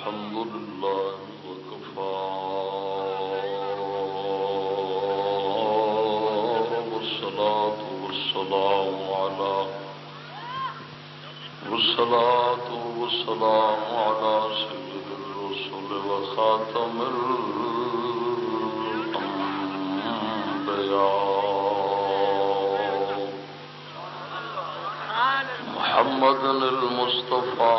الحمد لله وكفى. والصلاة والسلام على والصلاة والسلام على سيد الرسل وخاتم الأنبياء. محمد المصطفى.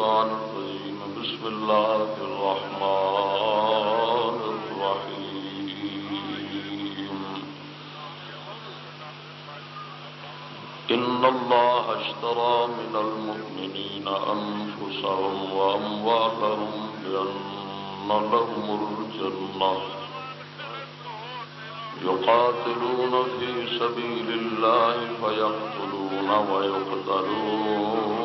الشيطان الرجيم. بسم الله الرحمن الرحيم. إن الله اشترى من المؤمنين أنفسهم وأموالهم بأن لهم الجنة. يقاتلون في سبيل الله فيقتلون ويقتلون.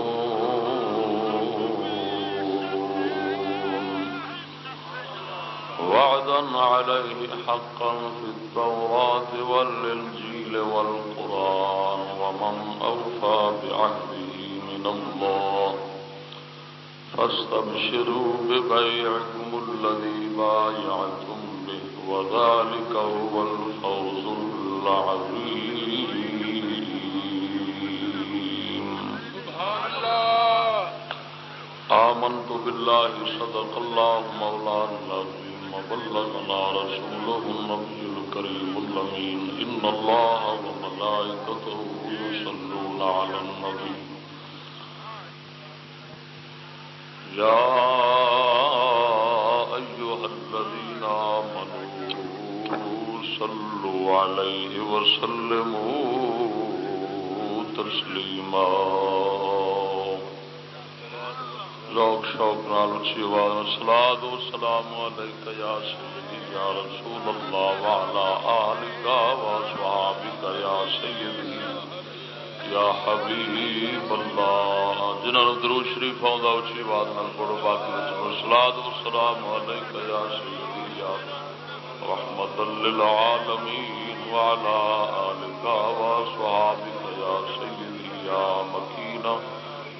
وعدا عليه حقا في التوراة والإنجيل والقرآن ومن أوفى بعهده من الله فاستبشروا ببيعكم الذي بايعتم به وذلك هو الفوز العظيم آمنت بالله صدق الله مولانا العظيم وبلغنا رسوله النبي الكريم الأمين. إن الله وملائكته يصلون على النبي. يا أيها الذين آمنوا صلوا عليه وسلموا تسليما. ذوق شوق نال اچھی آواز سلاد و سلام علیک یا سیدی یا رسول اللہ وعلا آلک و صحابک یا سیدی یا حبیب اللہ جنہوں نے درود شریف آؤں اچھی آواز نال پڑھو، باقی بچوں سلاد و سلام علیک یا سیدی، یا رحمت للعالمین. وعلا آلک و صحابک یا سیدی، یا مکینہ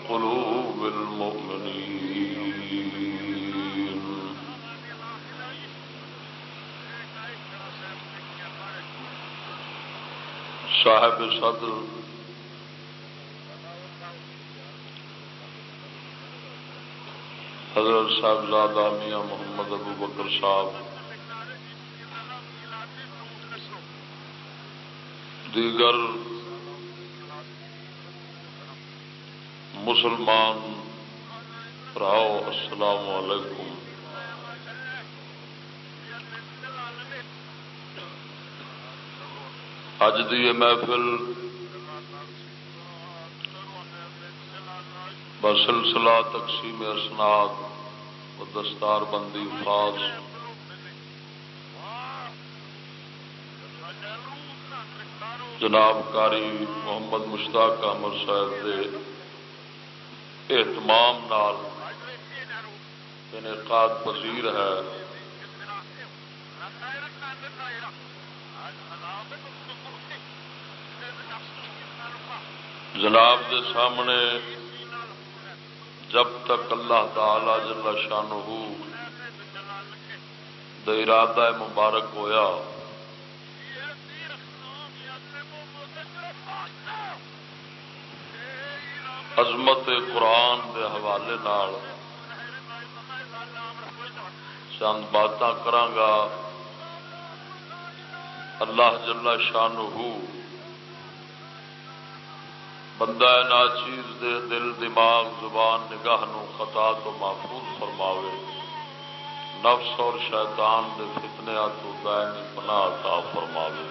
قلوب المؤمنين صاحب صدر۔ حضرت صاحب زادہ میاں محمد ابو بکر صاحب۔ دیگر مسلمان، راؤ، السلام علیکم۔ اج دی یہ محفل بسلسلہ تقسیم اسناد و دستار بندی خاص جناب کاری محمد مشتاق احمد صاحب دے اہتمام نال انعقاد پذیر ہے۔ جناب دے سامنے جب تک اللہ تعالی جل شانہ دے ارادہ مبارک ہویا، عظمت قرآن دے حوالے نال چند بات کرانگا اللہ جل شان بندہ ناچیز دے دل، دماغ، زبان، نگاہ نو خطا تو محفوظ فرماوے۔ نفس اور شیطان دے فتنے تو دائن پناہ عطا فرماوے۔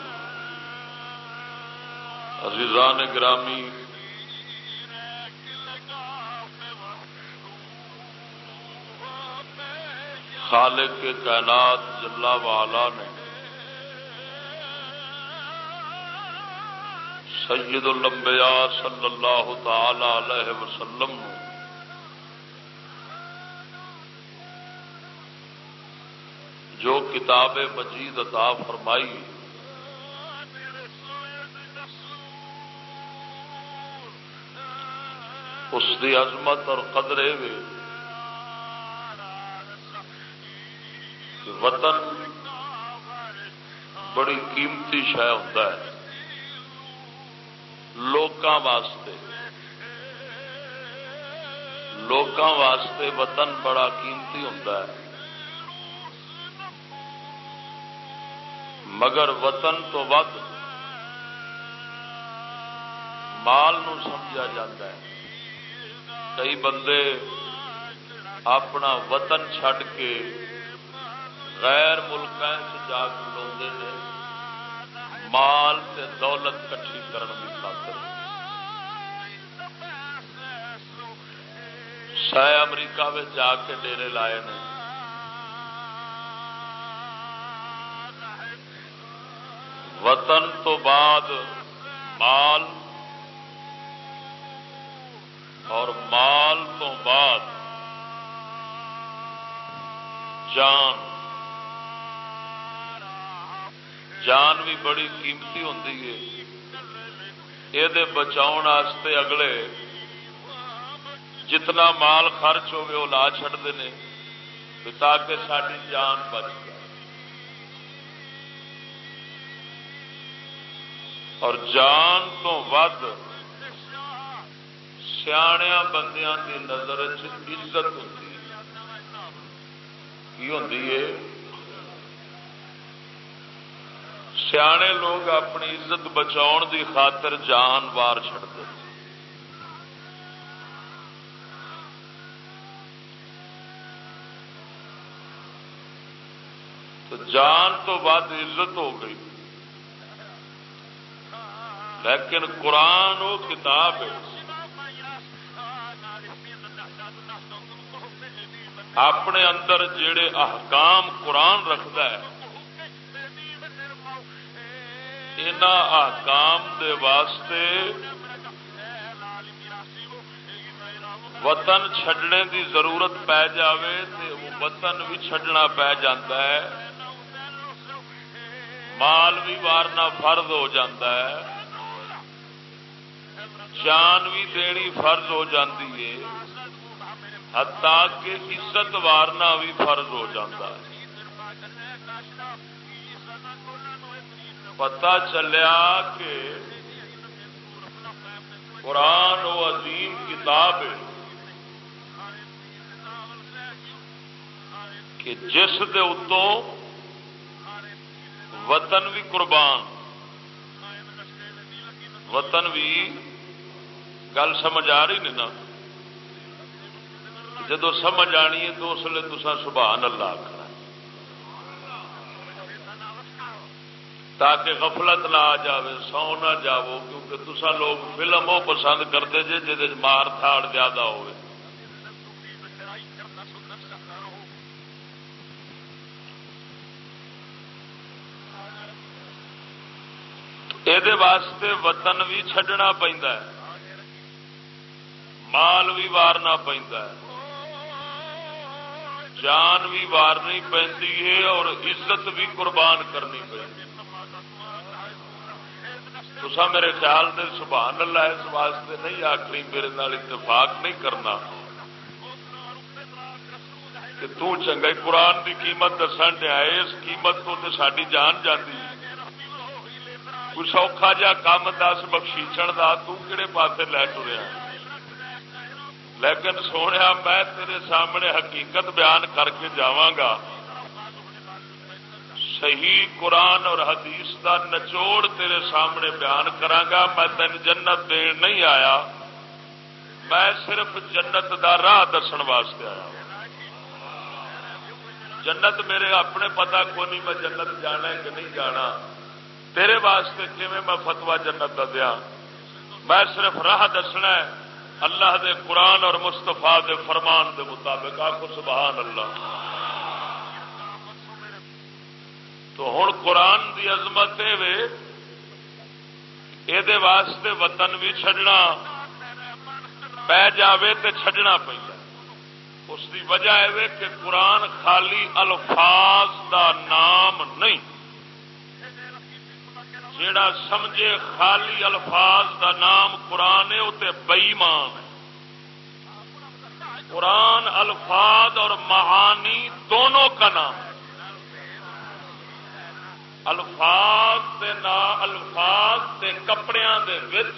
عزیزان گرامی، خالق کے کائنات جلا والا نے سید الانبیاء صلی اللہ تعالی علیہ وسلم جو کتاب مجید عطا فرمائی۔ اس دی عظمت اور قدرے وے وطن بڑی قیمتی شہ ہوتا ہے۔ لوکاں واسطے۔ لوکاں واسطے وطن بڑا قیمتی ہوتا ہے۔ مگر وطن تو ود مال نو سمجھا جاتا ہے۔ کئی بندے اپنا وطن چھڈ کے غیر ملک جا کے مال تے دولت کٹھی کرنے کی خاطر۔ سہ امریکہ میں جا کے ڈیرے لائے نے۔ وطن تو بعد مال اور مال تو بعد جان۔ جان بھی بڑی قیمتی ہوں یہ بچاؤ اگلے جتنا مال خرچ ہوگی وہ لا چڑتے ہیں تاکہ ساری جان بچ جائے۔ اور جان تو ود سیا بندیاں کی نظر عزت ہوتی کی ہوتی ہے؟ سیانے لوگ اپنی عزت بچاؤ دی خاطر جان وار چڑتے تو جان تو بعد عزت ہو گئی۔ لیکن قرآن وہ کتاب ہے۔ اپنے اندر جڑے احکام قرآن رکھتا ہے ان احکام دے واسطے وطن چھڈنے دی ضرورت پی جائے تو وہ وطن بھی چھڈنا پی جاتا ہے۔ مال بھی وارنا فرض ہو جاتا ہے۔ جان بھی دینی فرض ہو جاتی ہے۔ ہتا کہ عزت وارنا بھی فرض ہو جاتا ہے۔ پتا چلیا کہ قرآن و عظیم کتاب ہے کہ جس دے اتوں وطن بھی قربان، وطن بھی گل سمجھ آ رہی نہیں نا؟ جدو سمجھ آنی ہے تو اس لیے تصا سبحان اللہ کرنا تاکہ غفلت نہ آ جائے سو نہ جاؤ کیونکہ تسا لوگ فلم وہ پسند کرتے جے جی مار تھاڑ زیادہ ہوئے یہ واسطے وطن بھی چڈنا پہ مال بھی وارنا پہ جان بھی وارنی پی اور عزت بھی قربان کرنی پی تسا میرے خیال نے سبحان اللہ اس واسطے نہیں آخری میرے نال اتفاق نہیں کرنا۔ کہ تو چنگا قرآن کی قیمت دسن دیا، اس قیمت تو تے ساری جان جاتی کوئی سوکھا جا کام دس بخشیچن کا تہے پاس لے ٹریا لیکن سونے میں تیرے سامنے حقیقت بیان کر کے جاگا صحیح قرآن اور حدیث کا نچوڑ تیرے سامنے بیان کرا میں تین جنت دین نہیں آیا۔ میں صرف جنت دا راہ دسن واسطے آیا۔ جنت میرے اپنے پتا کو نہیں، میں جنت جانا ہے کہ نہیں جانا۔ تیرے واسطے کیون میں فتوا جنت کا دیا۔ میں صرف راہ دسنا ہے۔ اللہ دے قرآن اور مستفا دے فرمان دے مطابق۔ آخو سبحان اللہ۔ تو ہوں قرآن کی عظمت یہ واسطے وطن بھی چڈنا پی جائے تو چڈنا پہ اس کی وجہ ہے کہ قرآن خالی الفاظ دا نام نہیں۔ جڑا سمجھے خالی الفاظ دا نام قرآن ہے وہ بئیمان ہے۔ قرآن الفاظ اور معانی دونوں کا نام ہے۔ الفاظ دے نا الفاظ دے کپڑیاں دے وچ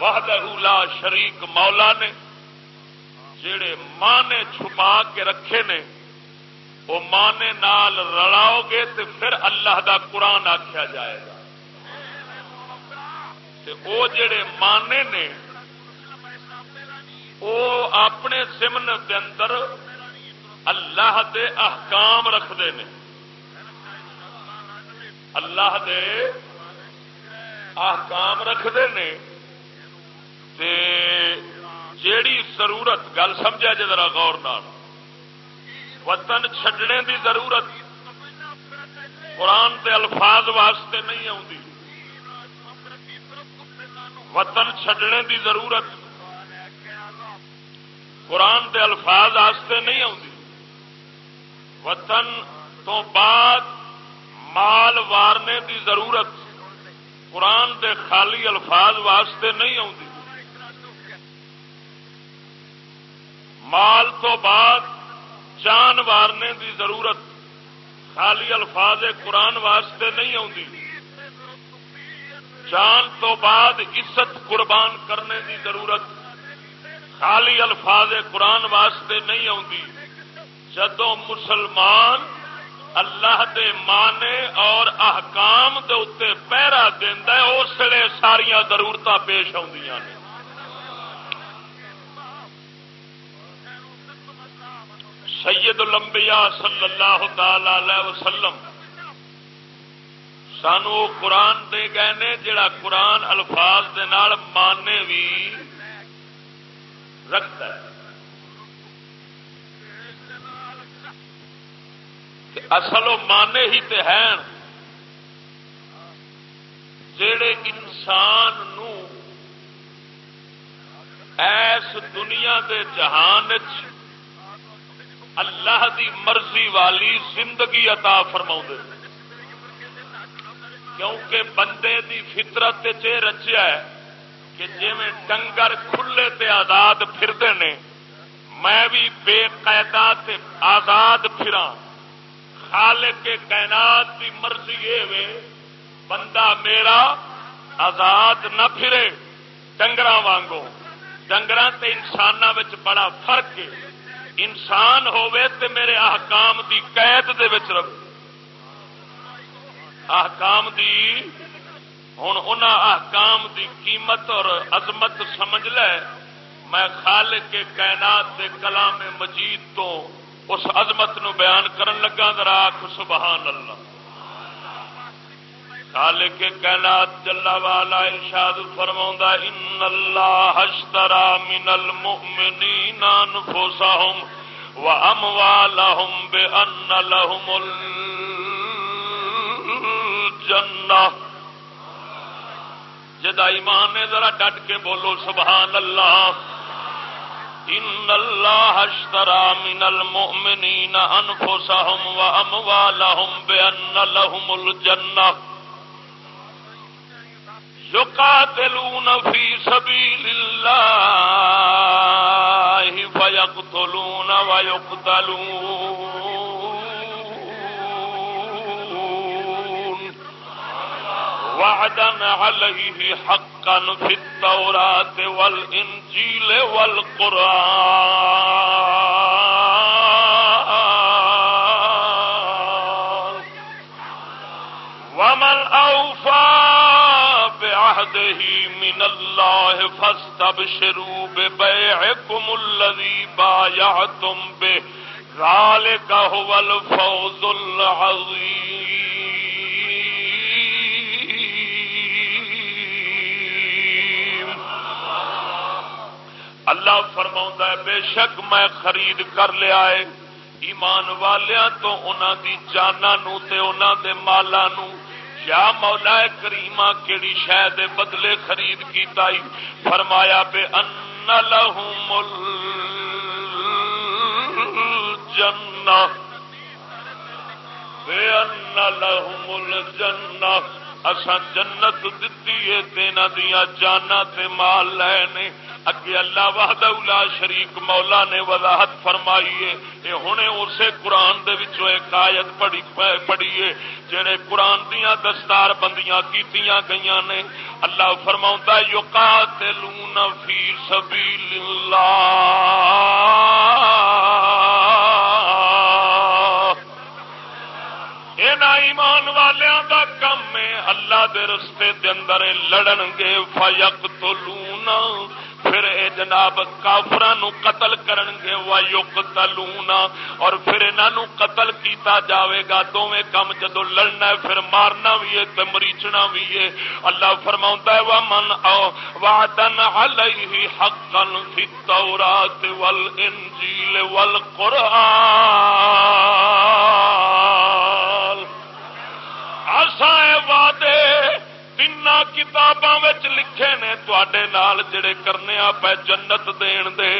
وحدہ لا شریک مولا نے جڑے ماں نے چھپا کے رکھے نے، وہ مانے نال رلاؤ گے تو پھر اللہ دا قرآن آخیا جائے گا۔ وہ جڑے مانے نے، وہ اپنے سمن دے اندر اللہ دے احکام رکھتے ہیں اللہ دے احکام رکھتے ہیں جیڑی ضرورت، گل سمجھا جی ذرا غور نال۔ وطن چھڈنے دی ضرورت قرآن دے الفاظ واسطے نہیں آتی وطن چھڈنے دی ضرورت قرآن دے الفاظ واسطے نہیں آتی وطن تو بعد مال وارنے دی ضرورت قرآن دے خالی الفاظ واسطے نہیں آتی مال تو بعد جان وارنے دی ضرورت خالی الفاظ قرآن واسطے نہیں آتی جان تو بعد عزت قربان کرنے دی ضرورت خالی الفاظ قرآن واسطے نہیں آتی جدو مسلمان اللہ دے مانے اور احکام دے اتنے پہرا دینا اس لیے ساریا ضرورت پیش آدی نے۔ سید الانبیاء صلی اللہ تعالی وسلم سانو قرآن دے گئے نے، جڑا قرآن الفاظ دے نال مانے بھی رکھتا ہے۔ اصل وہ مانے ہی تے ہیں۔ جڑے انسان نو ایس دنیا دے جہان اللہ دی مرضی والی زندگی عطا فرما کیونکہ بندے دی فطرت رچیا ہے کہ جی میں ڈنگر کھلے تے آزاد پھرتے نے، میں بھی بے قیدا آزاد پھراں۔ خالق کے کائنات کی مرضی یہ بندہ میرا آزاد نہ پھرے ڈنگر وانگو ڈنگر انسان بڑا فرق ہے انسان ہوے تے میرے احکام دی قید دے وچ رہے احکام دی ہوں ان احکام دی قیمت اور عظمت سمجھ لے۔ میں خالق کے کائنات دے کلام مجید تو اس عظمت نو بیان کرن لگا ذرا سبحان اللہ۔ خالق کائنات جلا والا ارشاد فرما ان اللہ اشترا من المؤمنین انفسهم واموالهم بان لهم الجنہ۔ جدا ایمان نے ذرا ڈٹ کے بولو، سبحان اللہ ان الله اشترى من المؤمنين انفسهم واموالهم بان لهم الجنه يقاتلون في سبيل الله فيقتلون ويقتلون وعدا عليه حقا في التوراة والإنجيل والقرآن. ومن أوفى بعهده من الله فاستبشروا ببيعكم الذي بايعتم به. ذلك هو الفوز العظيم. اللہ فرما بے شک میں خرید کر لیا ہے ایمان والیاں تو انہاں دی جانا نو تے انہاں دے مالا نو۔ یا مولا کریما کیڑی شہ دے بدلے خرید کیتا ہی فرمایا، بے ان لہم الجنہ۔ بے ان لہم الجنہ۔ اساں جنت دتی ہے تینا دیا جانا تے مال لے اگے اللہ وحدہ اولا شریک مولا نے وضاحت فرمائی ہے۔ یہ ہنے اسے قرآن دے وچوں ایک آیت پڑھی پڑھی ہے۔ جڑے قرآن دیاں دستار بندیاں کیتیاں گئیاں نے۔ اللہ فرماؤں یقاتلون فی سبیل اللہ۔ اللہ دے رستے دے اندر لڑن گے فیق تو لونا پھر اے جناب کافر قتل کرن گے وایوک اور پھر انہوں قتل کیتا جاوے گا۔ دونوں کم جدو لڑنا ہے، پھر مارنا بھی ہے، تے مریچنا بھی ہے۔ اللہ فرماؤں ہے، ومن او وعدن علیہ حقا فی التورات والانجیل والقرآن۔ کتاباں لکھے نے تے جڑے کرنے پہ جنت دین دے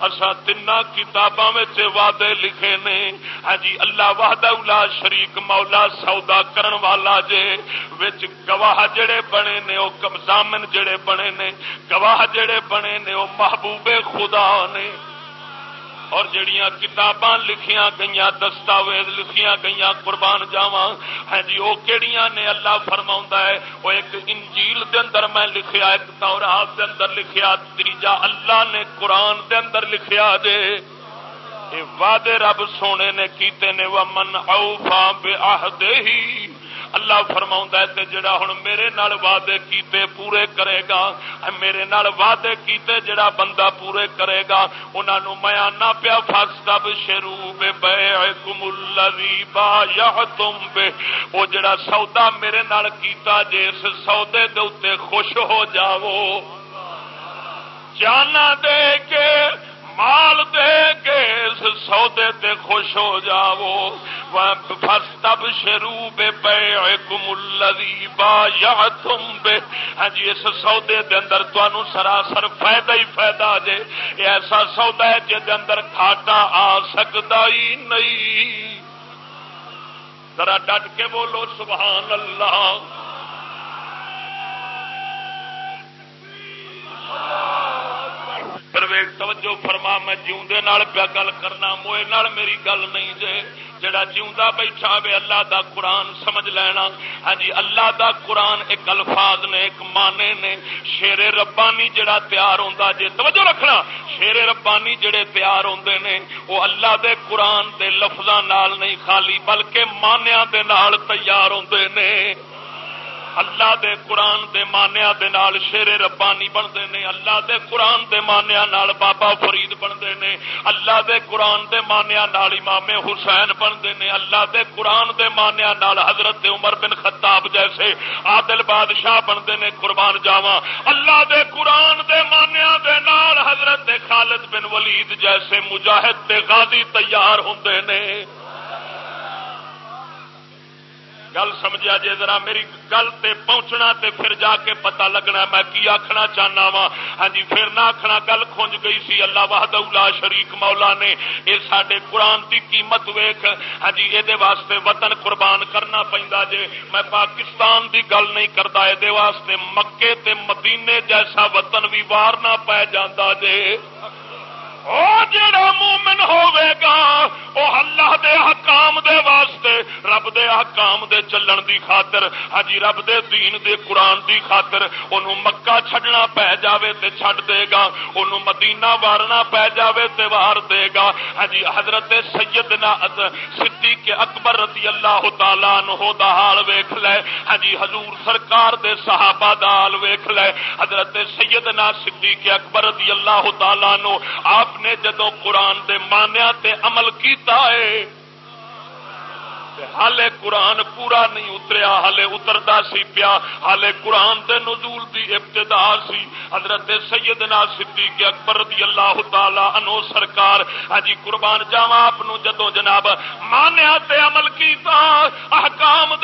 اصا تین کتاباں وعدے لکھے نے ہاں جی اللہ وحدہ اولا شریک مولا سودا کرن والا جے وچ گواہ جڑے بنے نے وہ کمزامن جڑے بنے نے گواہ جڑے بنے نے وہ محبوب خدا نے اور جڑیاں کتاباں لکھیاں گئی دستاویز لکھیاں گئی قربان جاوا ہاں جی وہ کہڑیاں نے اللہ فرما ہے؟ وہ ایک انجیل دے اندر میں لکھیا، ایک تورات دے اندر لکھیا، تیجا اللہ نے قرآن دے اندر لکھیا جے۔ اے وعدے رب سونے نے کیتے نے، ومن اوفا بے آہدے ہی اللہ فرما ہے جڑا ہوں میرے نال وعدے کیتے پورے کرے گا میرے نال وعدے کیتے جڑا بندہ پورے کرے گا انہوں میں آنا پیا فس تب شروع بے تم بے وہ جڑا سودا میرے نال کیتا جس سودے دے خوش ہو جاو جانا دے کے مال دے کے اس سودے تے خوش ہو جاو فس تب شروع بے پے کم با یا تم بے ہاں جی اس سودے دے اندر تمہوں سراسر فائدہ ہی فائدہ جے۔ ایسا سودا ہے جے دے اندر کھاٹا آ سکتا ہی نہیں۔ ذرا ڈٹ کے بولو سبحان اللہ۔ پرویگ توجہ فرما، میں جیوندے نال پیا گل کرنا، موئے نال میری گل نہیں جے۔ جڑا جیوندا بیٹھا وے، اللہ دا قرآن سمجھ لینا۔ ہاں جی اللہ دا قرآن ایک الفاظ نے، ایک مانے نے۔ شیر ربانی جڑا تیار ہوندا جے، توجہ رکھنا۔ شیر ربانی جڑے تیار ہوندے نے وہ اللہ دے قرآن دے لفظاں نال نہیں خالی، بلکہ مانیاں دے نال تیار ہوندے نے۔ اللہ دے قرآن دے مانیا دے نال شیر ربانی بنتے ہیں اللہ دے قرآن دے مانیا نال بابا فرید بنتے ہیں اللہ دے قرآن دے مانیا نال امام حسین بنتے ہیں اللہ دے قرآن دے مانیا نال حضرت عمر بن خطاب جیسے عادل بادشاہ بنتے ہیں قربان جاوا اللہ دے قرآن دے مانیا دے نال حضرت خالد بن ولید جیسے مجاہد تے غازی تیار ہوں نے۔ گل سمجھا جی ذرا میری گل تے پہنچنا تے پھر جا کے پتا لگنا میں کی آخنا چاہنا وا ہاں جی پھر نہ آخنا گل کھنج گئی سی۔ اللہ وحد شریک مولا نے۔ یہ سارے قرآن کی قیمت ویخ ہاں جی یہ واسطے وطن قربان کرنا پہنتا جے۔ میں پاکستان دی گل نہیں کرتا یہ واسطے مکے تے مدینے جیسا وطن بھی وار نہ پی جا جے۔ جڑا مومن ہوے گا وہ اللہ دے حکام دے واسطے، رب دے حکام دے چلن دی خاطر ہجی رب دے دین دے قرآن دی خاطر انہوں مکہ چھڈنا پہ جاوے تے چھڈ دے گا انہوں مدینہ وارنا پہ جاوے تے وار دے گا۔ ہجی حضرت سیدنا صدیق اکبر رضی اللہ تعالیٰ عنہ دا حال ویکھ لے ہجی حضور سرکار دے صحابہ دا حال ویکھ لے، حضرت سیدنا صدیق اکبر رضی اللہ تعالیٰ عنہ آپ نے جدو قرآن دے مانیا تے عمل کیتا ہے ہالے قرآن پورا نہیں اتریا ہالے اترتا سی پیا ہالے قرآن دے نزول دی ابتدا سی۔ حضرت سیدنا صدیق اکبر رضی اللہ تعالی انو سرکار ہجی قربان جاوا آپ جدو جناب مانیا تے عمل کیتا، احکام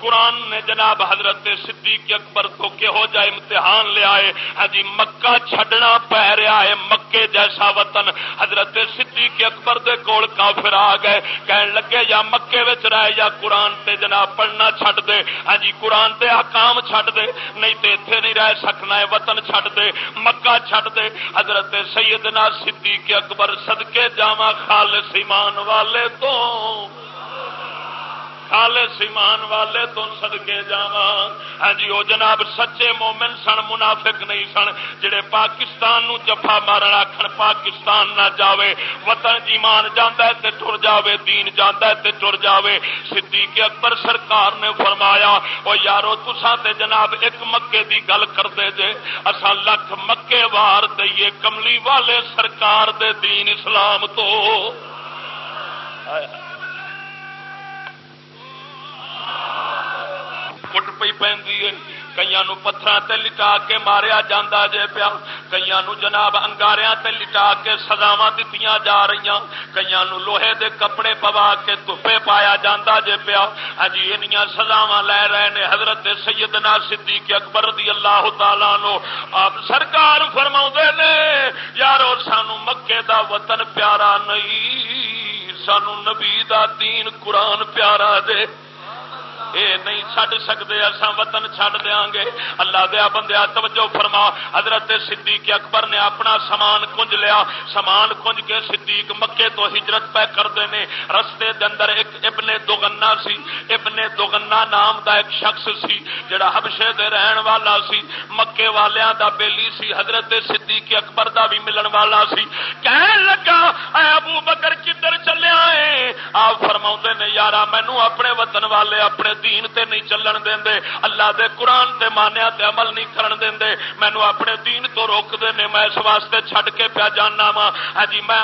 قرآن نے جناب حضرت صدیق اکبر کو کہو جائے امتحان لیا ہے ہجی مکہ چھڈنا پہ رہا ہے، مکے جیسا وطن۔ حضرت صدیق اکبر دے کول کافر آ گئے۔ کہن لگے، یا مکے رہ یا قرآن تے جناب پڑھنا چھڈ دے۔ ہاں جی قرآن تے حکام چھڈ دے۔ نہیں تے اتے نہیں رہ سکنا ہے، وطن چھڈ دے، مکہ چھڈ دے۔ حضرت سیدنا صدیق اکبر صدقے جاوا خالص ایمان والے تو خالص ایمان والے تو سدکے جا ہاں جی وہ جناب سچے مومن سن، منافق نہیں سن۔ جڑے پاکستان نو جفا مارن آخر پاکستان نہ جاوے۔ وطن ایمان جانا ہے ٹر جاوے، دین جانا ہے ٹر جاوے۔ صدیق اکبر سرکار نے فرمایا وہ یارو تسا تے جناب ایک مکے دی گل کرتے جے۔ اصا لکھ مکے وار دئیے، کملی والے سرکار دے دین اسلام تو۔ آیا کٹ پی پی کئی پتھر لٹا کے ماریا جا جے پیا کئی جناب انگاریا لٹا کے سزاوا دیتی جا رہی کئی لوہے دے کپڑے پوا کے تفے پایا جا جے پیا ہجی ان سزاوا لے رہے نے حضرت سیدنا صدیق اکبر دی اللہ تعالی نو آپ سرکار فرما نے یارو سانو مکے دا وطن پیارا نہیں سانو نبی دا دین قرآن پیارا دے اے نہیں چڈ سکتے اصا وطن چڈ دیا گے اللہ دیا بندیا، توجہ فرما۔ حضرت صدیق اکبر نے اپنا سامان کنج لیا۔ سامان کنج کے صدیق مکے تو ہجرت پہ کرتے ہیں رستے دے اندر ایک ابن دوگنا سی۔ ابن دوگنا نام دا ایک شخص سی، جڑا حبشے دے رہن والا سی۔ مکے والیاں دا بیلی سی۔ حضرت صدیق اکبر دا بھی ملن والا سی۔ کہنے لگا، اے ابو بکر کدھر چلیا ہے آپ فرما نے، یارا مینو اپنے وطن والے، اپنے دین تے نہیں چلن دیں دے اللہ دے قرآن تے مانیا تے عمل نہیں کرن دیں دے مینو اپنے دین تو روک دے نے میں اس واسطے چھڈ کے پیا جانا وا ہاں جی میں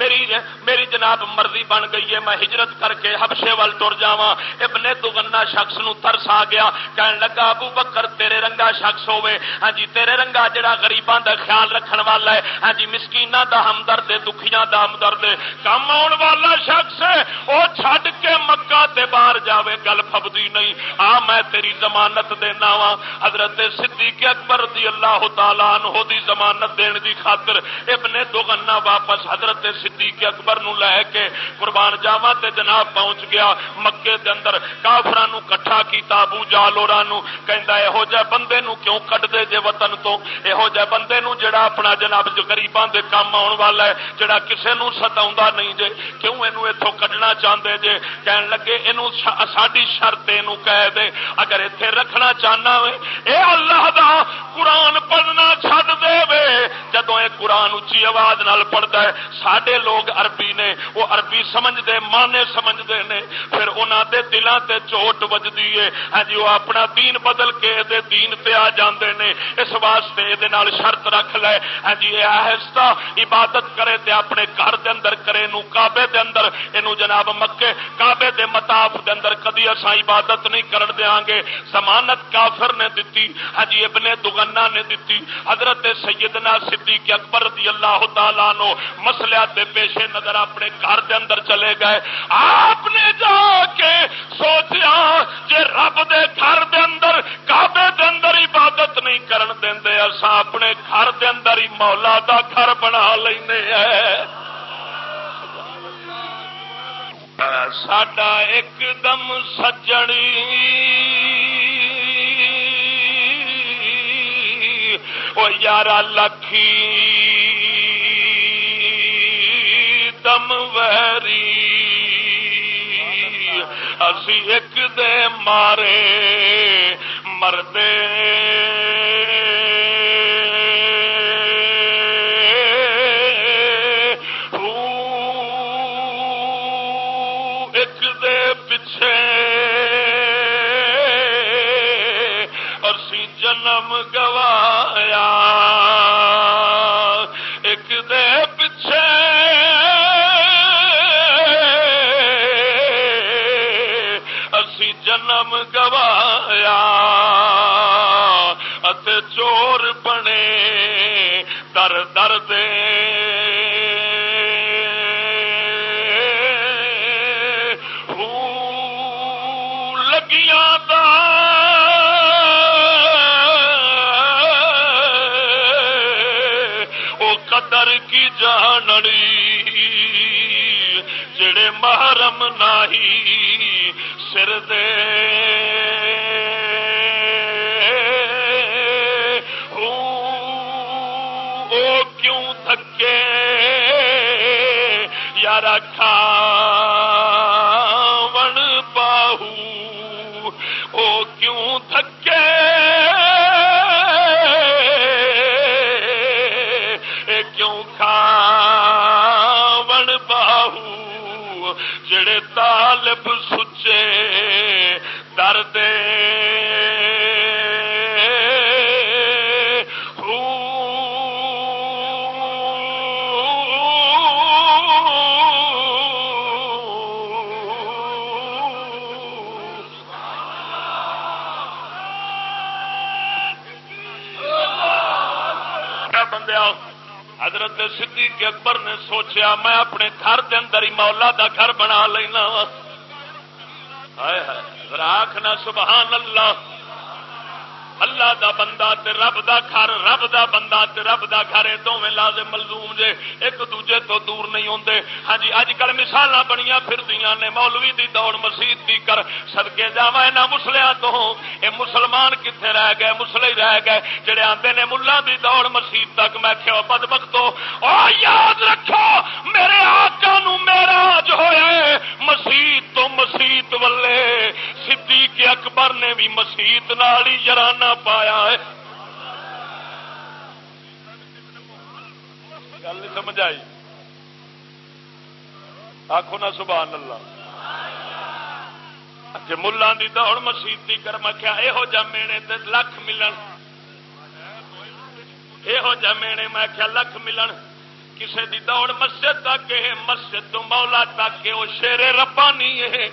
میری میری جناب مرضی بن گئی ہے، میں ہجرت کر کے ہبشے وال ٹر جاواں۔ ابن دگنا شخص نو ترس آ گیا، کہن لگا، ابو بکر، تیرے رنگا شخص ہوے ہاں جی تیرے رنگا جڑا غریباں دا خیال رکھن والا ہے۔ ہاں جی مسکیناں دا ہمدرد دکھیاں دا ہمدرد کم آن والا شخص ہے، او چھڈ کے مکہ تے باہر جاوے، گل فب دی نہیں۔ آ، میں تیری ضمانت دینا وا حضرت صدیق اکبر دی اللہ تعالی عنہ دی ضمانت دین دی خاطر ابن دوغنا واپس حضرت صدیق اکبر نو لے کے قربان جاواں تے جناب پہنچ گیا مکے دے اندر۔ کافراں نو کٹھا کیتا ابو جہل اوراں نو۔ کہندا ایہو جے بندے نو کیوں کڈ دے جے وطن تو؟ ایہو جے بندے نو جڑا اپنا جناب جو غریباں دے کام آن والا ہے، جڑا کسے نو ستاوندا نہیں جے، کیوں اینو ایتھوں کڈنا چاہندے جے؟ کہن لگے، اینو ساڈی شرط کہہ دے۔ اگر اتے رکھنا چاہنا وے، اے اللہ دا، قرآن پڑھنا چھڈ دے وے۔ جدو یہ قرآن اچھی آواز نال پڑھتا ہے سڈے لوگ عربی نے، وہ عربی سمجھتے مانے سمجھتے ہیں پھر انہوں دے دلوں تے چوٹ بجتی ہے۔ ہاں جی وہ اپنا دین بدل کے دے دین تے آ جاندے نے۔ اس واسطے یہ شرط رکھ لے۔ ہاں جی یہ آہستہ عبادت کرے تے اپنے گھر دے اندر کرے نو کعبے دے اندر۔ یہ جناب مکے کعبے دے متاف دے اندر کدی اصا عبادت نہیں کرن دیا گے ضمانت کافر نے دیتی ہجی ابن دگنا نے دیتی حضرت سیدنا صدیق اکبر رضی اللہ تعالیٰ نو مسلیا پیشے نظر اپنے گھر دے اندر چلے گئے۔ آپ نے جا کے سوچیا جے رب دے گھر دے اندر، کعبے دے اندر عبادت نہیں کرن دیں اسا اپنے گھر دے اندر ہی مولا دا گھر بنا لینے ہیں۔ ساڈا ایک دم سجڑی وہ یارہ لکھی دم ویری اسی ایک دے مارے مردے گوایا۔ ایک دے پچھے اسی جنم گوایا۔ اتے چور بنے۔ جڑے محرم نہ اکبر نے سوچیا، میں اپنے گھر دے اندر ہی مولا دا گھر بنا لینا راک نہ سبحان اللہ۔ اللہ دا بندہ تے رب دا گھر، رب دا بندہ تے رب دا گھر دونوں لازم ملزوم جے۔ ایک دوجے تو دور نہیں ہوندے۔ ہاں جی اج کل مثال بنیا پھر نے، مولوی دی دوڑ مسیح دی کر۔ سدکے جا یہاں مسلیاں تو۔ اے مسلمان کتنے رہ گئے؟ مسلے رہ گئے۔ جڑے آتے نے ملا دی دوڑ مسیح تک، میں کھو بد بختو۔ او یاد رکھو، میرے آقا نو میرا جو ہوئے مسیح تو مسیح ولے صدیق اکبر نے بھی مسیح نال ہی جرانا پایا ہے۔ گل نہیں سمجھ آئی۔ آخو نا، سبحان اللہ۔ جی ملان کی دوڑ مسیح کر میں کیا یہو جہ مینے لکھ ملن۔ یہو جہ مینے میں کیا لکھ ملن۔ کسے دی دوڑ مسجد تک مسجد تو مولا تک وہ شیر ربانی ہے۔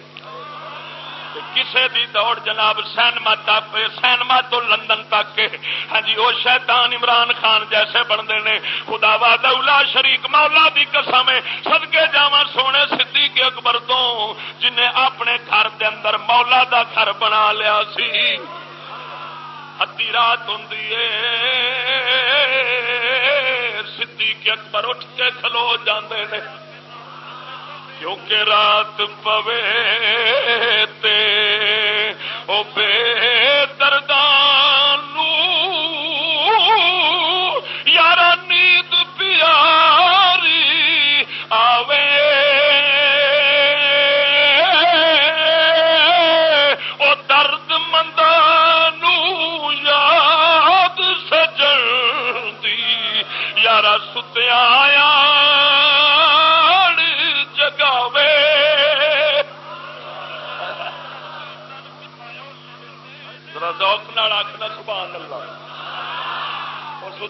کسے دی دوڑ جناب سینما تک سینما تو لندن تک کے ہاں جی وہ شیطان عمران خان جیسے بنتے ہیں خدا وا دولا شریک، مولا دی قسم سدکے جا سونے سدھی کے اکبر تو، جنہیں اپنے گھر دے اندر مولا دا گھر بنا لیا سی۔ ادی رات ہوں سدھی اکبر اٹھ کے کھلو جاندے نے۔ کیونکہ رات پوے تے او بے دردان یار نیند پیاری آوے او درد مندانو یاد سجن دی یارا ستیا آخنا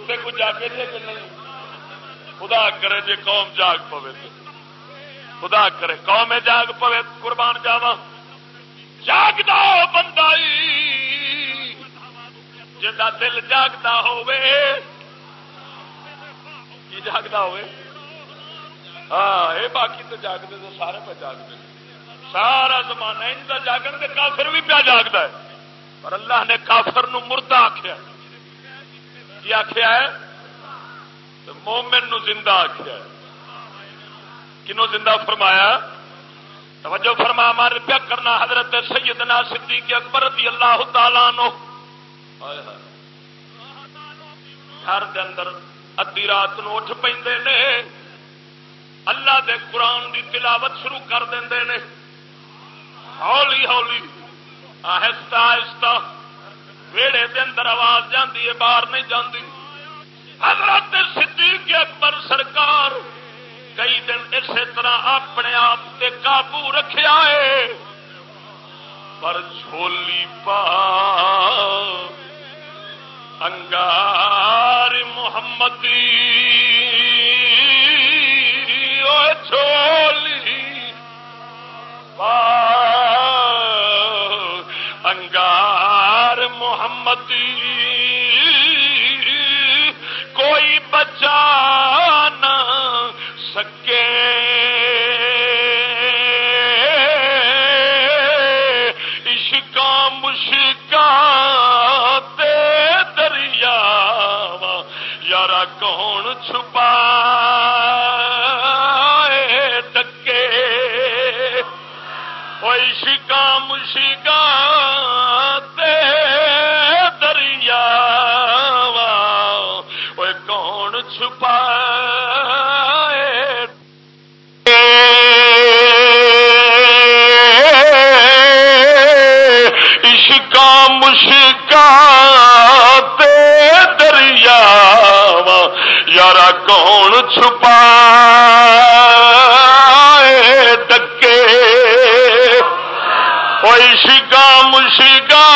اور کو جاگے دے کہ نہیں؟ خدا کرے جی قوم جاگ پوے خدا کرے قوم جاگ پوے، قربان جاوا جاگتا بندہ جا دل جاگتا ہوے کی جاگتا ہوے ہاں یہ باقی تو جاگتے تو سارے پہ جاگتے۔ سارا زمانہ ان کا جاگن کے کافر بھی پیا جاگتا ہے۔ پر اللہ نے کافر نو مردہ آخیا کی آخیا ہے؟ مومن نو زندہ آخیا ہے۔ کنو زندہ فرمایا؟ توجہ فرما، مار پیا کرنا حضرت سیدنا صدیق اکبر رضی اللہ تعالی نو گھر دے اندر ادی رات نو اٹھ پہ اللہ دے قرآن دی تلاوت شروع کر دے ہولی ہولی، آہستہ آہستہ ویڑے دے اندر آواز جاندی ہے، باہر نہیں جاندی۔ حضرت صدیق اکبر سرکار کئی دن اسی طرح اپنے آپ سے قابو رکھا ہے۔ پر چھولی پا انگار محمدی۔ چھولی پا رحمتی کوئی بچا نہ سکے۔ عشقا مشکا تے دریا یارا کون چھپا ڈکے۔ عشقا مشکا مشکا دریا یارا کون چھپا ڈکے عشقا مشکا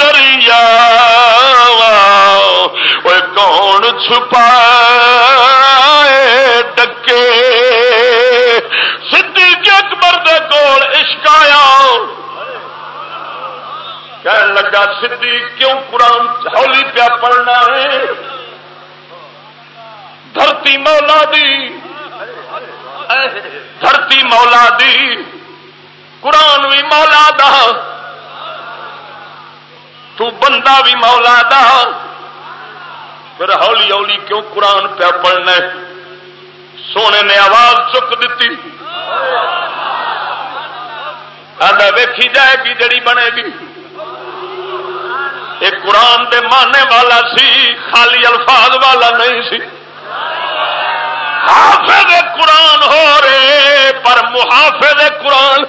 دریا وہ کون چھپا ڈکے صدیق اکبر دے کول عشق آیا۔ کہنے لگا، صدیق، کیوں قرآن ہولی پیا پڑھنا ہے؟ دھرتی مولا دی۔ دھرتی مولا دی۔ قرآن بھی مولا دا۔ تو بندہ بھی مولا دا۔ پھر ہولی ہولی کیوں قرآن پیا پڑھنا ہے؟ سونے نے آواز چک دیتی۔ ویکھی جائے گی، جڑی بنے گی۔ ایک قرآن دے ماننے والا سی، خالی الفاظ والا نہیں سی۔ حافظ قرآن ہو رہے، پر محافظ قرآن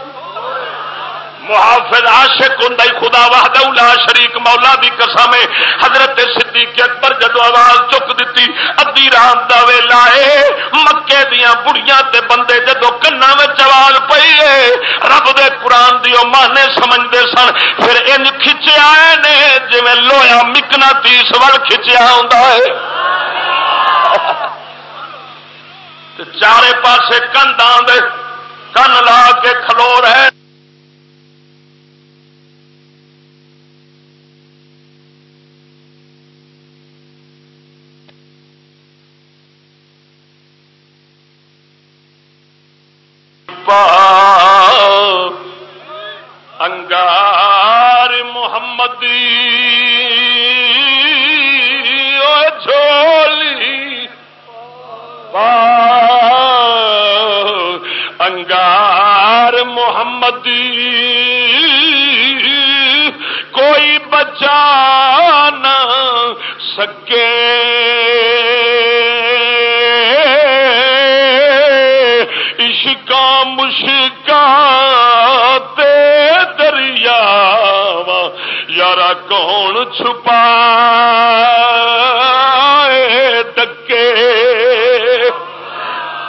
محافظ عاشق ہوں خدا وحدہ لا شریک مولا دی قسم ہے۔ حضرت صدیق اکبر جدو آواز چک دیتی ادی رات دا ویلا ہے۔ مکے دیاں بڑیاں تے بندے جدو کنا میں آواز پئی ہے۔ رب دے قرآن دی مانے سمجھدے سن۔ پھر ان کھچیا نے، جویں لویا مکنا تیس ول کھچیا ہوندا ہے۔ چارے پاسے کنداں دے کن لا کے کھلو رہے۔ محمدی کوئی بچا نہ سکے۔ عشقا مشکا دریا یارا کون چھپا ڈکے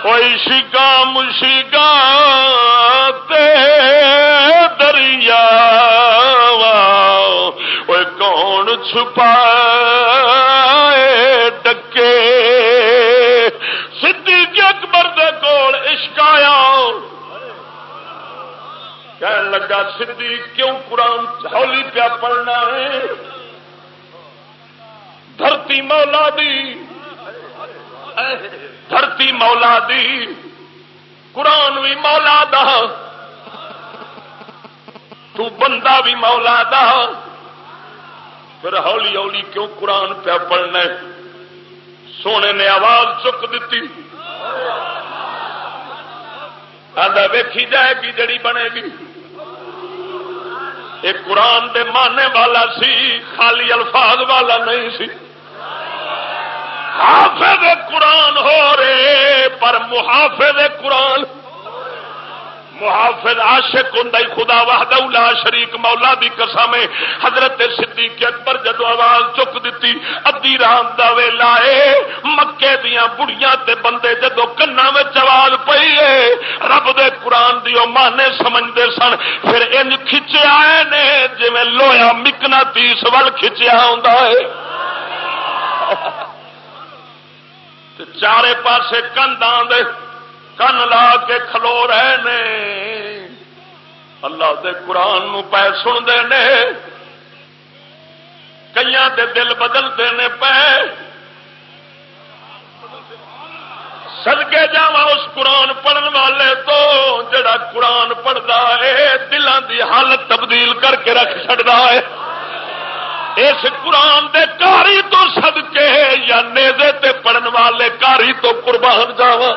عشقا مشکا کون چھپا ڈکے۔ صدیق اکبر دے کول عشق آیا۔ کہنے لگا، صدیق کیوں قرآن ہولی پیا پڑھنا ہے؟ دھرتی مولا دی۔ دھرتی مولا دی۔ قرآن بھی مولا دا۔ تو بندہ بھی مولا دا۔ پھر ہولی ہولی کیوں قرآن پیا پڑھنا سونے نے آواز چک دیتی۔ آدھا ویکھی جائے گی جڑی بنے گی۔ ایک قرآن دے ماننے والا سی، خالی الفاظ والا نہیں سی۔ حافظ قرآن ہو رہے، پر محافظ قرآن محافظ عاشق ہوں خدا وحدہ لا شریک مولا دی قسم حضرت صدیق اکبر جدو آواز چک دیتی ادی رات دا ویلا ہے۔ مکے دیاں بڑیاں تے بندے جدو کنا آواز پئی ہے رب دے قرآن دی مانے سمجھدے سن۔ پھر ان کھچیا نے جویں لویا مکنا تیس ول کھچیا ہوندا ہے۔ چارے پاسے کنداں دے کن لا کے کھلو رہے نے اللہ دے قرآن نو سنتے نے کئی دے دل بدلتے نے پے سدکے جا اس قرآن پڑھن والے تو جڑا قرآن پڑھتا ہے دلان دی حالت تبدیل کر کے رکھ چڑتا ہے اس قرآن دے کاری تو سدکے یا نیزے تے پڑھن والے کاری تو قربان جاوا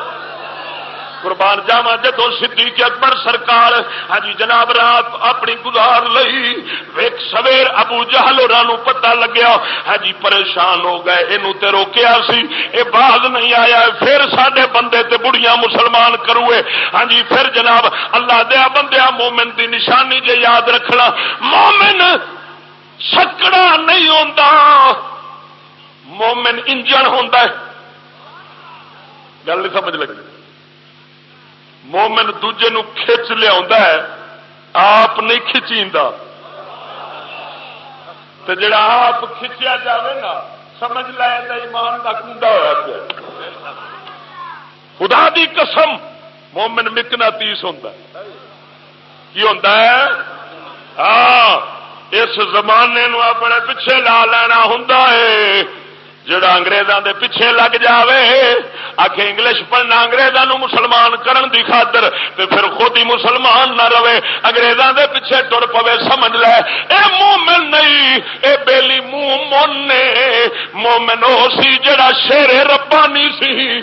قربان جاوا جدو صدیق اکبر سرکار ہاں جی جناب رات اپنی گزار لئی ویک سویر ابو جہل اور پتا لگیا ہاں جی پریشان ہو گئے یہ روکیا سی، اے باز نہیں آیا پھر سڈے بندے تے بڑیاں مسلمان کروے ہاں جی پھر جناب اللہ دیا بندیا مومن دی نشانی جے یاد رکھنا، مومن سکڑا نہیں ہوتا مومن انجن ہوتا ہے۔ گل نہیں سمجھ لگی۔ مومن دوجے نو کھچ لیا ہے، آپ نہیں کھچی جڑا آپ کھچیا جائے نا، سمجھ لے ایمان کا کنڈا ہوا پیا۔ خدا دی قسم، مومن مکنا تیس ہوتا کی ہوتا ہے؟ ہاں اس زمانے نو اپنے پیچھے لا لینا ہوں جڑا انگریزوں دے پیچھے لگ جاوے آخ انگلش پڑھنا انگریزوں مسلمان کرن دی خاطر، تے پھر خود ہی مسلمان نہ رہے۔ اگریزوں دے پیچھے تر پوے، سمجھ لے۔ اے مومن نہیں، اے بیلی منہ من نے۔ مومن ہو سی جڑا شیر ربانی سی۔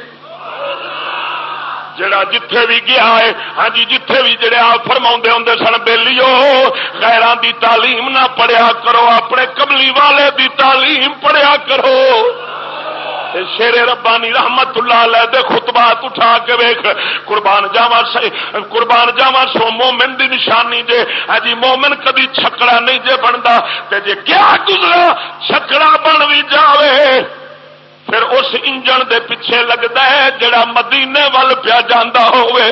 جڑا جتھے بھی گیا ہے ہاں جی جتھے بھی جڑے آپ فرما ہوں سن بےلیو غیران دی تعلیم نہ پڑھیا کرو، اپنے کملی والے دی تعلیم پڑھیا کرو۔ شیر ربانی رحمت اللہ علیہ دے خطبات اٹھا کے ویخ قربان جاوا قربان جاوا سو مومن دی نشانی جے ہاں جی مومن کدی چھکڑا نہیں جے بنتا جے کیا گزرا، چھکڑا بن بھی جاوے۔ پھر اس انجن دے پیچھے لگتا ہے جڑا مدینے وال پیا جانا ہوئے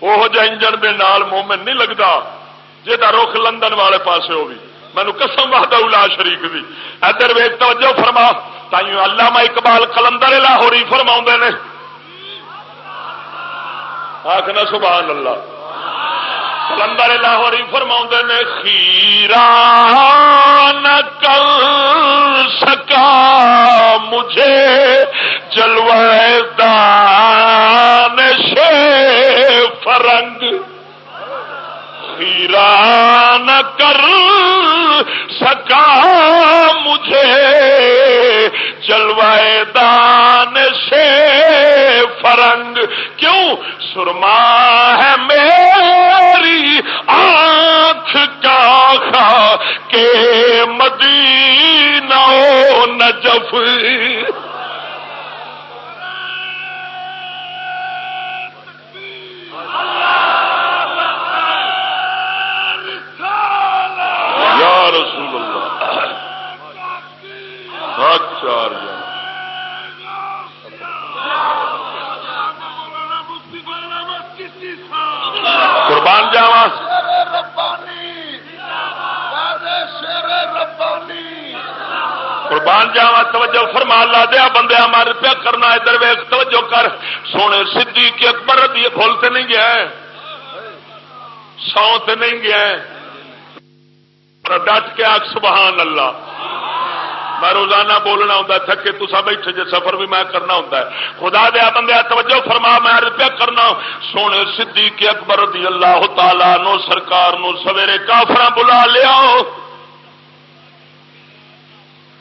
وہ انجن دے نال مومن نہیں لگتا جا رخ لندن والے پاس ہو بھی مینو قسم وحدہ الا شریف دی۔ ادھر ویک توجہ فرما، تائیوں علامہ اقبال کلندر لاہوری فرما نے۔ آخنا سبحان اللہ۔ کلندر لاہوری فرما نے خیرا کل سکا مجھے جلوائے دان شے فرنگ۔ خیران کر سکا مجھے جلوائے دان سے فرنگ۔ کیوں؟ سرما ہے میری آنکھ کا خا کے مدینہ و نجف۔ یا رسول اللہ سات چار قربان جاوا قربان جاوا توجہ فرما لا دیا، بندے ہمارے پیا کرنا ادھر ویخ توجہ کر۔ سونے سی کی اکبر دی بھولتے نہیں گیا سو تے نہیں گیا ڈٹ کے آگ سبحان اللہ۔ میں روزانہ بولنا ہوں تھکے تصا بیٹھے جی سفر بھی میں کرنا ہوں خدا دیا بندے توجہ فرما، میں روپیہ کرنا سونے سدھی کے اکبر رضی اللہ تعالی نو، سرکار نو، سویرے کافر بلا لیا۔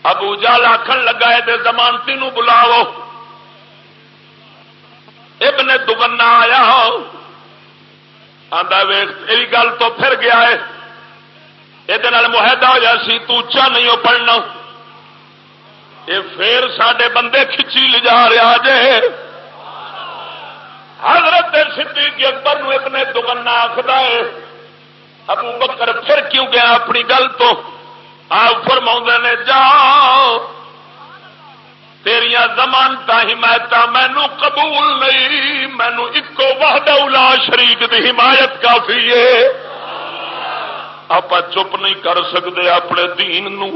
ابو جال آخر لگا ہے زمانتی نو بلاو ابن دگنا آیا۔ آدھا ویخ گل تو پھر گیا ہے۔ یہ معاہدہ ہو جا، سی تو اچا نہیں پڑھنا۔ یہ پھر سڈے بندے کھچی لے جا رہا جے۔ حضرت صدیق اکبر نو اتنے دگنا آخر ہے، ابو بکر پھر کیوں گیا اپنی گل تو؟ آپ فرما نے، جاؤ۔ تیریا زمانت حمایت مینو قبول نہیں مینو ایکو وحد الا شریک دی حمایت کافی ہے۔ آپ چپ نہیں کر سکتے اپنے دین نو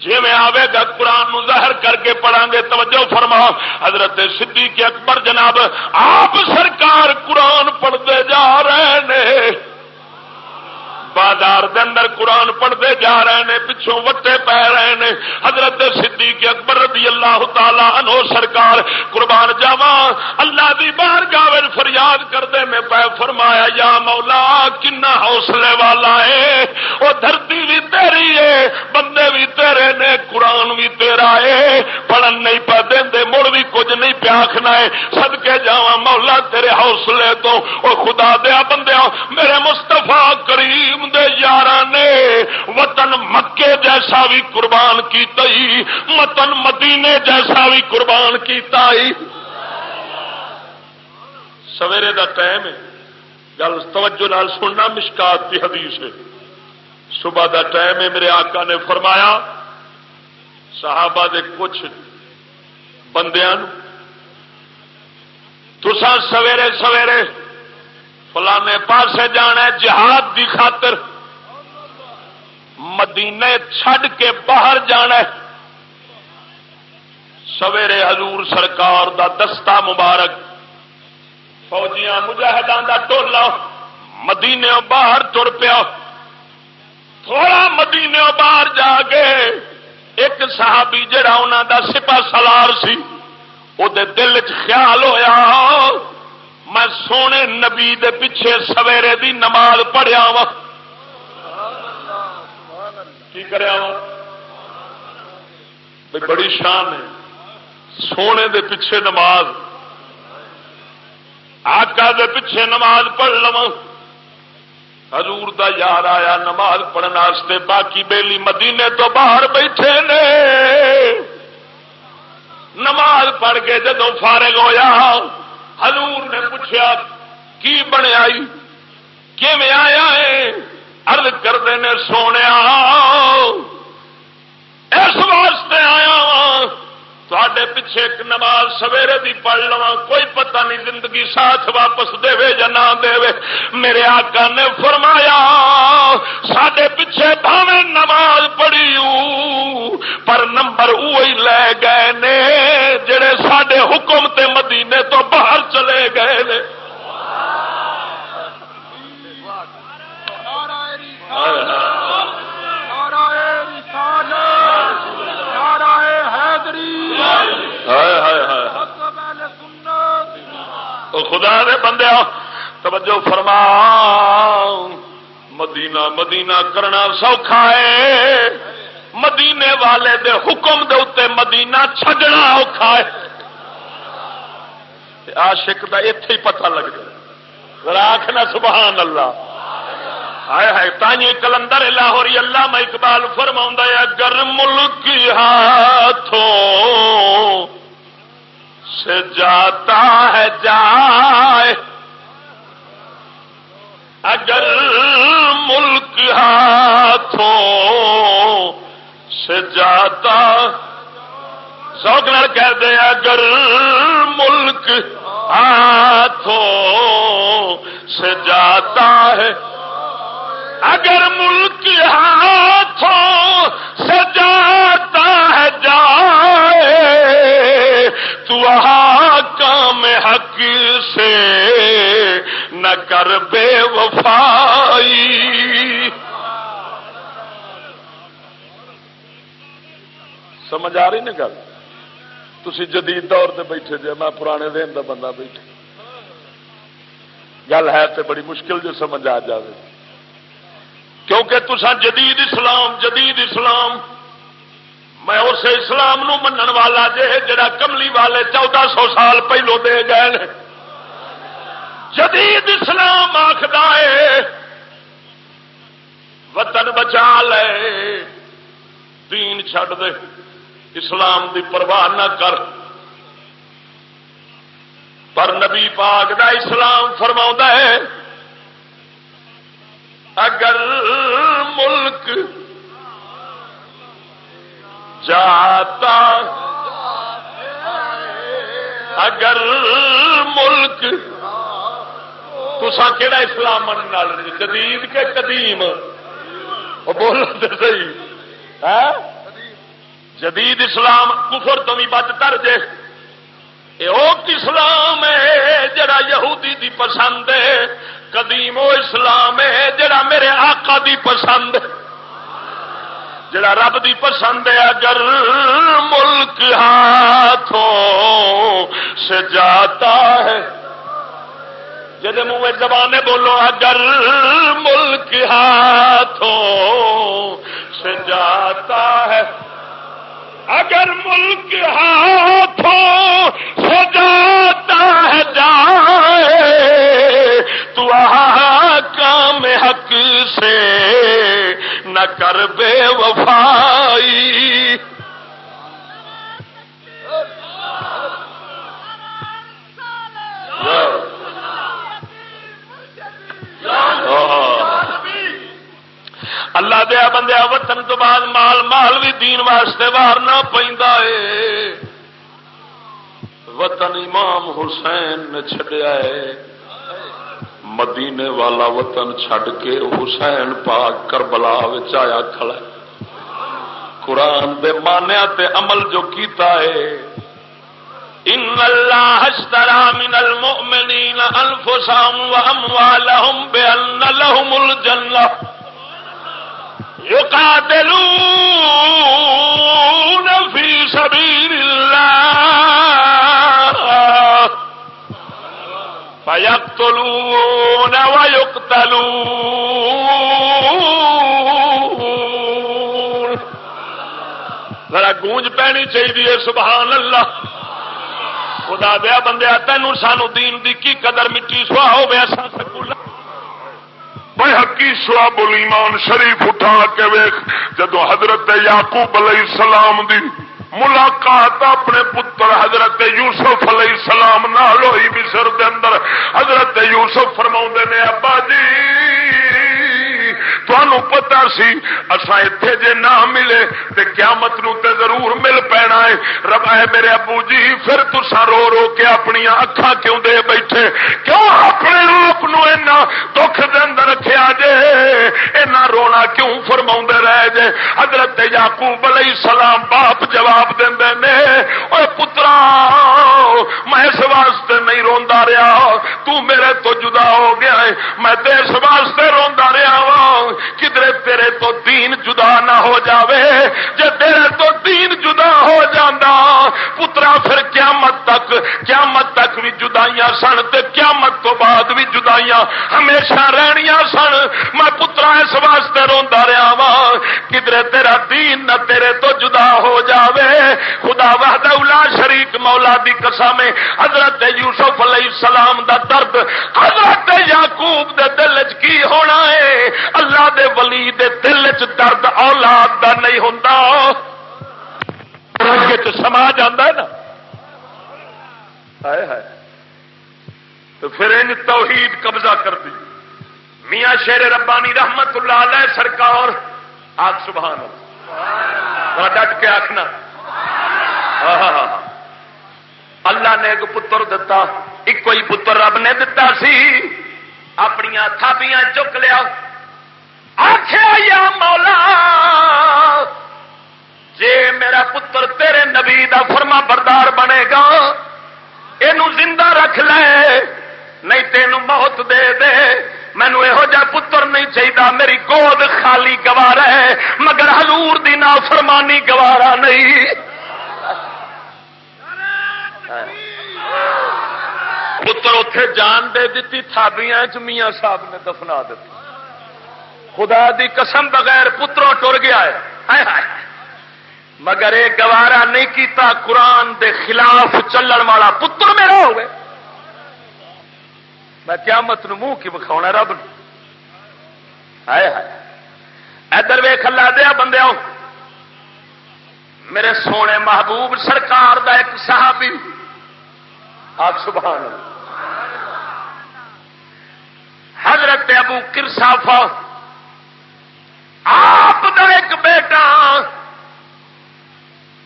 جی میں آئے گا، قرآن نو ظاہر کر کے پڑھا گے، توجہ فرما حضرت صدیق اکبر جناب، آپ سرکار قرآن پڑھتے جا رہے ہیں۔ بازار دے اندر قرآن پڑھتے جا رہے ہیں، پچھوں وٹے پی رہے ہیں۔ حضرت صدیق اکبر رضی اللہ تعالی عنہ سرکار قربان جاوا اللہ دی بار گاوے فریاد کرتے میں پہ فرمایا، یا مولا، کنا حوصلے والا ہے وہ دھرتی بھی تیری ہے، بندے بھی تیرے نے، قرآن بھی تیرا ہے۔ پڑھن نہیں پہ دے مڑ بھی کچھ نہیں پیاکھنا ہے۔ سدکے جا مولا تیرے حوصلے تو وہ خدا دیا بندیا میرے مستفا کریم دے یار نے وطن مکے جیسا بھی قربان کی متن مدینے جیسا بھی قربان کیتا ہی۔ سویرے دا ٹائم ہے۔ گل توجہ نال سننا، مشکات کی حدیث ہے۔ صبح دا ٹائم ہے، میرے آقا نے فرمایا، صحابہ دے کچھ بندیاں تسا سویرے سویرے فلانے پاسے جانا جہاد دی خاطر۔ مدینے چھڈ کے باہر جانا سویرے حضور سرکار دا دستہ مبارک۔ فوجیاں مجاہدان دا ٹولا مدینے باہر تر پیا۔ تھوڑا مدینے باہر جا کے ایک صحابی جڑا انہوں دا سپا سلار سی وہ دل چ خیال ہویا۔ میں سونے نبی دے پیچھے سویرے دی نماز پڑھیا وا کی کریا وا بڑی شان ہے۔ سونے دے پیچھے نماز۔ آقا دے پیچھے نماز پڑھ لو حضور دا یار آیا نماز پڑھنے باقی بیلی مدینے تو باہر بیٹھے نے۔ نماز پڑھ کے جدو فارغ ہویا حضور نے پوچھا کی بنیا آیا ہے؟ ارد کرتے نے سونے اس واسطے آیا ہاں۔ تے پیچھے ایک نماز سویرے دی پڑھ لوا کوئی پتہ نہیں زندگی ساتھ واپس دے یا نہ دے میرے آقا نے فرمایا سڈے پیچھے بھاوے نماز پڑھی پر نمبر وہی لے گئے نے جڑے سڈے حکم تے مدینے تو باہر چلے گئے نے۔ خدا دے بندے توجہ فرما۔ مدینہ مدینہ کرنا سوکھا ہے۔ مدینے والے دے حکم دے اتنے مدینہ چھجنا اوکھا ہے۔ آشک کا اتے ہی پتہ لگ جائے۔ راکھنا سبحان اللہ۔ ہائے ہائے تھی کلندر لاہوری اللہ میں اقبال فرما اگر ملک ہاتھوں سے جاتا ہے، جائے۔ اگر ملک ہاتھوں سے جاتا سوکھنر کہہ دے اگر ملک ہاتھوں سے جاتا ہے۔ اگر ملک ہاتھوں سے جاتا ہے، جائے۔ تو کام حق سے نہ کر بے وفائی۔ سمجھ آ رہی نا گل؟ تھی جدید دور سے بیٹھے جی میں پرانے دن کا بندہ بیٹھے گل ہے تو بڑی مشکل جو سمجھ آ جائے کیونکہ تسا جدید اسلام جدید اسلام میں اس اسلام نو منن والا جے جڑا کملی والے چودہ سو سال پہلو دے گئے جدید اسلام آخد وطن بچا لے، دین چھڈ دے، اسلام دی پرواہ نہ کر۔ پر نبی پاک دا اسلام فرما ہے، اگر ملک جاتا اگر ملک تسا کہڑا اسلام من جدید کے قدیم؟ بولو تو صحیح۔ ہاں؟ جدید اسلام کفر تو بھی بچ کر جے۔ یہ اسلام ہے جڑا یہودی دی پسند ہے۔ قدیم اسلام ہے جڑا میرے آقا دی پسند جڑا رب دی پسند ہے، اگر ملک ہاتھوں سے جاتا ہے۔ جد منہ زبانے بولو، اگر ملک ہاتھوں سے جاتا ہے۔ اگر ملک ہاتھوں سے جاتا ہے، جائے تو کام حق سے نہ کر بے وفائی۔ اللہ دیا بندیا وطن تو بعد مال مال بھی دین واسطے باہر پہ وطن امام حسین نے چڈیا ہے مدینے والا وطن چھڈ کے حسین پاک کربلا آیا کھڑا ہے۔ قرآن دے مانیا تے عمل جو کیتا ہے۔ ان اللہ اشترى من المؤمنین انفسهم واموالهم بان لهم الجنہ يقاتلون في سبيل الله۔ فيقتلون ويقتلون۔ ذرا گونج پینی چاہیے سبحان اللہ خدا دیا بندیا تینوں سانو دین دی کی قدر مٹی سوا ہو گیا سکول میں حقی سواب الایمان شریف اٹھا کے ویخ جدو حضرت یعقوب علیہ السلام دی ملاقات اپنے پتر حضرت یوسف علیہ السلام نال ہوئی مصر دے اندر۔ حضرت یوسف فرما نے، ابا جی! تمہوں پتا سی اصا اتے جے نہ ملے تے قیامت نو تے ضرور مل پینا ہے۔ رب ہے میرے ابو جی پھر تسا رو رو کے اپنی اکھا کیوں دے بیٹھے؟ کیوں اپنے روپ نو اینا دکھ دے اندر رکھیا جے؟ اینا رونا کیوں فرما رہ جے؟ حضرت یعقوب علیہ السلام باپ جواب دے نے اور پترا، میں اس واسطے نہیں روندا رہا تو میرے تو جدا ہو گیا ہے۔ میں تے اس واسطے روندا رہا وا ہاں۔ کدھر تیرے تو دین جدا نہ ہو جاوے، جے تیرے تو دین جدا ہو جانا پترا پھر قیامت تک قیامت تک بھی جدائیاں سن تے قیامت تو بعد بھی جدائیاں ہمیشہ رہنیاں سن۔ میں پترا اس واسطے روندا رہا وا کدھر تیرا دین نہ تیرے تو جدا ہو جاوے۔ خدا وحدہ الا شریک مولا دی قسم حضرت یوسف علیہ السلام دا درد، حضرت یعقوب دے دل کی ہونا ہے؟ اللہ دے ولی دے دل چ درد اولاد دا نہیں ہوں سما جانا ہے نا۔ تو پھر ان توحید قبضہ کر دی۔ میاں شیر ربانی رحمت اللہ علیہ سرکار۔ آگ سبحان ڈٹ کے آخنا ہاں، ہاں، ہاں، اللہ نے ایک پتر دتا۔ ایک کوئی پتر رب نے دتا سی۔ اپنی تھاپیاں چک لیا۔ آخیا یا مولا، جے میرا پتر تیرے نبی دا فرما بردار بنے گا یہ زندہ رکھ لے، نہیں تین موت دے دے۔ مینو یہو جہ پتر نہیں چاہیے میری گود خالی گوارا ہے، مگر حضور دی نا فرمانی گوارا نہیں۔ پتر اتے جان دے دیتی، تھابیاں میاں صاحب نے دفنا دیتی۔ خدا دی قسم بغیر پتروں ٹر گیا ہے۔ مگر یہ گوارا نہیں کیتا، قرآن دے خلاف چلن والا پتر میرا ہوئے میں کیا مت منہ کی بکھاؤنا رب ادھر ویخ اللہ دیا بندے میرے سونے محبوب سرکار دا ایک صحابی۔ آپ سبحان حضرت ابو کرسافا آپ دا ایک بیٹا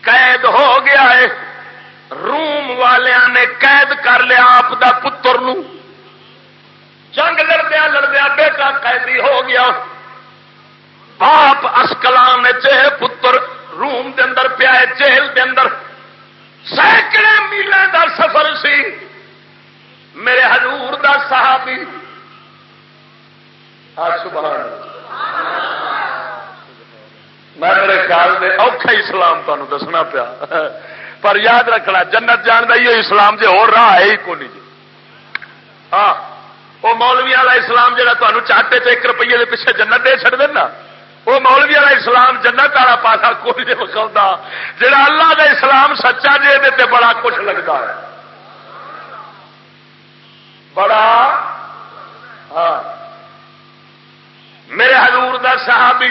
قید ہو گیا ہے۔ روم والوں نے قید کر لیا آپ دا پتر نو۔ جنگ لڑدیا لڑدیا بیٹا قیدی ہو گیا۔ باپ اسکلام پتر روم دے اندر پیا جیل دے اندر۔ سینکڑے میلے دا سفر سی۔ میرے حضور دا صحابی۔ میں میرے خیال میں اوکھا اسلام تمہیں دسنا پیا۔ پر یاد رکھنا، جنت جان کا یہ اسلام جی ہو رہا ہے ہی کون جی۔ ہاں وہ مولوی والا اسلام جہاں تمہیں چاٹے چ ایک روپیے کے پیچھے جنت دے چڑ دینا۔ وہ مولوی والا اسلام جنت والا پاسا کوئی نہیں وکھاؤں جہاں اللہ کا اسلام سچا جی بڑا کچھ لگتا ہے۔ بڑا ہاں۔ میرے حضور دا صحابی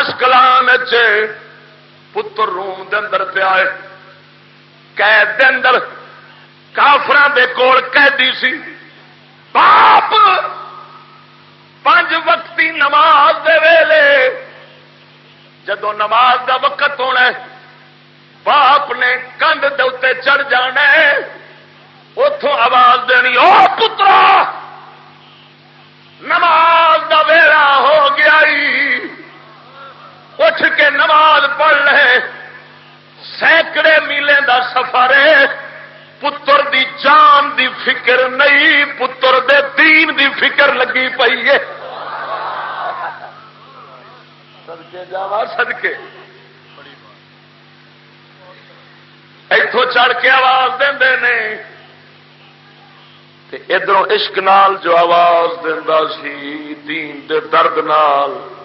اسکلان پتر روم دندر پیا قید اندر کافر دے کول قیدی سی۔ باپ! پانچ وقتی نماز دے ویلے۔ جدو نماز دا وقت ہونا باپ نے کندھ دے چڑھ جانا اتوں آواز دینی، او پترا! نماز دا ویلا ہو گیا اٹھ کے نماز پڑھ لے۔ سینکڑے میلے دا سفر ہے۔ پتر دی جان دی فکر نہیں، پتر دے دین دی فکر لگی پئی ہے۔ سدکے جا سدکے اتوں چڑھ کے آواز دے ادھر عشق نال جو آواز دینا سی، دین دے درد نال۔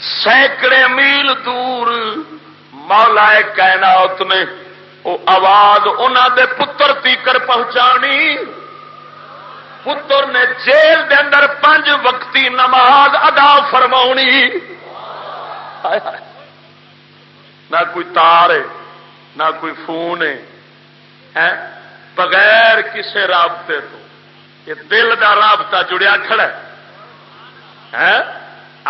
سینکڑے میل دور مولا کائنات نے وہ آواز انہوں دے پتر تیکر پہنچانی۔ پتر نے جیل دے اندر پنج وقتی نماز ادا فرما نہ کوئی تار ہے، نہ کوئی فون ہے۔ بغیر کسی رابطے تو۔ یہ دل کا رابطہ جڑیا کھڑا ہے۔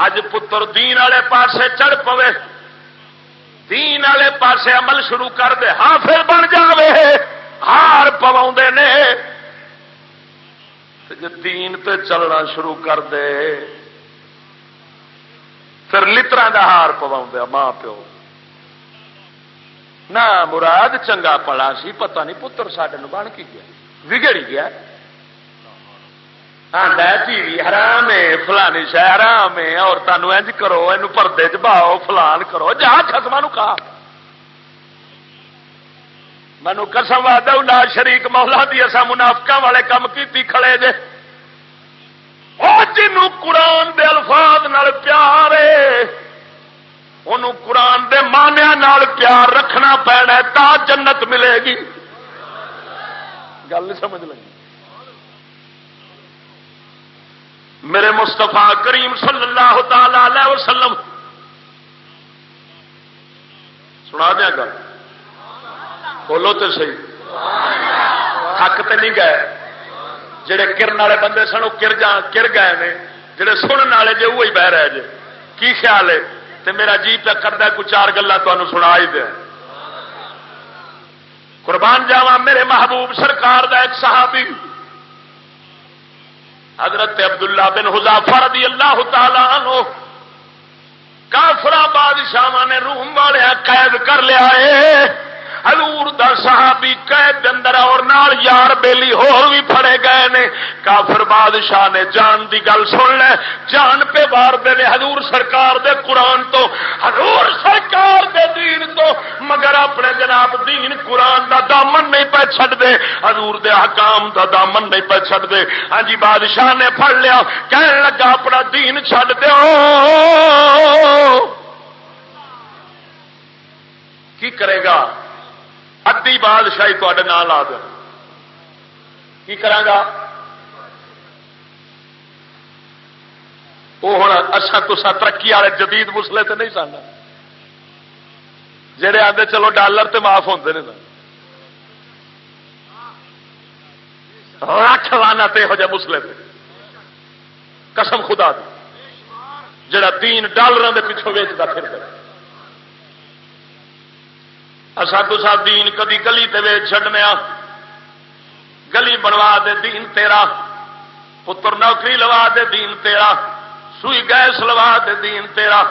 اج پتر دین والے پاسے چڑھ پوے۔ دین والے پاسے عمل شروع کر دے۔ حافظ بن جاوے۔ ہار پوا نے۔ دین تے چلنا شروع کر دے۔ پھر لطرا کا ہار پوا ماں پیو۔ نہ مراد چنگا پڑا سی، پتہ نہیں پتر سڈے بن کی گیا۔ بگڑ گیا۔ ٹی وی حرام ہے فلانی شہ حرام ہے عورتوں اج کرو یہ پردے چ باؤ فلان کرو جا خسما کھا مینو قسم وا شریک مولا دی اصا منافقہ والے کام کی کھڑے جے جنوں قرآن دے الفاظ نال پیار ان قرآن دے مانیا نال پیار رکھنا پینا تا جنت ملے گی گل سمجھ لگی میرے مستفا کریم صلی اللہ تعالی وسلم۔ سنا دیا گل۔ بولو تو سی تھک تو نہیں گئے۔ جڑے کرن والے بندے سن، وہ کر گر گئے نے۔ جڑے سننے والے جی وہی بہ رہے جی کی خیال ہے؟ تو میرا جی پہ کرتا کچھ چار گلا تمہیں سنا ہی دیا۔ قربان جاوا میرے محبوب سرکار دا ایک صحابی۔ حضرت عبداللہ بن حضافہ رضی اللہ تعالی عنہ کافرا بادشاہ نے روم والے قید کر لیا ہے۔ حضور دا صحابی قید اندر اور نال یار بیلی ہور بھی پھڑے گئے نے۔ کافر بادشاہ نے جان دی گل سن لے۔ جان پہ بار دے نے حضور سرکار دے قرآن تو، حضور سرکار دے دین تو، مگر اپنے جناب دین قرآن دا دامن نہیں پہ چھڑ دے۔ حضور دے حکام دا دامن نہیں پہ چھڑ دے۔ ہاں جی بادشاہ نے پھڑ لیا۔ کہنے لگا، اپنا دین چھڑ دے کی کرے گا؟ ادی بادشاہی تے نام لا دیا کی کرا وہ ہوں اچھا تسا ترقی والے جدید مسلے تو نہیں سن جہے آتے چلو ڈالر تے معاف ہوتے ہیں رکھ لانا یہو جہ مسلے تے قسم خدا دی جڑا تین ڈالر کے پچھوں ویچتا پھر اصا تو دین کدی گلی چڈنے گلی بنوا دے دین تیرا۔ پتر نوکری لوا دے دین تیرا۔ سوئی گیس لوا دے دین تیرا۔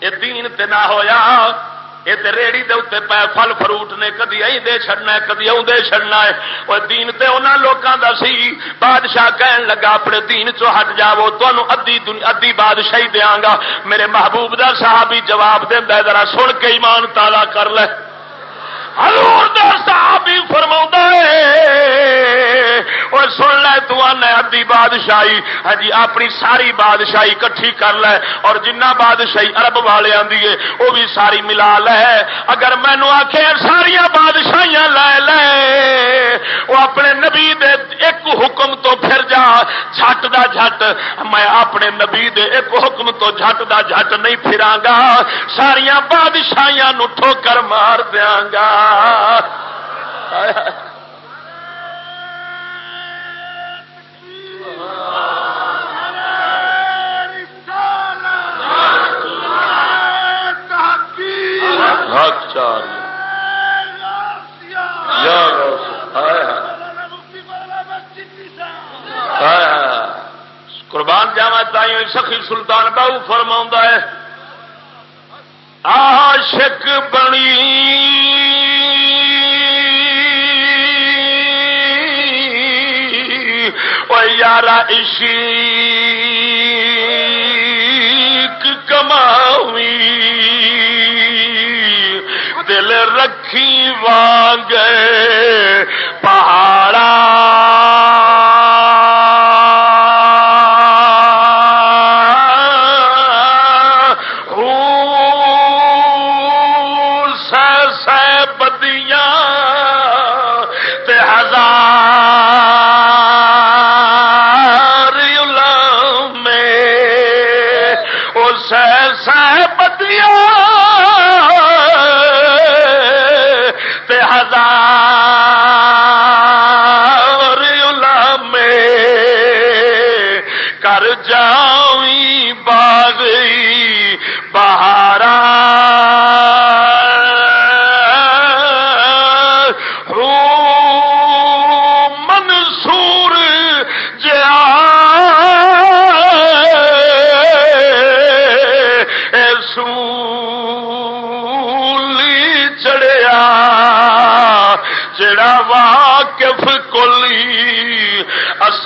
یہ دین تے نہ ہویا۔ یہ تو ریڑی دے اتنے پے فل فروٹ نے کدی اہ دے چڑنا ہے، کدی اُن دے چڑنا ہے۔ وہ دین تے انہوں لوگوں کا سی۔ بادشاہ کہن لگا، اپنے دین چو ہٹ جاو تمہوں ادی ادی بادشاہی دیا گا۔ میرے محبوب دا صحابی جواب دینا ذرا سن کے ایمان تالا کر لے۔ حضور دا صحابی فرما اور سن لے، تو ادی بادشاہی۔ ہاں جی اپنی ساری بادشاہی کٹھی کر لے۔ اور جنہ بادشاہی ارب والے آدھی ہے، وہ بھی ساری ملا لے۔ اگر مینو آخ ساریا بادشاہیاں لے لے۔ وہ اپنے نبی دے ایک حکم تو پھر جا، جھٹ دا جھٹ۔ میں اپنے نبی دے ایک حکم تو جھٹ دا جھٹ نہیں پھرا گا ساریا بادشاہیاں ٹھوکر مار دیا گا قربان جاوا تھی سخی سلطان باؤ فرما ہے۔ آشک بنی۔ یار عشق کماوی۔ دل رکھی وانگ پہاڑا۔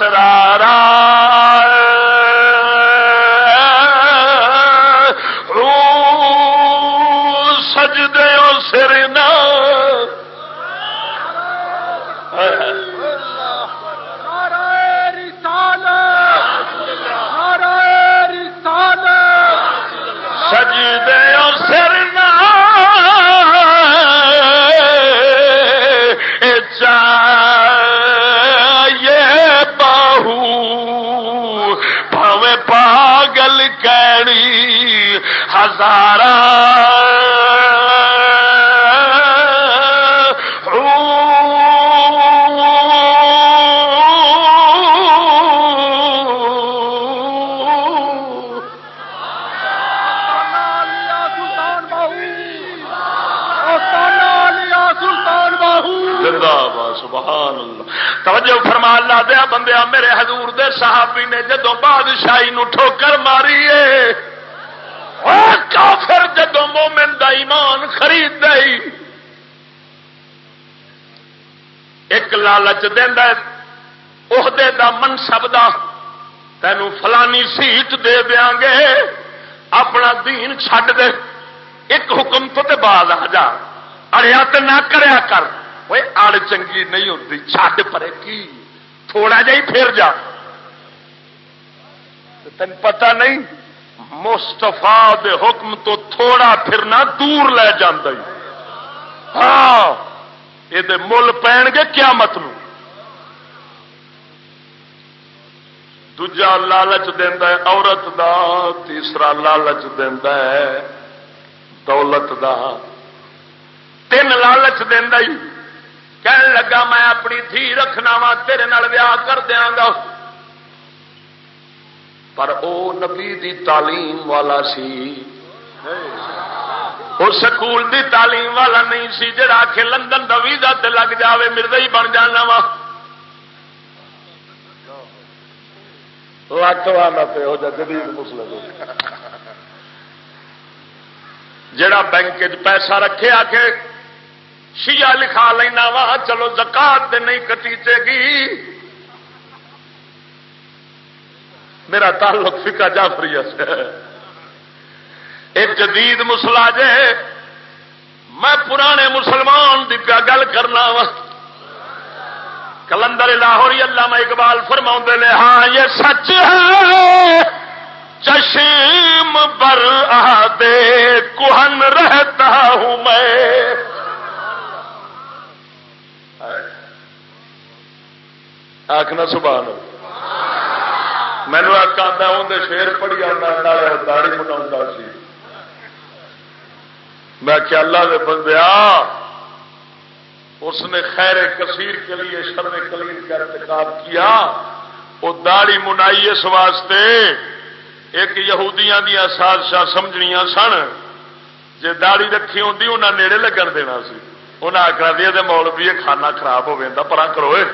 سرارا سارا توجہ فرما لا دیا بندیا میرے حضور دے صحابی نے جدو بادشاہی نو ٹھوکر لالچ دینا عہدے دا منصب دا تینو فلانی سیٹ دے دیا گے۔ اپنا دین چھڈ دے۔ ایک حکم تو تے باز آ جا۔ اڑیا تو نہ کریا کر۔ وہ اڑ چنگی نہیں ہوتی چھڈ پرے کی؟ تھوڑا جا ہی پھر جا۔ تین پتا نہیں۔ مستفا دے حکم تو تھوڑا پھرنا دور لے جانا ہاں۔ یہ مل پین گے کیا مت دجا لالچ دینا عورت دا، تیسرا لالچ دینا ہے، دولت دا۔ تین لالچ دینا کہنے لگا میں اپنی دھی رکھنا وا، تیرے ویاہ کر دیا گا۔ پر او نبی دی تعلیم والا سی۔ وہ سکول دی تعلیم والا نہیں سی جڑا کے لندن کا ویزا تے لگ جاوے مرد ہی بن جانا وا۔ لک والا پہ ہو جا جدید مسلم۔ جڑا بینک پیسہ رکھے آ کے شیا لکھا لینا وا چلو زکات نہیں کٹیچے گی۔ میرا تعلق فکا جعفری سے۔ ایک جدید مسلا جے، میں پرانے مسلمان کی پیا گل کرنا وا۔ کلندر لاہوری اللہ میں اقبال فرما لے ہاں یہ سچ ہے۔ چشم بر آدے کوہن رہتا ہوں میں۔ آخنا سبحان مینو آتا اندر شیر پڑی آتا داڑی بنا سی۔ میں کیا اللہ دے بندیا اس نے خیر کثیر کے لیے، شر کلیر کا انتخاب کیا۔ وہ داڑی منائی اس واسطے۔ ایک یہودیاں دیا سازشاں سمجھنیا سن۔ جی داڑی رکھی ہوں انہیں نیڑے لگن دینا سی۔ انہیں آخر دیا مول بھی یہ کھانا خراب ہو گیا پر کروئے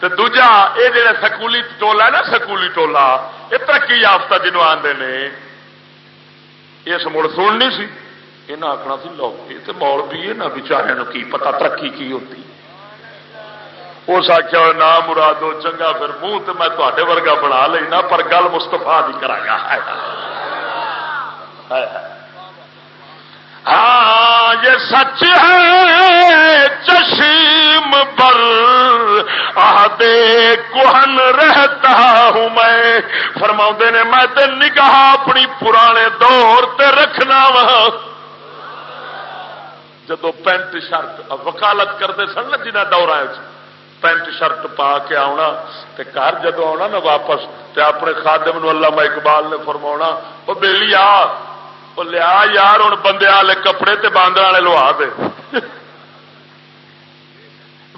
تو دوجا یہ جڑا سکولی ٹولا نا، سکولی ٹولا یہ ترقی یافتہ جنوب آتے ہیں اس مڑ سننی سی۔ یہ آخنا سی، لو، یہ مول بھی یہاں بچارے کی پتا ترقی کی ہوتی اس آخیا نہ مرادو چنگا پھر منہ تو میں تے ورگا بنا لینا، پر گل مستفا بھی کرا گا ہاں یہ سچ ہے چشم پر آدے کوہن رہتا ہوں میں۔ فرما نے، میں تے نگاہ اپنی پرانے دور تے رکھنا وا۔ جدو پینٹ شرٹ وکالت کرتے سن نا جنہیں دور آئے پینٹ شرٹ پا کے آنا گھر جدو آنا نا واپس تے اپنے خادم نو اللہ اقبال نے فرما وہ بہلی آ وہ لیا یار ہوں بندے والے کپڑے تے باندر والے لوا دے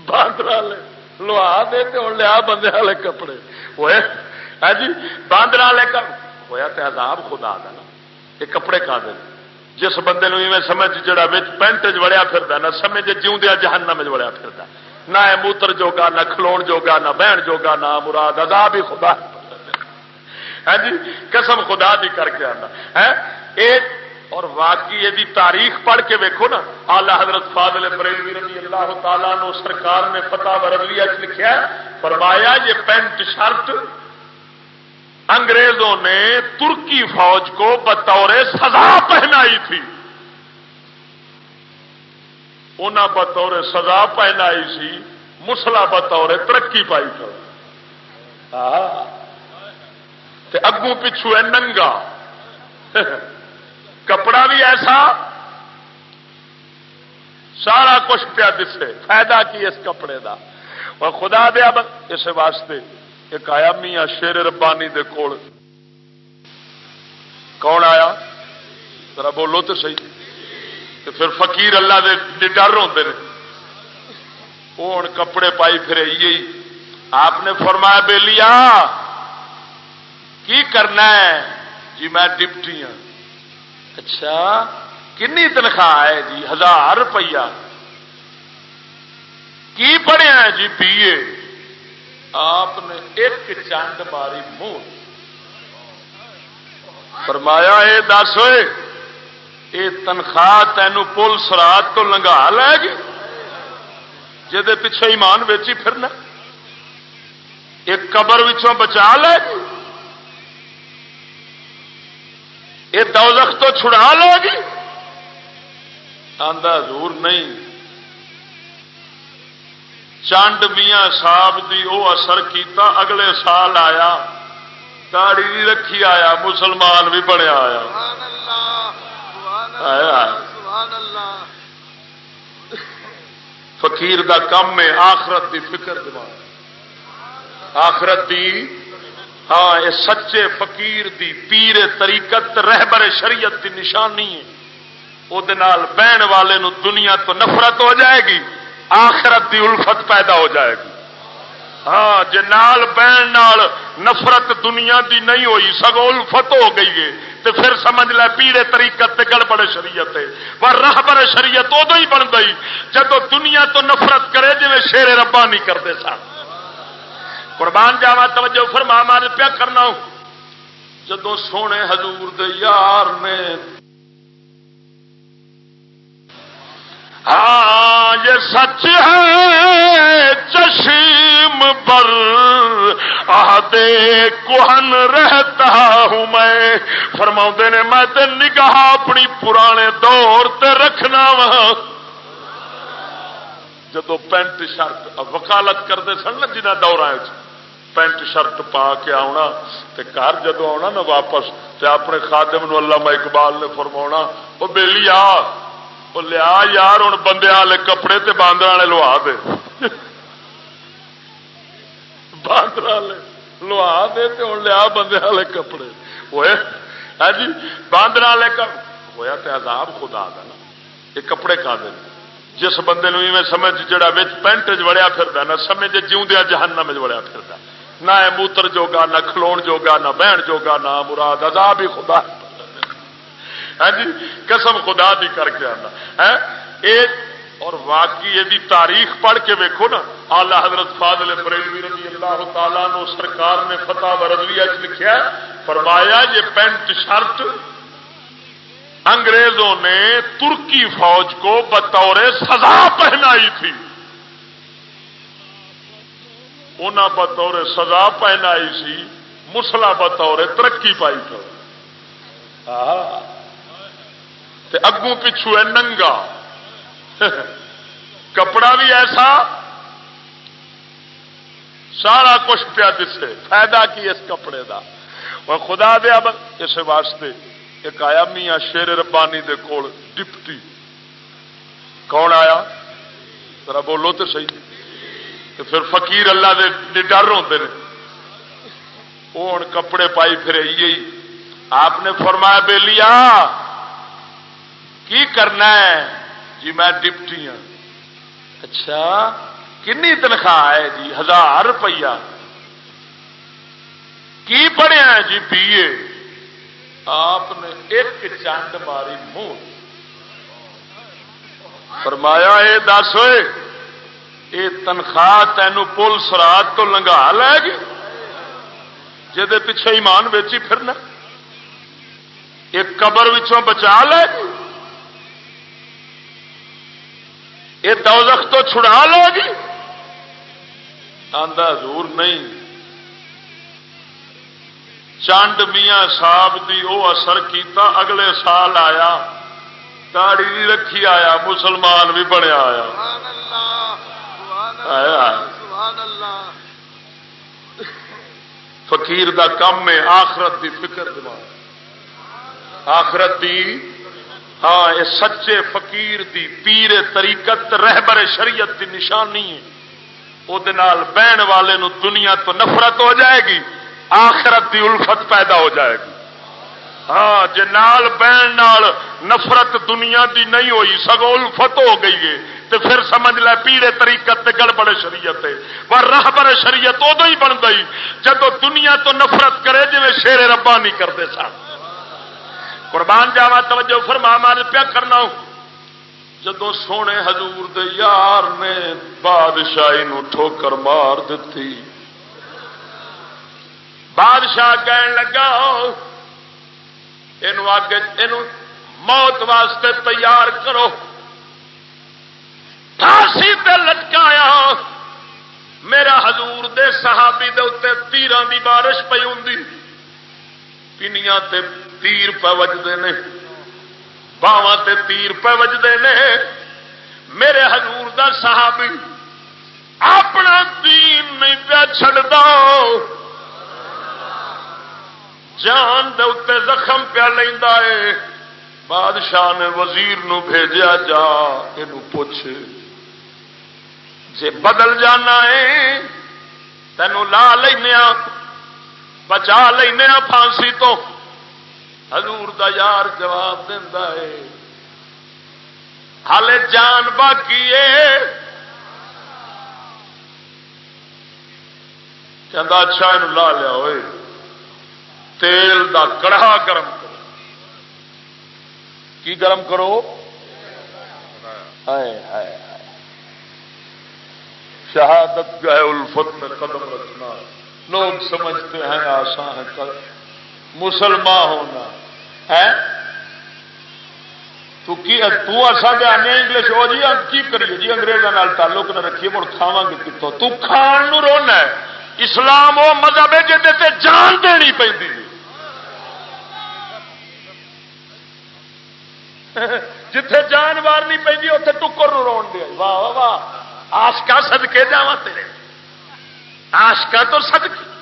باندر والے لوا دے تے ہوں لیا بندے والے کپڑے ہوئے؟ ہے جی باندر والے ہوا تو عذاب خدا دا یہ کپڑے کا دے۔ جس بندے نو میں سمجھ جڑا پینٹ وڑیا پھر نہ سمجھ جیوندیا جہنم وڑیا پھر نہ موتر جوگا، نہ کھلو جوگا، نہ بہن جوگا، نہ مراد عذاب ہی خدا۔ ہے جی قسم خدا دی کر کے آنا۔ ہاں، ہے ایک اور واقعی یہ تاریخ پڑھ کے ویکو نا آلہ حضرت فاضل بریلوی رضی اللہ تعالیٰ نو سرکار نے فتح برلیا لکھا فرمایا یہ پینٹ شرٹ انگریزوں نے ترکی فوج کو بطور سزا پہنائی تھی۔ انہیں بطور سزا پہنائی سی مسلا بطور ترقی پائی تھا اگوں پچھو ہے ننگا۔ کپڑا بھی ایسا۔ سارا کچھ پیا دسے۔ فائدہ کی اس کپڑے دا؟ اور خدا دیا اس واسطے۔ ایک آیا میاں شیر ربانی دے کول۔ کون آیا؟ ذرا بولو تو صحیح۔ کہ پھر فقیر اللہ دے ڈر ہوتے ہیں وہ ہوں کپڑے پائی پھر یہی آپ نے فرمایا بے لیا کی کرنا ہے؟ جی میں ڈپٹی ہوں اچھا کنی تنخواہ ہے؟ جی ہزار روپیہ۔ کی پڑھیا ہے؟ جی پی اے۔ آپ نے ایک چانڈ ماری منہ فرمایا یہ دس ہوئے یہ تنخواہ تینوں پولیس رات تو لنگا لے گی جہد پیچھے ایمان ویچی پھرنا ایک قبر وچوں بچا لے گی یہ دوزخ تو چھڑا لے گی۔ آدھا زور نہیں۔ چانڈ میاں صاحب دی او اثر کیتا اگلے سال آیا داڑی بھی رکھی آیا مسلمان بھی بنیا آیا۔ فقیر دا کم ہے آخرت دی فکر دماغ آخرت دی ہاں یہ سچے فقیر دی پیر طریقت رہبر شریعت دی نشانی ہے۔ وہ بہن والے نو دنیا تو نفرت ہو جائے گی۔ آخرت دی الفت پیدا ہو جائے گی۔ ہاں جے نال بہن نال نفرت دنیا دی نہیں ہوئی، سگو الفت ہو گئی ہے۔ تو پھر سمجھ لے، پیڑے طریقت گڑبڑ شریعت ہے۔ پر رہبر شریعت ادو ہی بن گئی جب دنیا تو نفرت کرے جی شیر ربا نہیں کرتے سن۔ قربان جاوا توجہ فرما مار پیا کرنا جدو سونے حضور دے یار نے ہاں یہ سچ ہے چشم پر۔ آدے کوہن رہتا ہوں میں۔ فرما نے، میں تے نگاہ اپنی پرانے دور تے رکھنا وا۔ جدو پینٹ شرٹ وکالت کرتے سن نا جنہ دور پینٹ شرٹ پا کے آنا تے گھر جدو آنا نا واپس تے اپنے خادم نو اللہ اقبال نے فرما وہ بہلی آ وہ لیا یار ہوں بندے والے کپڑے تے باندر والے لوا دے باندر والے لوا دے تے ہوں لیا بندے والے کپڑے ہوئے ہاں جی باندر والے ہوا تو عذاب خدا دا نا یہ کپڑے کا دے جس بندے نو میں سمجھ جڑا بچ پینٹ چڑیا پھر نہ سمجھ جیوندیا جہنم وڑیا پھر نہ موتر جوگا نہ کھلون جوگا نہ بہن جوگا نہ مراد عذاب ہی خدا ہاں جی قسم خدا بھی کر کے آنا ہاں؟ ہے اور واقعی یہ تاریخ پڑھ کے ویکو نا۔ آلہ حضرت فاضل بریلوی رضی اللہ تعالیٰ نو سرکار نے فتح برضویہ لکھا فرمایا یہ پینٹ شرٹ انگریزوں نے ترکی فوج کو بطور سزا پہنائی تھی۔ انہیں بطور سزا پہنائی سی مسلا بطور ترقی پائی اگوں پچھو ہے ننگا۔ کپڑا بھی ایسا، سارا کچھ پیا دسے۔ فائدہ کی اس کپڑے دا؟ وہ خدا دیا اس واسطے ایک آیا، میاں شیر ربانی دے کول ڈپٹی۔ کون آیا؟ ذرا بولو تو صحیح۔ پھر فقیر اللہ دے ڈر ہوتے ہیں وہ ہوں کپڑے پائی پھر آپ نے فرمایا بے لیا کی کرنا ہے؟ جی میں ڈپٹی ہوں اچھا کنی تنخواہ ہے جی؟ ہزار روپیہ۔ کی پڑھیا ہے جی بی اے؟ آپ نے ایک چانڈ ماری منہ فرمایا یہ دس ہوئے یہ تنخواہ تینوں پولیس رات تو لنگا لے گی۔ جہد پیچھے ایمان ویچی پھرنا، ایک قبر بچا لے گی۔ یہ دوزخ تو چھڑا لو گی آدھا زور نہیں۔ چانڈ میاں صاحب دی او اثر کیتا اگلے سال آیا۔ داڑی بھی رکھی آیا مسلمان بھی بنیا آیا۔ فقیر دا کم ہے آخرت دی فکر دماغ۔ آخرت دی ہاں یہ سچے فقیر دی پیر طریقت، رہبر شریعت دی نشانی ہے۔ وہ بہن والے نو دنیا تو نفرت ہو جائے گی، آخرت دی الفت پیدا ہو جائے گی۔ ہاں جے نال بہن نال نفرت دنیا دی نہیں ہوئی، سگو الفت ہو گئی ہے۔ تو پھر سمجھ لے پیڑے طریقت گڑبڑ شریعت ہے۔ پر رہبر شریعت ادو ہی بن گئی جب دنیا تو نفرت کرے جی شیر ربانی کرتے سن۔ قربان جاوا توجہ فرما مار پیا کرنا جدو سونے حضور دے یار نے بادشاہی نو ٹھوکر مار دیتی بادشاہ کہن لگا یہ موت واسطے تیار کرو۔ پھانسی تے لٹکایا۔ میرا حضور دے صحابی دے اتنے تیران دی بارش پی ہوں پنیاں تے تیر پہ وجدے نے۔ باوا تے تیر پہ وجدے نے۔ میرے حضور دا صحابی، اپنا دین نہیں پیا چڑھتا جان دے اتنے زخم پیا لینا ہے بادشاہ نے وزیر نو بھیجا جا یہ پوچھ۔ جے بدل جانا ہے تینوں لا لینا بچا لینا پھانسی تو۔ حضور دا یار جواب دینا ہے۔ ہالے جان باقی کہندا اچھا یہ لا لیا ہوئے تیل دا کڑھا گرم کرو۔ کی گرم کرو؟ شہادت گئے الفت میں قدم رکھنا۔ لوگ سمجھتے ہیں آسان ہے۔ مسلمان ہونا۔ ہے آنے انگلش ہو جی کی کریے؟ جی اگریزوں تعلق نہ رکھیے، مڑ کھاوا گے کتوں تان رونا اسلام وہ مذہب ہے جی جان دینی پی جتھے جان مارنی پی اتنے ٹکر رو دیا واہ واہ واہ۔ آشکا سدکے جا تیرے۔ آشکا تو سدک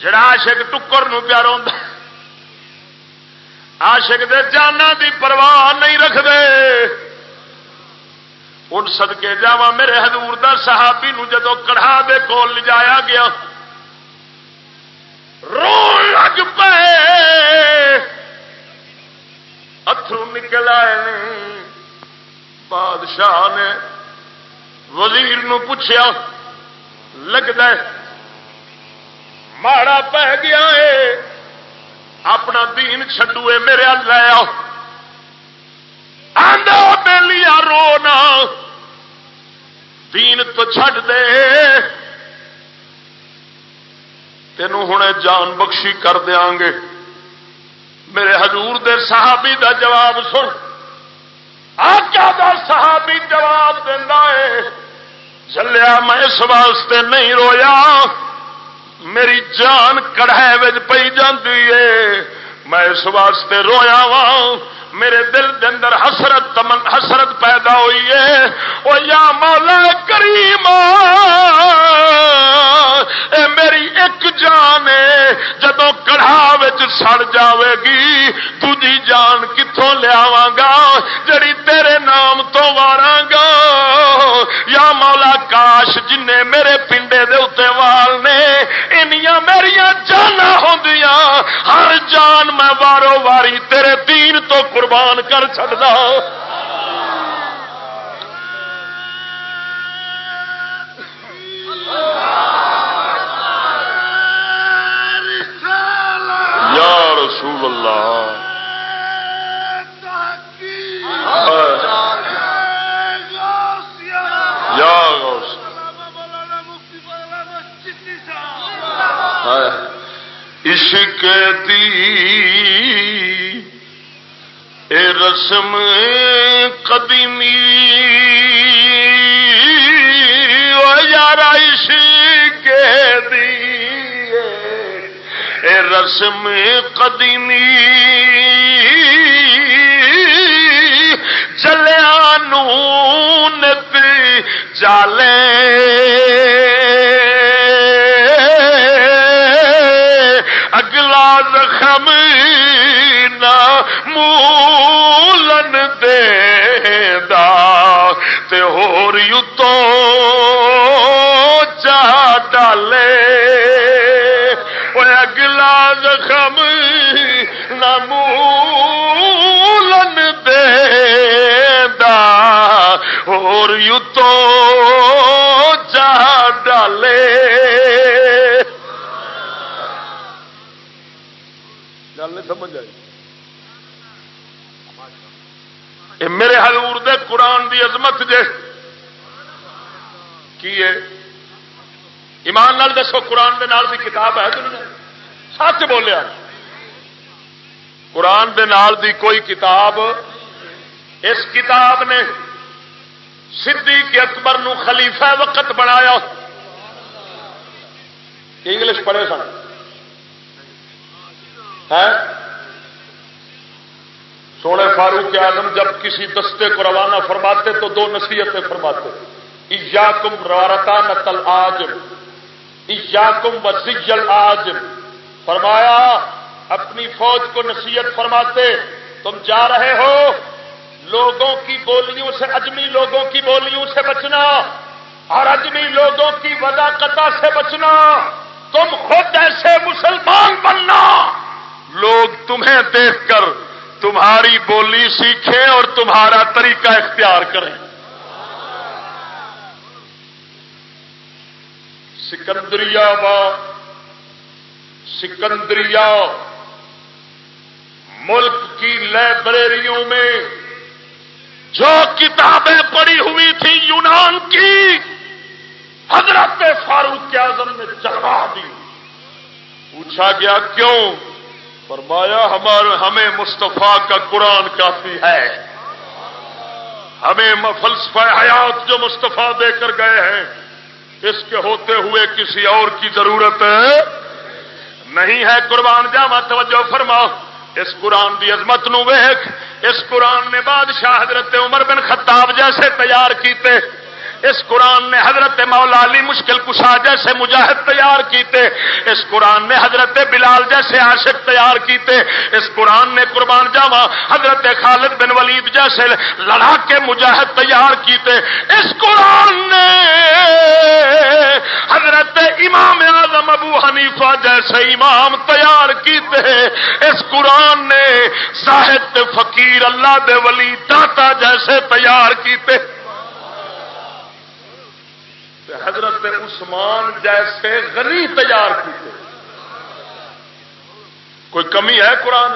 جڑا آشک ٹکر نو پیار آشک دے جانا دی پرواہ نہیں رکھتے ان سدکے جا میرے حضور دا صحابی نو جدو کڑھا دے کول لجایا گیا رو لگ پے اترو نکل آئے بادشاہ نے وزیر نو پوچھا لگتا ماڑا پہ گیا ہے اپنا دین چڈوے میرے لیا لیا رونا دین تو چھڈ دے تینوں ہوں جان بخشی کر دیا گے میرے حضور دے صحابی دا جواب سن آقا دا صحابی جواب دینا ہے چلیا میں اس واسطے نہیں رویا میری جان کڑھے پی جاتی ہے میں اس واسطے رویا وا میرے دل دے اندر حسرت حسرت پیدا ہوئی ہے۔ وہ یا مولا کریم، اے میری ایک جان ہے جدو کڑھا سڑ جاوے گی تجی جان کتوں لیا گا، جڑی تیرے نام تو وارا گا۔ یا مولا کاش جن میرے پنڈے دے اتنے وال نے انیا جانا ہوں ہر جان میں وارو واری تیرے دین تو قربان کر چڑھتا یا رسول اللہ۔ یا عشق دی اے رسم قدیمی او یار عشق دی اے رسم قدیمی چلیا نت جالے مولن دے تے ہور یتوں چاہ ڈالے وہ اگلا زخم نہ مولن دے اور یتوں چاہ ڈالے گل نہیں سمجھ آئی۔ میرے حضور دے قرآن دی عظمت جے کی ہے ایمان نال دسو، قرآن دے نال دی کتاب ہے سچ بولیا قرآن دے نال دی کوئی کتاب، اس کتاب نے صدیق اکبر نو خلیفہ وقت بنایا۔ انگلش پڑھے سن۔ سونے فاروق اعظم جب کسی دستے کو روانہ فرماتے تو دو نصیحتیں فرماتے ایجا کم رارتا نتل آجم ایجا کم وزیل آجم فرمایا، اپنی فوج کو نصیحت فرماتے، تم جا رہے ہو، لوگوں کی بولیوں سے اجمی، لوگوں کی بولیوں سے بچنا، اور اجمی لوگوں کی وضاقت سے بچنا۔ تم خود ایسے مسلمان بننا۔ لوگ تمہیں دیکھ کر تمہاری بولی سیکھیں اور تمہارا طریقہ اختیار کریں۔ سکندریا و سکندریا ملک کی لائبریریوں میں جو کتابیں پڑھی ہوئی تھی یونان کی، حضرت فاروق اعظم نے چڑھا دی۔ پوچھا گیا، کیوں؟ فرمایا ہمارے ہمیں مستفا کا قرآن کافی ہے۔ ہمیں فلسفہ حیات جو مصطفیٰ دے کر گئے ہیں، اس کے ہوتے ہوئے کسی اور کی ضرورت نہیں ہے۔ قربان جاوا توجہ فرماؤ اس قرآن کی عظمت نو ویخ اس قرآن نے بادشاہ حضرت عمر بن خطاب جیسے تیار کیتے۔ اس قرآن نے حضرت مولا علی مشکل کشا جیسے مجاہد تیار کیتے، اس قرآن نے حضرت بلال جیسے عاشق تیار کیتے، اس قرآن نے قربان جاوا حضرت خالد بن ولید جیسے لڑا کے مجاہد تیار کیتے۔ اس قرآن نے حضرت امام اعظم ابو حنیفہ جیسے امام تیار کیتے۔ اس قرآن نے ساہت فقیر اللہ دے ولی داتا جیسے تیار کیتے۔ حضرت عثمان جیسے غنی تیار کیتے کوئی کمی ہے قرآن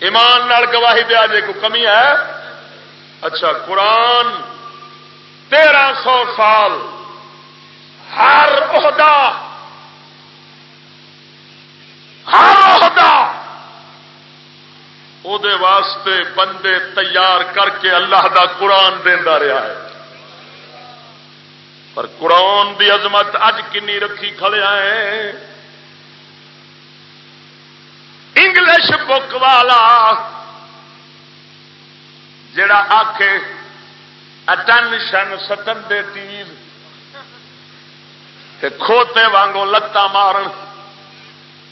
ایمان نال گواہی دیا جائے کوئی کمی ہے؟ اچھا قرآن تیرہ سو سال ہر عہدہ ہر عہدہ واسطے بندے تیار کر کے اللہ دا قرآن دینا رہا ہے۔ پر قرآن دی عظمت اج کنی رکھی کھڑیا ہے انگلش بک والا جڑا آخ اٹینشن ستن دے تیز کھوتے وانگو لتا مارن۔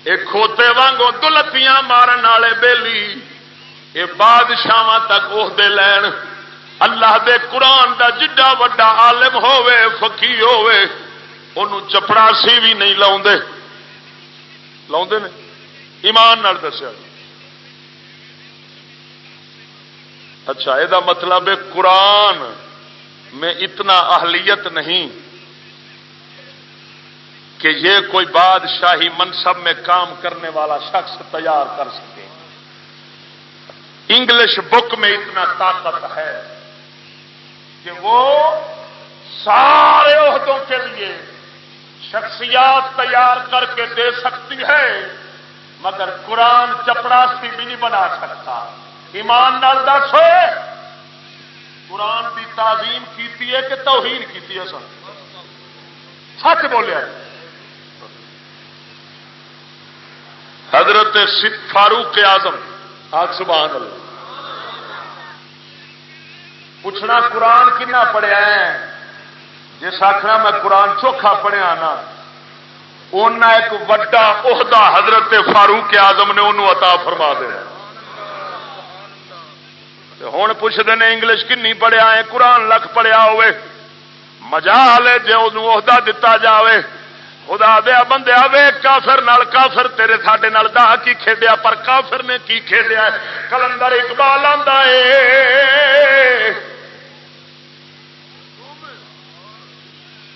یہ کھوتے وانگو دلتیاں مارن والے بےلی یہ بادشاہ تک عہدے لین۔ اللہ دے قرآن دا جڈا وڈا عالم ہوے فقی ہوے انہوں چپڑاسی بھی نہیں لاؤ لاؤ نے؟ ایمان نال دسیا۔ اچھا یہ مطلب ہے قرآن میں اتنا اہلیت نہیں کہ یہ کوئی بادشاہی منصب میں کام کرنے والا شخص تیار کر سکے۔ انگلش بک میں اتنا طاقت ہے۔ کہ وہ سارے عہدوں کے لیے شخصیات تیار کر کے دے سکتی ہے، مگر قرآن چپڑاسی بھی نہیں بنا سکتا۔ ایمان نال دس ہوئے قرآن کی تعظیم کی ہے کہ توہین کی ہے سر سچ بولیا۔ حضرت فاروق آزم آگ سبحان اللہ۔ پوچھنا قرآن کنا پڑھیا ہے؟ جس آخر میں قرآن چوکھا پڑھیا نا ایک وڈا عہدہ حضرت فاروق آزم نے انہوں عطا فرما دیا ہوں پوچھتے ہیں انگلش کنی پڑھیا ہے؟ قرآن لکھ پڑھیا ہوئے۔ مجال جی عہدہ دتا جاوے۔ خدا دیا بندیا وے کافر نال کافر، تیرے ساڈے نال دا کی کھیڈیا، پر کافر نے کی کھیڈیا کلندر اقبال آندا ہے۔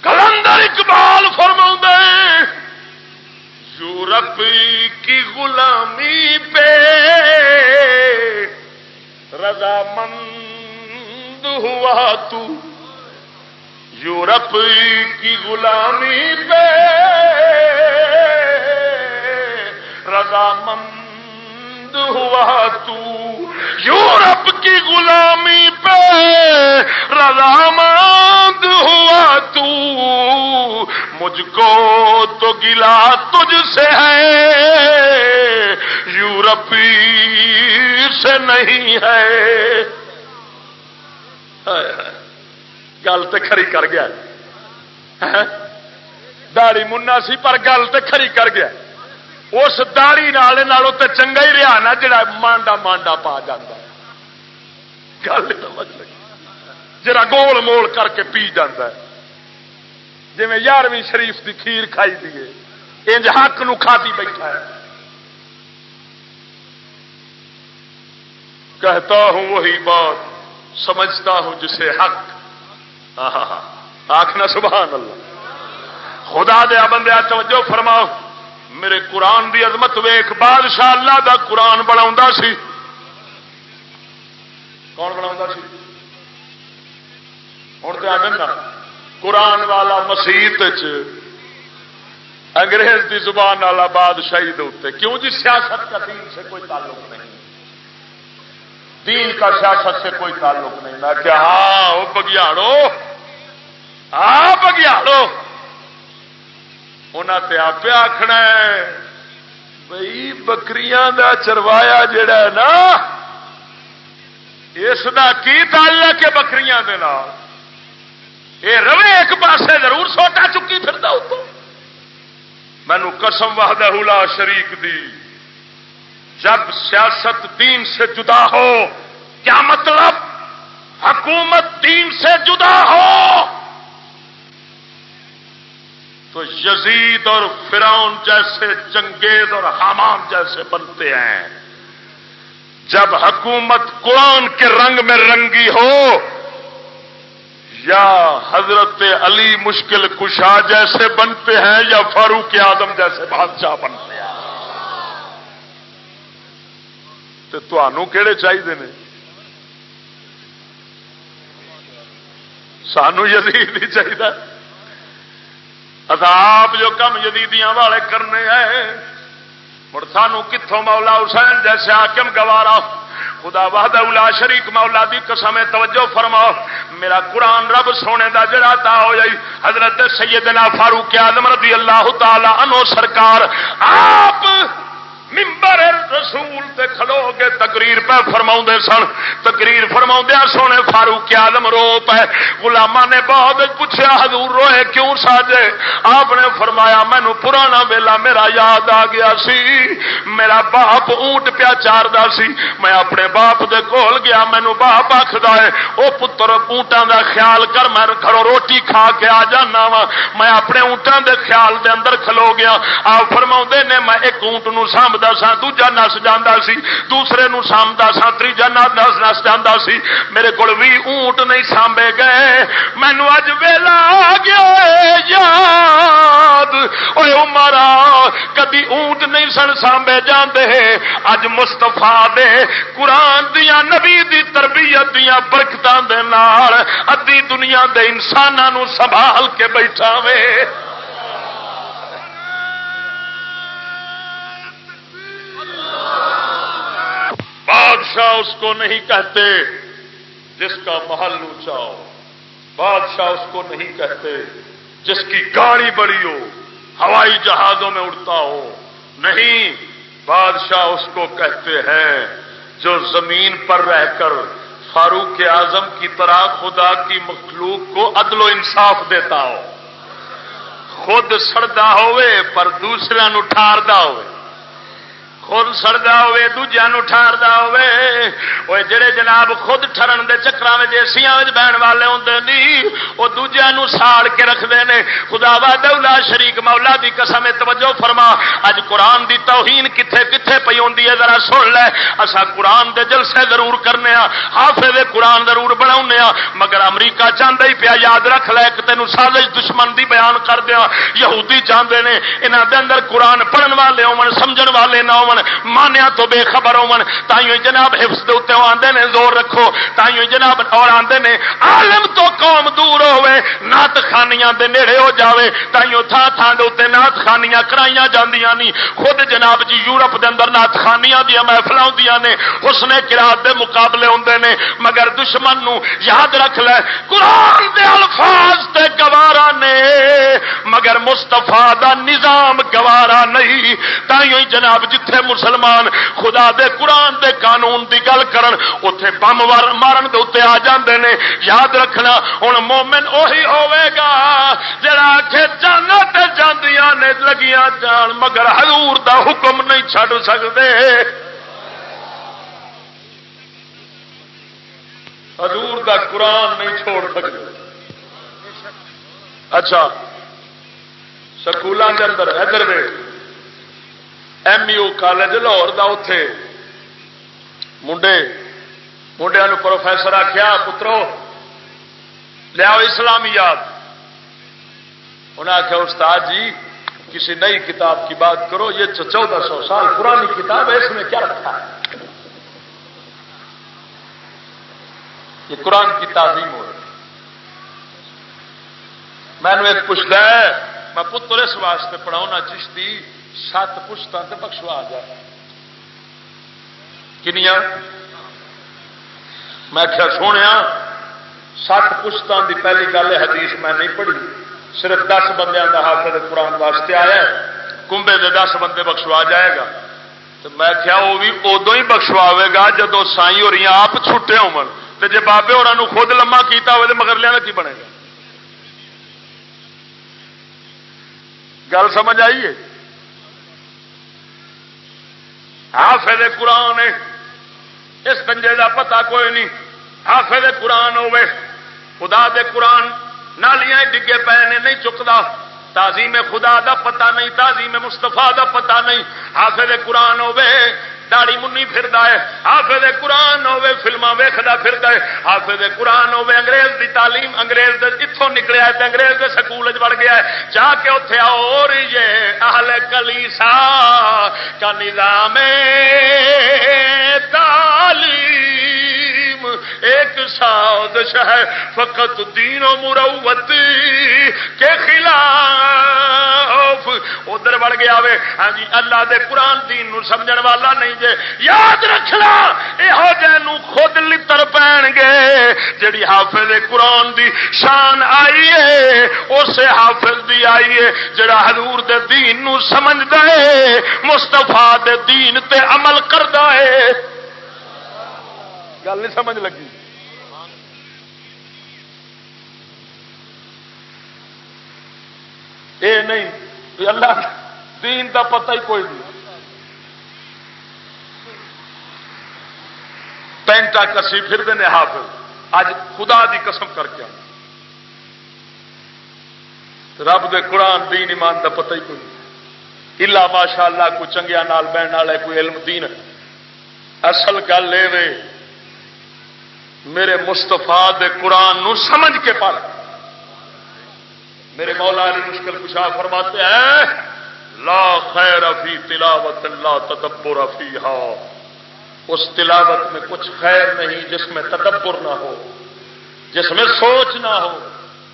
کلندر اقبال فرما یورپ کی غلامی پہ رضا مند ہوا تو۔ یورپ کی غلامی پہ رضا مند ہوا تو یورپ کی غلامی پہ رضا مند ہوا تو مجھ کو تو گلا تجھ سے ہے، یورپی سے نہیں ہے۔ گل تو کھری کر گیا۔ ہاں؟ داڑی منا سی پر گل تو کھری کر گیا۔ اس داڑی نالوں تے چنگا ہی رہا نا جڑا مانڈا مانڈا پا جا گل سمجھ لگی۔ جڑا گول مول کر کے پی جا جی یارویں شریف کی کھیر کھائی دیے انج حق نو کھادی بیٹھا ہے۔ کہتا ہوں وہی بات، سمجھتا ہوں جسے حق۔ آخنا سبحان اللہ۔ خدا دیا بندے توجہ فرماؤ۔ میرے قرآن دی عظمت ویخ بادشاہ اللہ دا قرآن بنا سی۔ کون بنا سی؟ ہوں تو قرآن والا مسیت انگریز دی زبان والا بادشاہی دے کیوں جی سیاست کا دین سے کوئی تعلق نہیں؟ دین کا سیاست سے کوئی تعلق نہیں۔ میں کیا ہاں وہ بگیاڑو۔ ہاں بگیاڑو۔ انہوں نے آپ آخنا ہے بھائی بکری کا چروایا جڑا ہے نا اس کا کی تعلق ہے بکری روے ایک پاسے ضرور سوٹا چکی پھر مینو قسم وحدہ لا شریک دی جب سیاست دین سے جدا ہو کیا مطلب حکومت دین سے جدا ہو تو یزید اور فراؤن جیسے چنگیز اور حامان جیسے بنتے ہیں۔ جب حکومت قرآن کے رنگ میں رنگی ہو، یا حضرت علی مشکل کشا جیسے بنتے ہیں، یا فاروق آدم جیسے بادشاہ بنتے ہیں۔ تو کہڑے چاہیے نے؟ سانو یزید ہی چاہیے عذاب جو کم جدیدیاں والے کرنے ہیں۔ اور سانو کتوں مولا حسین جیسے آکم گوارا، خدا وحدہ اولا شریک مولا دی قسم توجہ فرماؤ۔ میرا قرآن رب سونے دا جڑا تا ہو جائی حضرت سیدنا فاروق آدم رضی اللہ تعالی عنہ سرکار، آپ ممبر رسول تے کھلو کے تقریر پہ فرما سن۔ تقریر فرما سونے فاروق آلم رو پہ گلاما نے بہت پوچھا حضور روئے کیوں ساجے؟ آپ نے فرمایا مینو پرانا ویلا میرا یاد آ گیا سی۔ میرا باپ اونٹ پیا چار دا سی۔ میں اپنے باپ دے کول گیا مینو باپ آخر ہے وہ پتر اونٹا دا خیال کر، میں گھروں روٹی کھا کے آ جانا وا میں اپنے اونٹان دے خیال دے اندر کھلو گیا۔ آپ فرما نے، میں ایک اونٹ نو سامھ سمجھتا سا دوجا نس جانا سی دوسرے نو سامتا سا تیجا نس نس جانا سی میرے کو بھی اونٹ نہیں سامے گئے مینو اج ویلا گیا یاد اوے مارا کدی اونٹ نہیں سن سامے جانے اج مستفا دے قرآن دیا نبی دی تربیت دیا برکتوں دے نال ادھی دنیا دے انسانوں سنبھال کے بیٹھا وے بادشاہ اس کو نہیں کہتے جس کا محل اونچا ہو۔ بادشاہ اس کو نہیں کہتے جس کی گاڑی بڑی ہو، ہوائی جہازوں میں اڑتا ہو۔ نہیں، بادشاہ اس کو کہتے ہیں جو زمین پر رہ کر فاروق اعظم کی طرح خدا کی مخلوق کو عدل و انصاف دیتا ہو۔ خود سڑدا ہوئے، پر دوسرے ٹھاردا ہوئے۔ خود سڑتا ہوے ٹھار ٹھارتا ہوے جڑے جناب خود ٹرن دے چکر ایسیا بہن والے ہوں نہیں وہ دوجیا ساڑ کے رکھتے ہیں خدا وا دولا شریک مولا دی قسم توجہ فرما۔ اج قرآن دی توہین کتھے کتھے پی ہوں ذرا سن لے۔ اصا قرآن دے جلسے ضرور کرنے ہاں۔ دے قرآن ضرور بنا ہاں۔ مگر امریکہ چاہتا ہی پیا، یاد رکھ لے کہ تینوں سازش دشمن دی بیان کر دیا۔ یہودی چاہتے ہیں یہاں دے اندر قرآن پڑھن والے ہون سمجھ والے نہ ہو ہون۔ مانیا تو بے خبر ہون۔ تائیوں جناب حفظ دے اتنے آدھے نے زور رکھو۔ تائیوں جناب اور آدھے نے، عالم تو قوم دور ہوئے نات خانیاں دے نیڑے ہو جاوے۔ تائیوں تھا تھا دے اتنے نات خانیاں کرائیاں جاندیاں نہیں خود جناب جی یورپ دے اندر نات خانیاں دیا محفلاں دیا نے اس نے قرات دے مقابلے ہوندے نے مگر دشمن نو یاد رکھ لے، قرآن دے الفاظ دے گوارا نے۔ مگر مصطفیٰ دا نظام گوارا نہیں۔ تائیوں جناب جتھے ہے مسلمان خدا دے قرآن دے قانون دی گل کرن اتے بم مارن دے اتنے آ جاندے نے۔ یاد رکھنا ہوں مومن اہی ہوے گا جڑا آخے جانا جانیا نے لگیاں جان، مگر حضور دا حکم نہیں چھڈ سکتے حضور دا قرآن نہیں چھوڑ سکتے اچھا سکولوں کے اندر، ادھر ویٹ ایم یو کالج لاہور کا اتے منڈے منڈیا پروفیسر آخیا پترو لیا اسلامیات انہیں آخیا استاد جی کسی نئی کتاب کی بات کرو یہ چودہ سو سال پرانی کتاب ہے اس میں کیا رکھا ہے یہ قرآن کی تعظیم ہو رہی میں نے ایک پوچھتا ہے میں پتر اس واسطے پڑھاؤنا چشتی سات پشت سے بخشوا جائے کنیا میں کیا سونے سات پشتوں کی پہلی گل حدیث میں نہیں پڑھی صرف دس بندے کا حافظ قرآن واسطے آیا کمبے دے دس بندے بخشوا جائے گا تو میں کیا وہ بھی ادو ہی بخشواوے گا جدو سائی ہو رہی آپ چھٹے تو جی بابے ہو خود لما کیتا ہوئے تو مگرلیا کا کی بنے گا گل سمجھ آئیے حافظ قرآن اس کنجے کا پتا کوئی نہیں۔ حافظ قرآن ہوے خدا دے قرآن نالیاں ڈگے پے نے، نہیں چکتا۔ تازی میں خدا دا پتہ نہیں تازی میں مستفا دا پتہ نہیں۔ حافظ قرآن ہوے داڑی منی فردا ہے، حافظ قرآن ہوے فلما ویکھدا فردا ہے۔ حافظ قرآن ہوے انگریز دی تعلیم، انگریز دے اتوں نکلیا ہے، تے انگریز دے سکول وچ وڑ گیا ہے۔ جا کے اوتھے اور یہ اہل کلیسا کا نظام تعلیم۔ ایک سازش ہے فقط دین و مروت کے خلاف۔ ادھر بڑھ گیا وے۔ ہاں جی اللہ دے قرآن دین نو سمجھن والا نہیں جے۔ یاد رکھنا یہو جہ خود لتر پین گے۔ جڑی حافظ قرآن دی شان آئی ہے، اسے حافظ دی آئی ہے۔ جڑا حضور دے دین نو سمجھ دے مستفا دے دین تے عمل کردا ہے۔ گل نہیں سمجھ لگی۔ اے نہیں اللہ، دین دا پتہ ہی کوئی نہیں۔ پینٹا کسی، پھر دینے حافظ۔ اج خدا دی قسم کر کے رب دے قرآن، دین، ایمان دا پتہ ہی کوئی نہیں۔ الا ماشاء اللہ کوئی چنگیا نال بہن والا، کوئی علم دین۔ اصل گل لے میرے مستفا دے قرآن نو سمجھ کے پڑھ۔ میرے مولا علی مشکل کشا فرماتے ہیں، لا خیر فی تلاوت اللہ تدبر فیہا۔ اس تلاوت میں کچھ خیر نہیں جس میں تدبر نہ ہو، جس میں سوچ نہ ہو،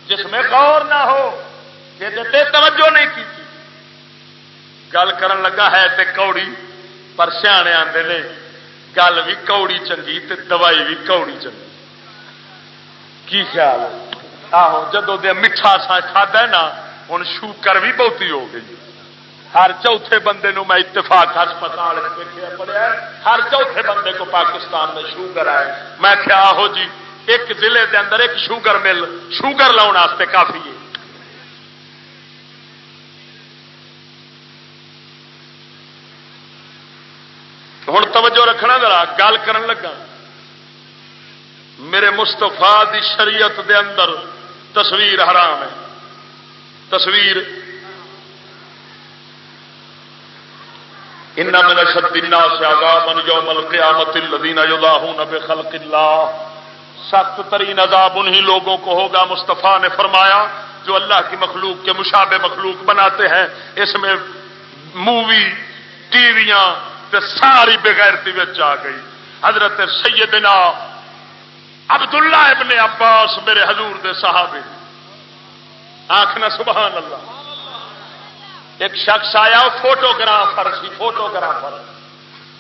جس میں غور نہ ہو۔ کہ دیتے توجہ نہیں کی تھی۔ گل کرن لگا ہے تے کوڑی، پر سیانے آتے نے۔ گل بھی کوڑی چنگی تے دوائی بھی کوڑی چنگی۔ کی خیال آہو، جدو دے میٹھا سا کھادا ہے نا ہوں شوکر بھی بہتی ہو گئی۔ ہر چوتھے بندے نو میں اتفاق ہسپتال پڑیا ہر چوتھے بندے کو پاکستان میں شوگر آئے۔ میں کیا آہو جی ایک ضلع دے اندر ایک شوگر مل، شوگر لاؤ کافی ہے۔ ہوں توجہ رکھنا ذرا، گل کر لگا۔ میرے مستفا دی شریعت دے اندر تصویر حرام ہے۔ تصویر۔ ان من شد الناس عذابا يوم القيامه الذين يضاهون بخلق الله۔ سخت ترین عذاب انہی لوگوں کو ہوگا، مصطفیٰ نے فرمایا، جو اللہ کی مخلوق کے مشابہ مخلوق بناتے ہیں۔ اس میں مووی، ٹی ویاں ساری بغیرتی آ گئی۔ حضرت سیدنا عبداللہ ابن عباس میرے حضور دے صحابی آخنا سبحان اللہ ایک شخص آیا فوٹوگرافر سی فوٹوگرافر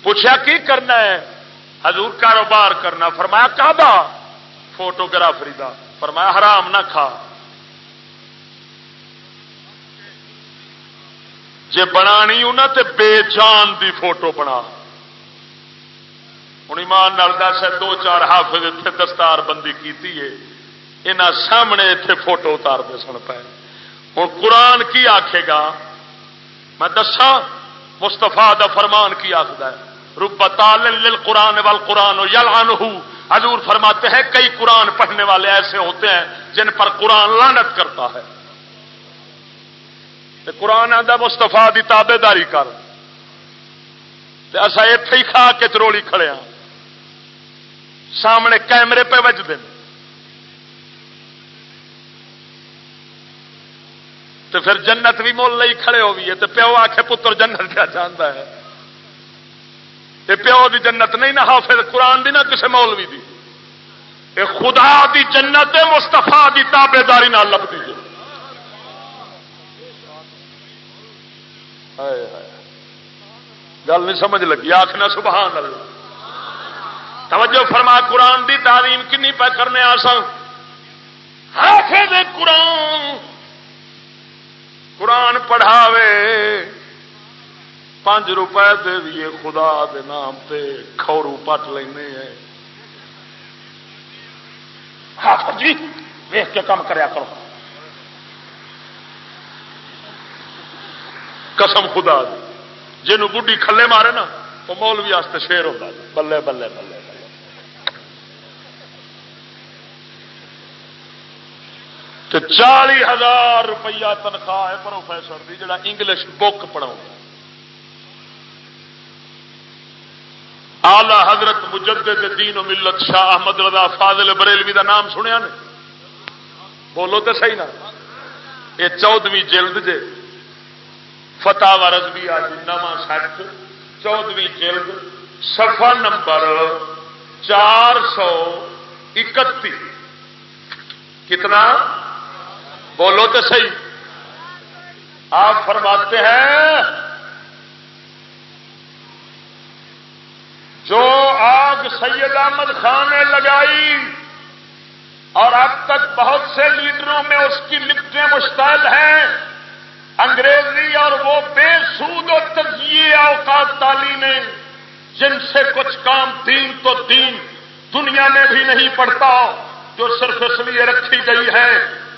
پوچھا، کی کرنا ہے؟ حضور کاروبار کرنا۔ فرمایا، کعبہ؟ فوٹوگرافری دا۔ فرمایا، حرام نہ کھا۔ جی بنا انہوں تے بے جان دی فوٹو بنا۔ ہوں ایمان دس ہے، دو چار حافظ اتنے دستار بندی کی یہاں سامنے اتنے فوٹو اتارتے سن پے۔ ہوں قرآن کی آخے گا؟ میں دسا مستفا دا فرمان کی آخر ہے۔ رب تال قرآن وال قرآن یل حضور فرماتے ہیں، کئی قرآن پڑھنے والے ایسے ہوتے ہیں جن پر قرآن لانت کرتا ہے۔ قرآن آدھا مستفا کی تابے داری کر اصا اتے ہی کھا کے چرولی کھڑے ہاں۔ سامنے کیمرے پہ بجتے ہیں تو پھر جنت بھی مول لئی کھڑے ہو ہے۔ تو پیو آخ پتر جنت کیا چاہتا ہے۔ یہ پیو دی جنت نہیں نہ حافظ قرآن دی نہ کسی مولوی دی۔ یہ خدا دی جنت مستفا دی تابے داری نہ لبتی ہے۔ گل نہیں سمجھ لگی۔ آخنا سبحان اللہ۔ توجہ فرما، قرآن دی تعلیم کنی پہ کرنے آسان حافظ قرآن۔ قرآن پڑھاوے۔ پانچ روپے دے دیے خدا دے نام تے کھورو پٹ لینے ہیں۔ حافظ جی ویخ کے کام کریا کرو۔ قسم خدا دی۔ جنوں کھلے مارے نا وہ مولوی واسطے شیر ہوتا بلے بلے بلے تو چالی ہزار روپیہ تنخواہ ہے پروفیسر کی جڑا انگلش بک پڑھا آلہ حضرت مجدد دین و ملت شاہ احمد رضا فاضل بریلوی دا نام سنیا نے؟ بولو تو صحیح نا۔ یہ چودویں جلد جے۔ فتح و رضوی آج نواں سیٹ چودویں جلد سفا نمبر چار سو اکتی۔ کتنا؟ بولو تو صحیح۔ آپ فرماتے ہیں، جو آگ سید احمد خان نے لگائی اور اب تک بہت سے لیڈروں میں اس کی لپٹیں مشتعل ہیں انگریزی اور وہ بے سود و تجزیے اوقات تعلیمیں جن سے کچھ کام دین تو دین، دنیا میں بھی نہیں پڑتا، جو صرف اس لیے رکھی گئی ہے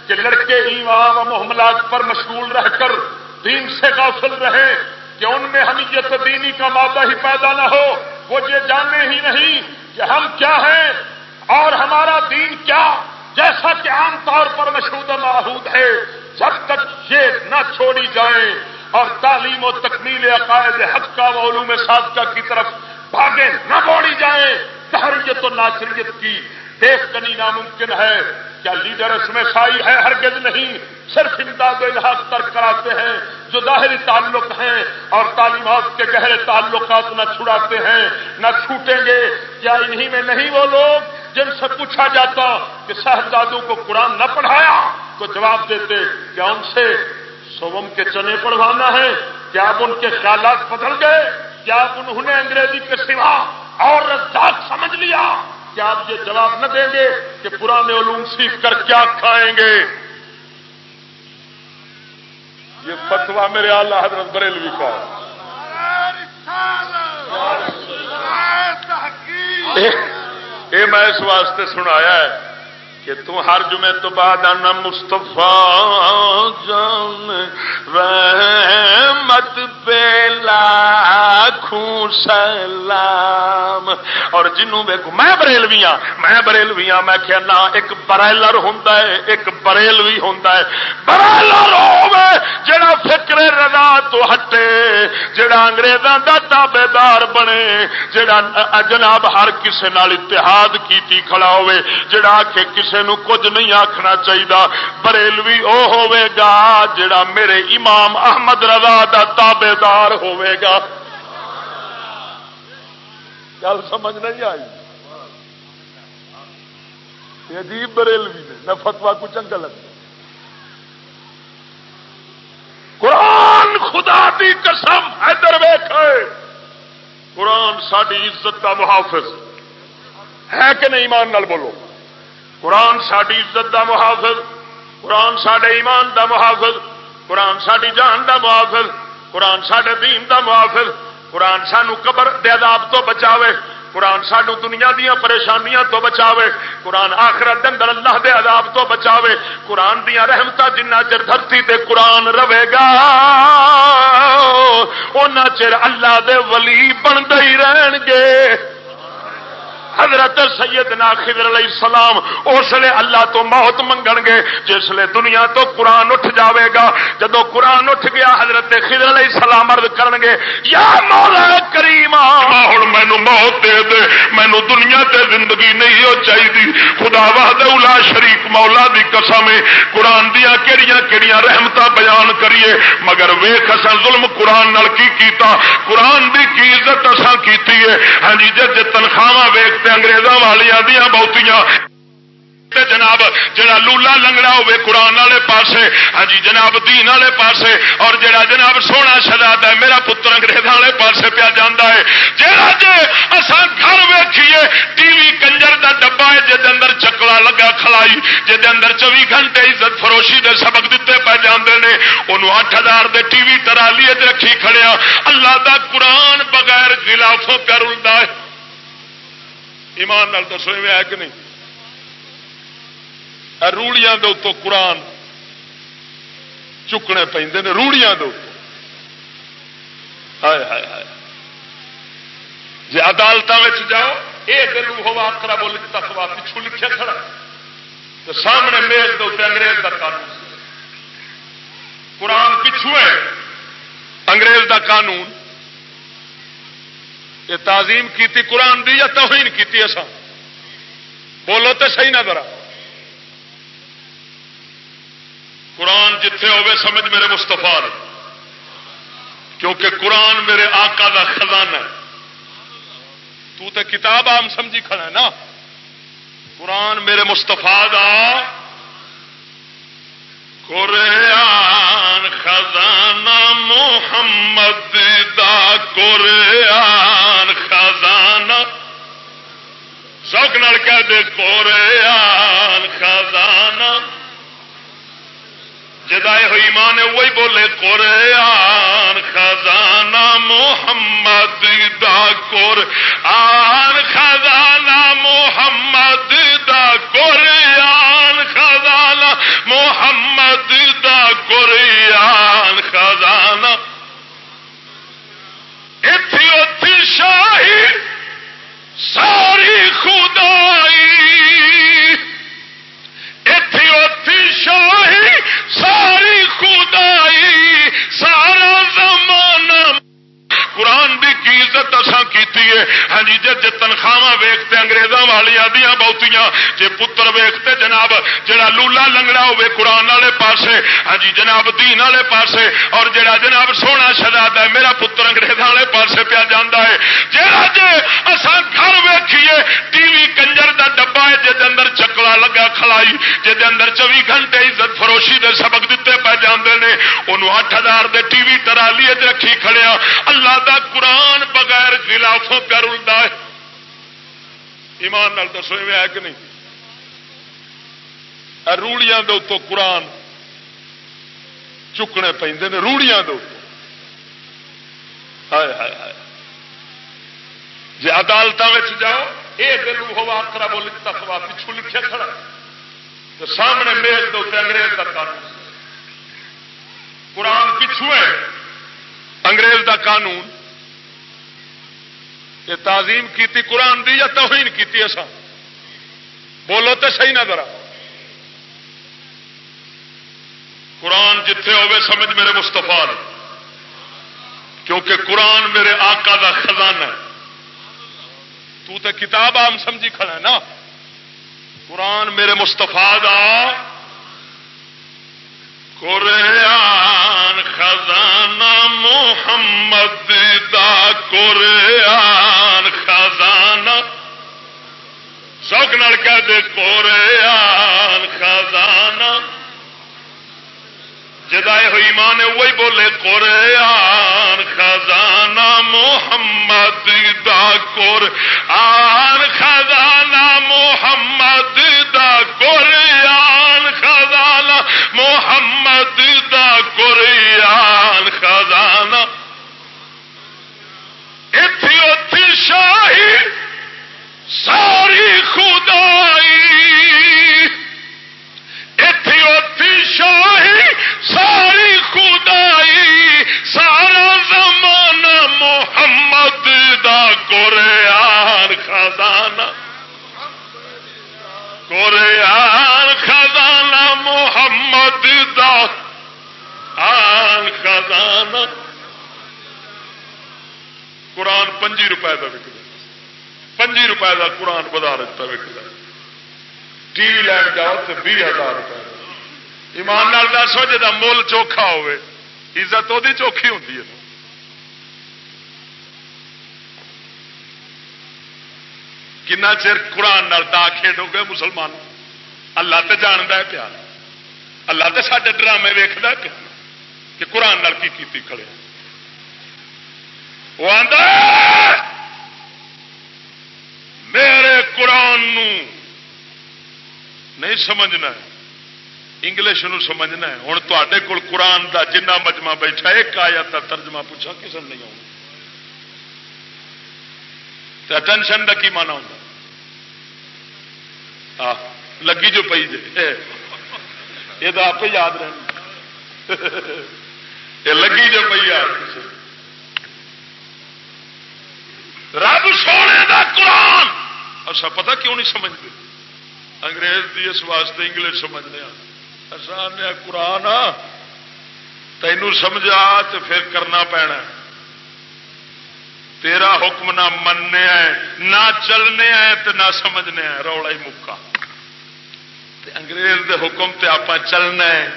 کہ لڑکے ایمان و محملات پر مشغول رہ کر دین سے غافل رہے کہ ان میں حمیت دینی کا مادہ ہی پیدا نہ ہو، وہ یہ جانے ہی نہیں کہ ہم کیا ہیں اور ہمارا دین کیا، جیسا کہ عام طور پر مشہور معہود ہے۔ جب تک یہ نہ چھوڑی جائے اور تعلیم و تکمیل عقائد حق کا و علوم صادقہ کی طرف بھاگے نہ بوڑی جائیں۔ تحریت و ناصریت کی دیکھ کنی ناممکن ہے۔ کیا لیڈر اس میں شائی ہے ہرگز نہیں؟ صرف امداد الحاظ ترک کراتے ہیں، جو ظاہری تعلق ہیں اور تعلیمات کے گہرے تعلقات نہ چھڑاتے ہیں، نہ چھوٹیں گے۔ کیا انہی میں نہیں وہ لوگ جن سے پوچھا جاتا کہ صاحبزادوں کو قرآن نہ پڑھایا؟ تو جواب دیتے کیا ان سے سوم کے چنے پڑھوانا ہے؟ کیا اب ان کے خیالات بدل گئے؟ کیا اب انہوں نے انگریزی کے سوا اور رزاق سمجھ لیا؟ کیا آپ یہ جواب نہ دیں گے کہ پرانے علوم سیکھ کر کیا کھائیں گے؟ یہ فتوا میرے آلہ حضرت بریلوی کا یہ میں اس واسطے سنایا ہے کہ تو ہر جمعے تو بعد آنا مستفا جان، رحمت پیلا سلام۔ اور جنوں ویکو میں بریلوی ہاں میں بریلوی ہاں میں کہنا ایک برائلر ہوں ایک بریلوی ہوں برائلر ہو جڑا فکر رضا تو ہٹے، جڑا انگریزوں کا تابے دار بنے، جڑا جناب ہر کسی نال اتحاد کیتی کھڑا ہوئے جڑا کہ کسی کسی نو کچھ نہیں آخنا چاہیے بریلوی او ہوے گا جڑا میرے امام احمد رضا دا تابے دار ہوے گا۔ گل سمجھ نہیں آئی؟ عجیب بریلوی نے، نہ فتوا کو چنگا لگتا قرآن خدا دی قسم ادھر ویخ قرآن ساری عزت کا محافظ۔ ہے کہ نہیں ایمان نال بولو؟ قرآن ساری عزت دا محافظ، قرآن سڈے ایمان دا محافظ، قرآن ساری جان دا محافظ، قرآن سڈے دین دا محافظ، قرآن سانو قبر دے عذاب تو بچاوے، قرآن سانو دنیا دیا پریشانیاں تو بچاوے، قرآن آخرت اندر اللہ دے عذاب تو بچاوے، قرآن دیا رحمت جنہ چر دھرتی تے قرآن رہے گا ان چر اللہ دے ولی بنتے ہی رہن گے۔ حضرت سیدنا خضر علیہ السلام اس لیے اللہ تو موت منگن گے، جس لیے دنیا تو قرآن اٹھ جاوے گا۔ جدو قرآن اٹھ گیا، حضرت خضر علیہ السلام عرض کرن گے، یا مولا کریم ہوں مینو موت دے دے، مینو دنیا تے زندگی نہیں ہو چاہیے خدا وحد الا شریف مولا دی قسم قرآن دیا کہڑیاں کہڑیاں رحمت بیان کریے، مگر ویخ اصا ظلم قرآن نال کی کیتا۔ قرآن دی کی عزت اصا کی ہاں جی جی تنخواہ ویختے انگریزوں والی دیا بہتیاں۔ تے جناب، جڑا لولا لنگڑا ہوے قرآن والے پاسے ہاں جی جناب دین والے پاسے، اور جڑا جناب سونا شہزاد ہے، میرا پتر انگریز والے پاسے پیا جانا ہے۔ جہاں جی اصا گھر ویکھیے، ٹی وی کنجر دا ڈبا ہے جہد اندر چکلا لگا کھلائی جہد اندر چوبی گھنٹے عزت فروشی دے سبق دیتے پہ جاندے نے انہوں اٹھ ہزار دے ٹی وی ٹرالی رکھی کھڑیا ہاں۔ اللہ دا قرآن بغیر خلافوں پہ رلتا ہے۔ ایمان نال دسو میں ہے کہ نہیں؟ روڑیاں دے تو قرآن چکنے پہ روڑیاں دے ہائے ہائے ہائے۔ جی عدالت جاؤ یہ دل ہوا آخرا بول تخوا پچھو لکھے کھڑا۔ تو سامنے میز دے انگریز کا قانون۔ قرآن پچھو ہے، انگریز دا قانون۔ یہ تعظیم کیتی قرآن دی یا توہین کیتی ایسا بولو تو صحیح نہ ذرا۔ قرآن جتھے ہوگے سمجھ میرے مستفا کیونکہ قرآن میرے آقا دا خزانہ ہے۔ تو تے کتاب آم سمجھی کھڑا ہے نا؟ قرآن میرے مستفا دا قرآن خزانہ محمد دا قرآن خزانہ۔ سوک نال کہہ دے قرآن خزانہ۔ جدائے ہوئی ماں نے وہی بولے قرآن خزانہ محمد دا قرآن خزانہ محمد دا قرآن خزانہ۔ محمد دا قرآن خزانہ۔ اتھی اتھی شاہی، ساری خدائی۔ اتھی اتھی شاہی، ساری خدائی، سارا زمانہ قرآن دی کی عزت اصا کی ہاں جی جی تنخواہ ویختے انگریزوں والی دیا بہتیاں جی پتر ویختے جناب جڑا لولا لنگڑا ہوے قرآن والے پاسے ہاں جی جناب دین والے پاسے، اور جڑا جناب سونا شہزاد ہے، میرا پتر انگریز والے پاسے پیا جانا ہے۔ جہاں جی اصا گھر ویکھیے، ٹی وی کنجر دا ڈبا ہے جہد اندر چکلا لگا کھلائی جہد اندر چوبی گھنٹے عزت فروشی دے سبق دیتے پہ جاندے نے انہوں اٹھ ہزار دے ٹی وی ٹرالی رکھی کھڑیا ہاں۔ اللہ دا قرآن بغیر خلافوں پہ رلتا ہے۔ ایمان نال دسو ہے کہ نہیں؟ روڑیاں دے اتو قرآن چکنے پہ روڑیاں دے ہائے ہائے ہائے۔ جی عدالت جاؤ یہ دل ہوا آخرا بول تخوا پچھو لکھے کھڑا۔ تو سامنے میز دے انگریز کا قانون۔ قرآن پچھو ہے، انگریز دا قانون۔ یہ تعظیم کیتی قرآن دی یا توہین کیتی ایسا بولو تو صحیح نہ ذرا۔ قرآن جتھے ہوے سمجھ میرے مستفا کیونکہ قرآن میرے آقا دا خزانہ ہے۔ تو تے کتاب آم سمجھی کھڑا ہے نا۔ قرآن میرے مستفا دا قرآن خزانہ محمد دا قرآن خزانہ۔ سوک نال کہہ دے قرآن خزانہ۔ جدائے ہوئی ماں نے وہی بولے قرآن خزانہ محمد دا قرآن خزانہ محمد دا قرآن خزانہ۔ محمد دا قرآن خزانہ۔ اتھی اتھی شاہی، ساری خدائی۔ اتھی اتھی شاہی، ساری خدائی۔ سارا زمانہ محمد دا قرآن خزانہ۔ قرآن خزانہ محمد دا۔ آن خزانہ۔ قرآن پنجی روپئے کا وکد پنجی روپئے کا قرآن بازار وکد ٹی وی لین جاؤ تو بھی ہزار روپئے ایمان نال دسو جا مل چوکھا ہوے عزت وہ چوکھی ہوتی ہے۔ کنا چر قرآن دا کھیڈو گے مسلمان؟ اللہ تے جانتا ہے پیا اللہ تے سارے ڈرامے ویکد پیا کہ قرآن کی کیتی کھڑے وہ آدھا میرے قرآن نو نہیں سمجھنا انگلش نو سمجھنا ہے۔ ہوں تے کول قرآن دا جنہ مجمع بیٹھا ایک آیا تھا ترجمہ پوچھا کسی نہیں آؤں ٹینشن کا کی مانا ہوتا لگی جو پی جی یہ تو آپ یاد رہنا یہ لگی جو پی یاد رب سونے کا قرآن۔ اچھا پتا کیوں نہیں سمجھتے؟ انگریز کی اس واسطے انگلش سمجھنے اصا اچھا، قرآن تینوں سمجھا تو پھر کرنا پینا۔ تیرا حکم نہ مننے نہ چلنے تو نہ سمجھنے رولا ہی مکا انگریز دے حکم تے آپ چلنا ہے،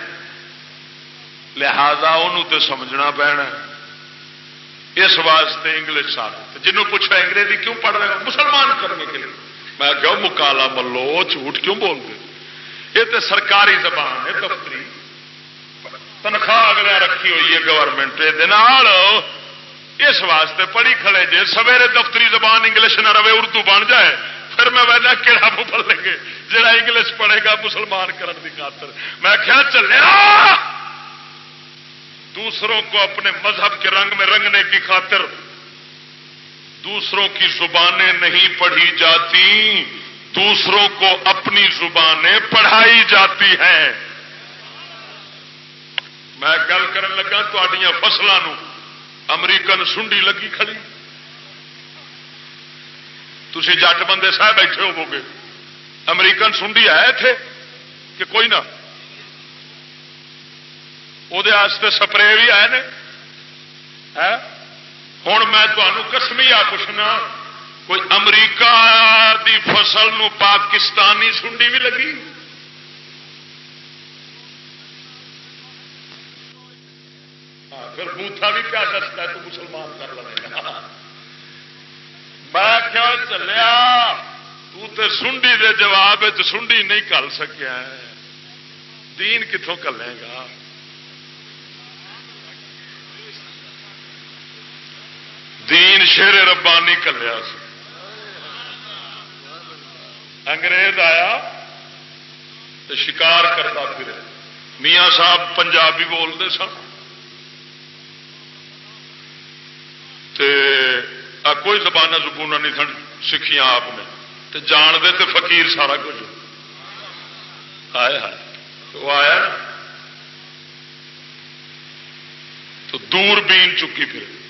لہذا انہوں تے سمجھنا پینا اس واسطے انگلش سارے جنوں پوچھا انگریزی کیوں پڑھ رہے ہیں مسلمان کرنے کے لیے۔ میں کہ مکالا ملو، جھوٹ کیوں بول دے یہ تو سرکاری زبان ہے دفتری تنخواہ اگلے رکھی ہوئی ہے گورنمنٹ، یہ اس واسطے پڑھی کھڑے جے سویرے دفتری زبان انگلش نہ رہے، اردو بن جائے، پھر میں ویسا کہڑا پڑھ لیں گے جڑا انگلش پڑھے گا مسلمان کرنے کی خاطر۔ میں کیا چلیا دوسروں کو اپنے مذہب کے رنگ میں رنگنے کی خاطر دوسروں کی زبانیں نہیں پڑھی جاتی، دوسروں کو اپنی زبانیں پڑھائی جاتی ہیں۔ میں گل کر لگا فصلوں امریکن سنڈی لگی کھڑی۔ تھی جٹ بندے سہ بیٹھے ہو گے امریکن سنڈی ہے تھے کہ کوئی نہ۔ وہ سپرے بھی آئے ہوں میں تمہوں کسمیا پوچھنا، کوئی امریکہ دی فصل نو پاکستانی سنڈی بھی لگی ہاں، پھر بوتھا بھی کیا دستا تو مسلمان کر لے گا۔ میں کیا چلیا، تو سنڈی دے جواب سنڈی نہیں کر سکیا دین کتوں کلے گا؟ دین شیر ربانی کلیا انگریز آیا تو شکار کرتا پھر میاں صاحب پنجابی بولتے سن۔ کوئی زبان زبان نہیں سن سیکھیا آپ نے۔ جانتے تو فقیر سارا کچھ۔ آیا وہ آیا نا۔ تو دور بین چکی پھر۔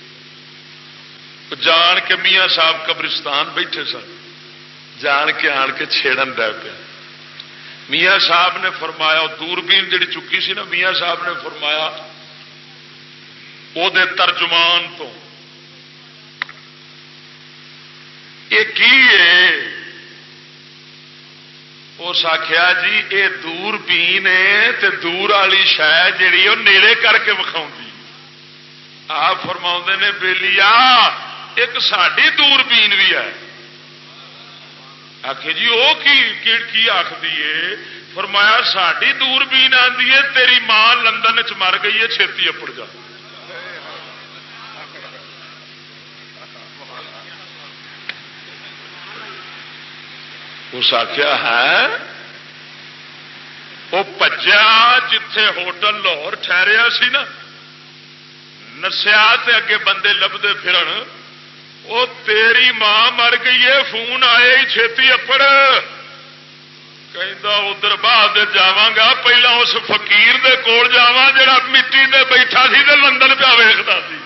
جان کے میاں صاحب قبرستان بیٹھے سن۔ جان کے آن کے چھیڑن دے پیا میاں صاحب نے فرمایا دوربین جڑی چکی سی نا، میاں صاحب نے فرمایا وہ ترجمان تو یہ کی اس آخیا جی یہ دور بین ہے دور والی شہ جیڑی وہ نیڑے کر کے وکھاؤں آپ فرما نے بےلی ایک ساری دور بین بھی ہے۔ آخ جی وہ کی آخری ہے؟ فرمایا ساری دور بین آدھی ہے، تیری ماں لندن چ مر گئی ہے، چھتی اپڑ جا۔ اس آخیا ہے وہ پجا جتھے ہوٹل لاہور ٹھہریا سی نا نسیا اگے بندے لبتے پھرن وہ تیری ماں مر گئی ہے، فون آئے ہی چھتی اپڑ۔ کہ ادھر بعد جا پہلا اس فقیر دے کول جا جا مٹی دے بیٹھا سی تو لندن پہ ویختا سی۔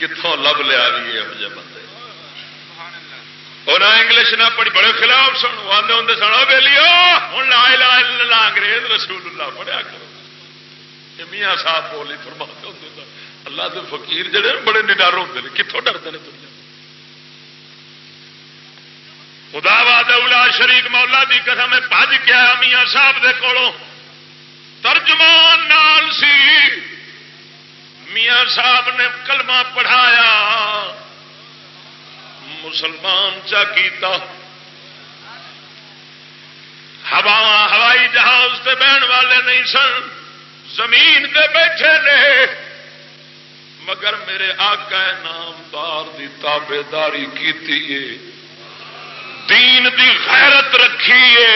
کتوں لب لیا بھی یہ بندے؟ اور انگلش نہ پڑھی، بڑے خلاف سن آدھے ہوں سن بہلی ہوں لا لا لا انگریز رسول اللہ، پڑھیا کرو۔ میاں صاحب بولی فرما اللہ کے فقیر جڑے بڑے نڈر ہوتے ہیں کتوں ڈرتے ہیں دنیا خدا اولا شریک مولا دی قسم بج کے میاں صاحب دے کولوں۔ ترجمان نال سی۔ میاں صاحب نے کلمہ پڑھایا۔ مسلمان چا کیتا۔ ہوا، ہوائی جہاز سے بہن والے نہیں سن۔ زمین دے بیٹھے نے۔ مگر میرے آقا نامدار دی تابے داری کی دین دی غیرت رکھیے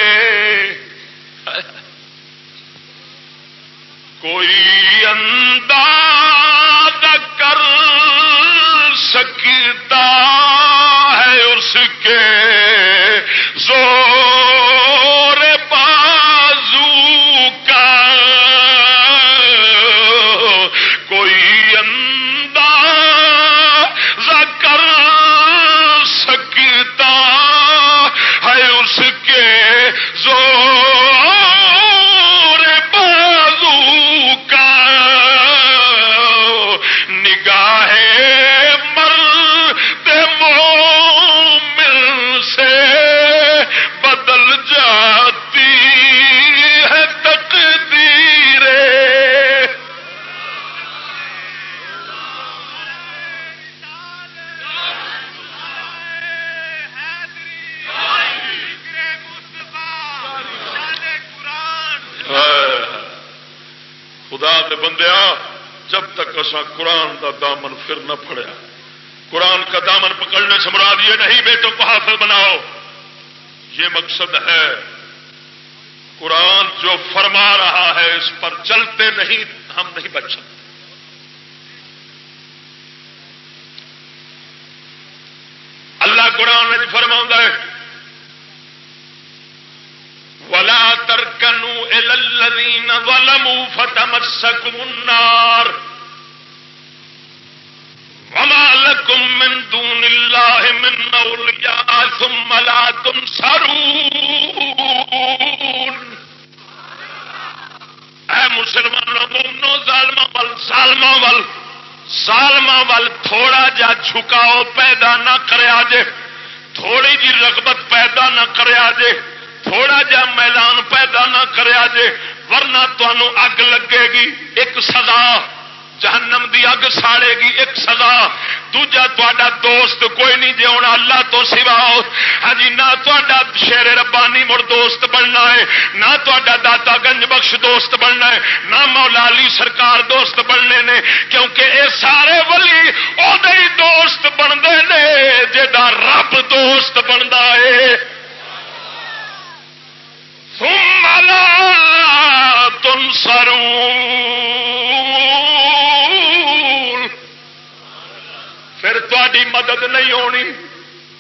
کوئی انداز کر سکتا ہے اس کے زور جب قرآن کا دامن پھر نہ پڑیا قرآن کا دامن پکڑنے سے مراد یہ نہیں بیٹوں کو حافظ بناؤ۔ یہ مقصد ہے۔ قرآن جو فرما رہا ہے، اس پر چلتے نہیں، ہم نہیں بچ سکتے۔ اللہ قرآن نے فرما ہے۔ ولا ترکنوا الى الذين ظلموا فتمسكم النار۔ وما لكم من دون الله من اولياء ثم لا تنصرون اے مسلمانوں مومنو ظالماں ول ظالماں ول ظالماں ول، تھوڑا جا جھکاؤ، پیدا نہ کریا جے تھوڑی جی رغبت پیدا نہ کریا جے تھوڑا جا میدان پیدا نہ کریا جے ورنہ تمہوں اگ لگے گی، ایک سزا جہنم دی اگ ساڑے گی ایک سزا۔ دوجا تا دوست کوئی نہیں جی ہونا اللہ تو سوا۔ ہاں جی، نہ تا شیر ربانی مڑ دوست بننا ہے، نہ تا داتا گنج بخش دوست بننا ہے، نہ مولا علی سرکار دوست بننے نے، کیونکہ اے سارے ولی وہ دوست بنتے ہیں جا رب دوست بنتا ہے۔ ثم لا تنصرون پھر تاری مدد نہیں ہونی۔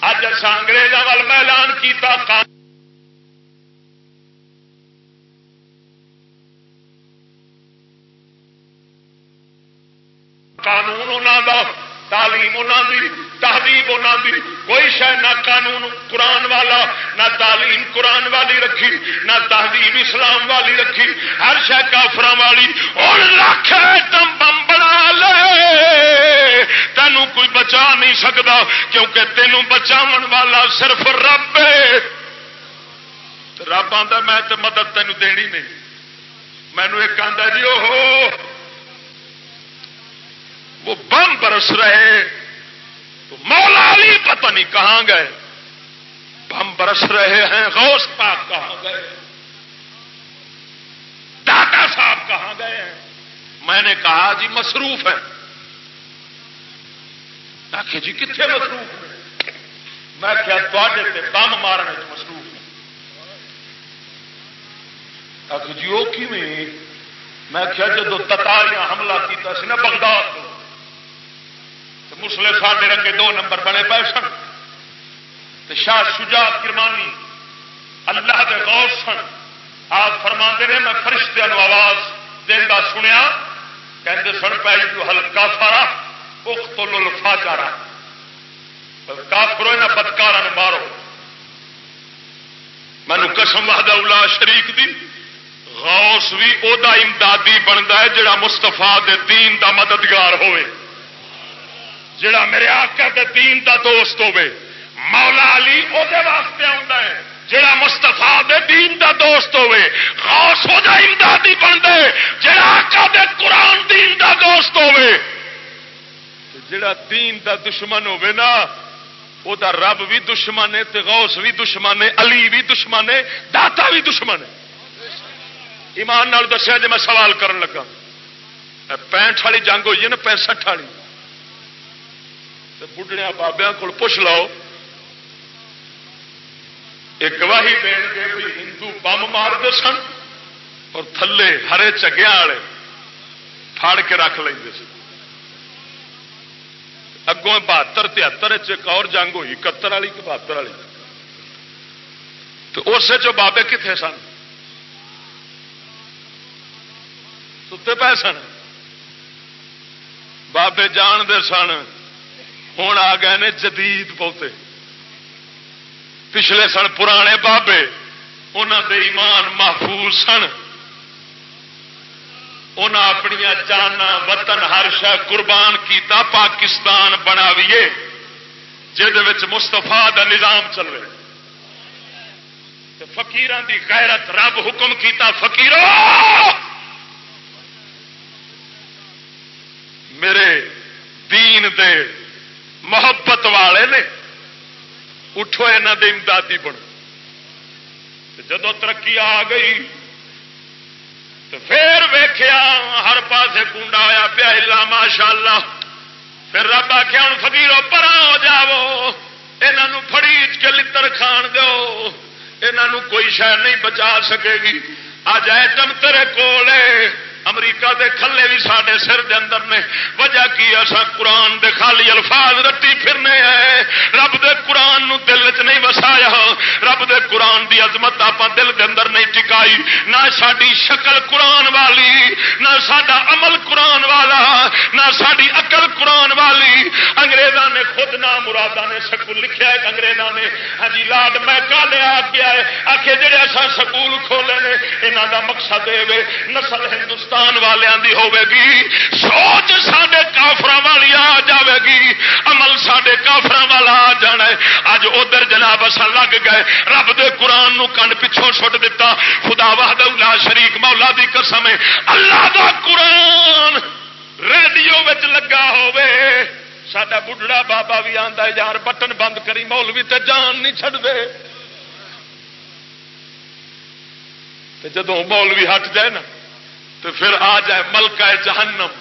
اج اصا انگریزوں وال میلان کیتا قانون انہوں کا تعلیم انہوں دی تہذیب انہوں دی۔ کوئی شاید نہ قانون، قرآن والا، نہ تعلیم قرآن والی رکھی، نہ تہذیب اسلام والی رکھی۔ ہر شہ کافر والی۔ اور لکھ ایٹم بم بنا لے۔ تینوں کوئی بچا نہیں سکتا کیونکہ تینوں بچاو والا صرف رب رب آتا میں تو مدد تینوں دینی نہیں۔ مینو ایک آدھا جی وہ وہ بم برس رہے تو مولا علی پتہ نہیں کہاں گئے۔ بم برس رہے ہیں، غوث پاک کہاں گئے۔ دادا صاحب کہاں گئے ہیں۔ میں نے کہا جی مصروف ہے آخر جی کتنے مصروف ہیں؟ میں کیا تے بم مارنے مصروف ہوں آخر جی وہ میں کیا جدو تتاریاں حملہ کیا سی نا بغداد مسلے ساڈے رنگے دو نمبر بنے پے سن۔ شاہ شجاع کرمانی اللہ دے غور سن۔ آپ فرما نے، میں فرشتے آواز دینا سنیا کہ سن پہ جو ہلکا سارا اخت لفا چارا کافرو یہاں بدکارا مارو۔ مینو قسم وحدہ الا شریک دی۔ غوث بھی او دا امدادی بنتا ہے، جڑا مستفا دے دین دا مددگار ہوئے۔ جڑا میرے آقا دے دین دا دوست ہوے مولا والی وہ واسطے آتا ہے۔ جڑا مستفا دے دین دا دوست ہوے خاص ہو جا امدادی بن دے جڑا آقا دے قرآن دین دا دوست ہوے جڑا دین دا دشمن ہوے نا وہ دا رب بھی دشمن ہے، تے غوث بھی دشمن ہے، علی بھی دشمن ہے، داتا بھی دشمن ہے۔ ایمان نال دسیا جی میں سوال کرن لگا۔ پینٹ والی جنگ ہوئی ہے نا، پینسٹھ والی۔ بڑھیا بابیا کو پوچھ لو ایک گواہی دین کے بھی ہندو بم مارتے سن اور تھلے ہرے چگیا والے پھاڑ کے رکھ لیں سن۔ اگوں بہتر تہتر ایک اور جنگ ہوئی، اکہتر والی کہ بہتر والی؟ تو اس بابے کتنے سن؟ ستے پے سن؟ بابے جانتے سن۔ ہوں آ گئے نے جدید بہتے پچھلے سن پرانے بابے انہوں دے ایمان محفوظ سن۔ انہیں اپنی جانا وطن ہر شہ قربان کیتا پاکستان بناویے جہد مستفا دا نظام چلے فقیران دی غیرت رب حکم کیتا، فقیرو! میرے دین دے محبت والے نے، اٹھو یہاں دے امدادی بنو۔ جدو ترقی آ گئی تو پھر ویخیا ہر پاسے کنڈا ہوا پیا، ہلا ماشاء اللہ پھر رب آخیا ہوں فکیرو پرا ہو جاو یہ فریج کے لڑ کھان دو۔ یہ کوئی شہ نہیں بچا سکے گی۔ اج ایٹم تیرے کول امریکہ دے کھلے بھی سارے سر دے اندر نے۔ وجہ کی اصا قرآن دے خالی الفاظ رٹی پھرنے ہیں۔ رب دے قرآن نو دل چ نہیں وسایا۔ رب دے قرآن دی عظمت آپ دل دے اندر نہیں ٹکائی۔ نہ ساری شکل قرآن والی، نہ سڈا عمل قرآن والا، نہ ساری اقل قرآن والی۔ انگریزاں نے خود نہ مرادہ نے سکول لکھا ہے، انگریزاں نے۔ ہاں جی لاڈ میں کالے آ گیا ہے۔ آخے جڑے اصا سکول کھولے نے یہاں کا مقصد دے نسل ہندوستان ہندوستان والوں کی ہوگی سوچ سڈے کافر والی آ جائے گی عمل سڈے کافر والا آ جانا ہے۔ اج ادھر جناب اصل لگ گئے، رب دے قرآن نو کنڈ پچھوں چھٹ دیتا خدا واہد شریک، مولا دی قسم اللہ دا قرآن ریڈیو لگا ہوے سڈا بڑھڑا بابا بھی آتا یار بٹن بند کری، مولوی تے جان نہیں چڑھتے جدو مولوی ہٹ جائے نا تو پھر آ جائے ملکہ جہنم۔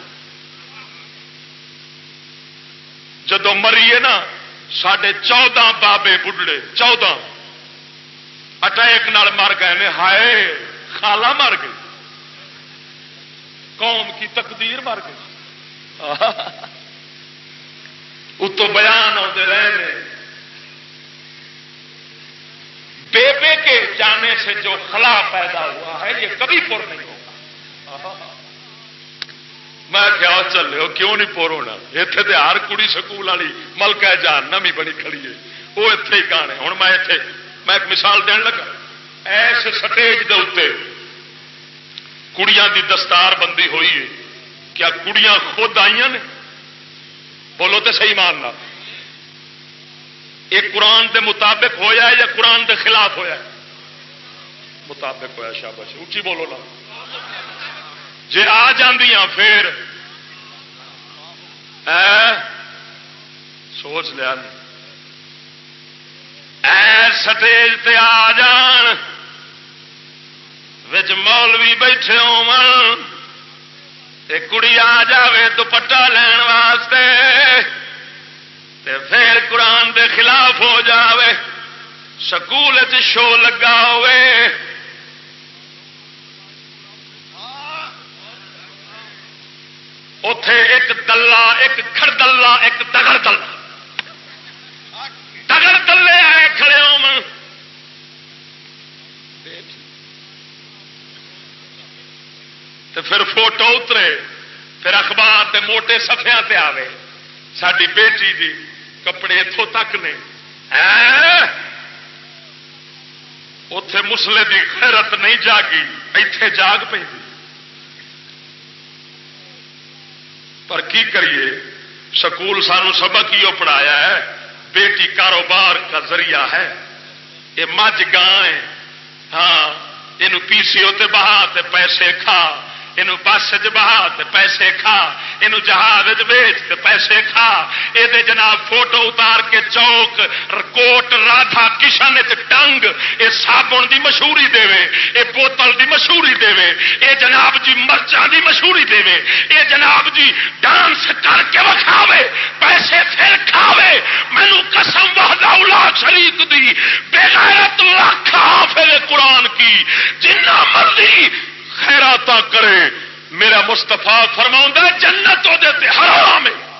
جدو مریے نا سڈے چودہ بابے بڑھڑے چودہ اٹیک نال مر گئے ہائے، خالہ مر گئی۔ قوم کی تقدیر مر گئی۔ اتو بیان آتے رہے بیبے کے جانے سے جو خلا پیدا ہوا ہے، یہ کبھی پر نہیں میں کیا چلے کیوں نہیں پور ہونا? اتنے تو ہر کڑی سکول والی ملکہ جان نمی بڑی کھڑی ہے۔ وہ اتے ہی گانے ہوں میں اتے میں ایک مثال دین لگا۔ ایس سٹیج دے اتنے کڑیاں دی دستار بندی ہوئی ہے۔ کیا کڑیاں خود آئی نے؟ بولو تو صحیح ماننا یہ قرآن دے مطابق ہویا ہے یا قرآن دے خلاف ہویا ہے؟ مطابق ہوا شابش اچھی بولو نا جی آ پھر۔ سوچ لیا۔ سٹیج تے آ جان۔ مولوی بیٹھے ہو کڑی آ جائے دوپٹا لین واسطے۔ تے پھر قرآن دے خلاف ہو جاوے۔ سکول شو لگا ہوئے۔ اتے ایک دلہ، ایک کھڑ دلہ، ایک دگڑ دلہ۔ دگڑ دلے آئے کھڑے ہو پھر فوٹو اترے، پھر اخبار کے موٹے سفیا پہ آئے ساری بیٹی دی کپڑے اتوں تک نے۔ اتے مسلے دی خیرت نہیں جاگی اتے جاگ پہ پر کی کریے۔ سکول سانو سبق ہی پڑھایا ہے۔ بیٹی کاروبار کا ذریعہ ہے۔ یہ مجھ گائیں ہاں یہ پی سی بہا بہا پیسے کھا۔ یہ بس چ بہا پیسے کھا یہ جہاز ویچ پیسے کھا یہ جناب فوٹو اتار کے چوک کوٹ رادا کشن ٹنگ یہ سابن کی مشہوری دے یہ بوتل کی مشہوری دے یہ جناب جی مرچا کی مشہوری دے یہ جناب جی ڈانس کر کے وکھاوے پیسے پھر کھاوے مینو قسم وحدہ شریک دی بغیرت لاکھ حافظ قرآن کی جنہ مرضی خیرات کرے، میرا مستفا فرما جنت وہ حرام ہے۔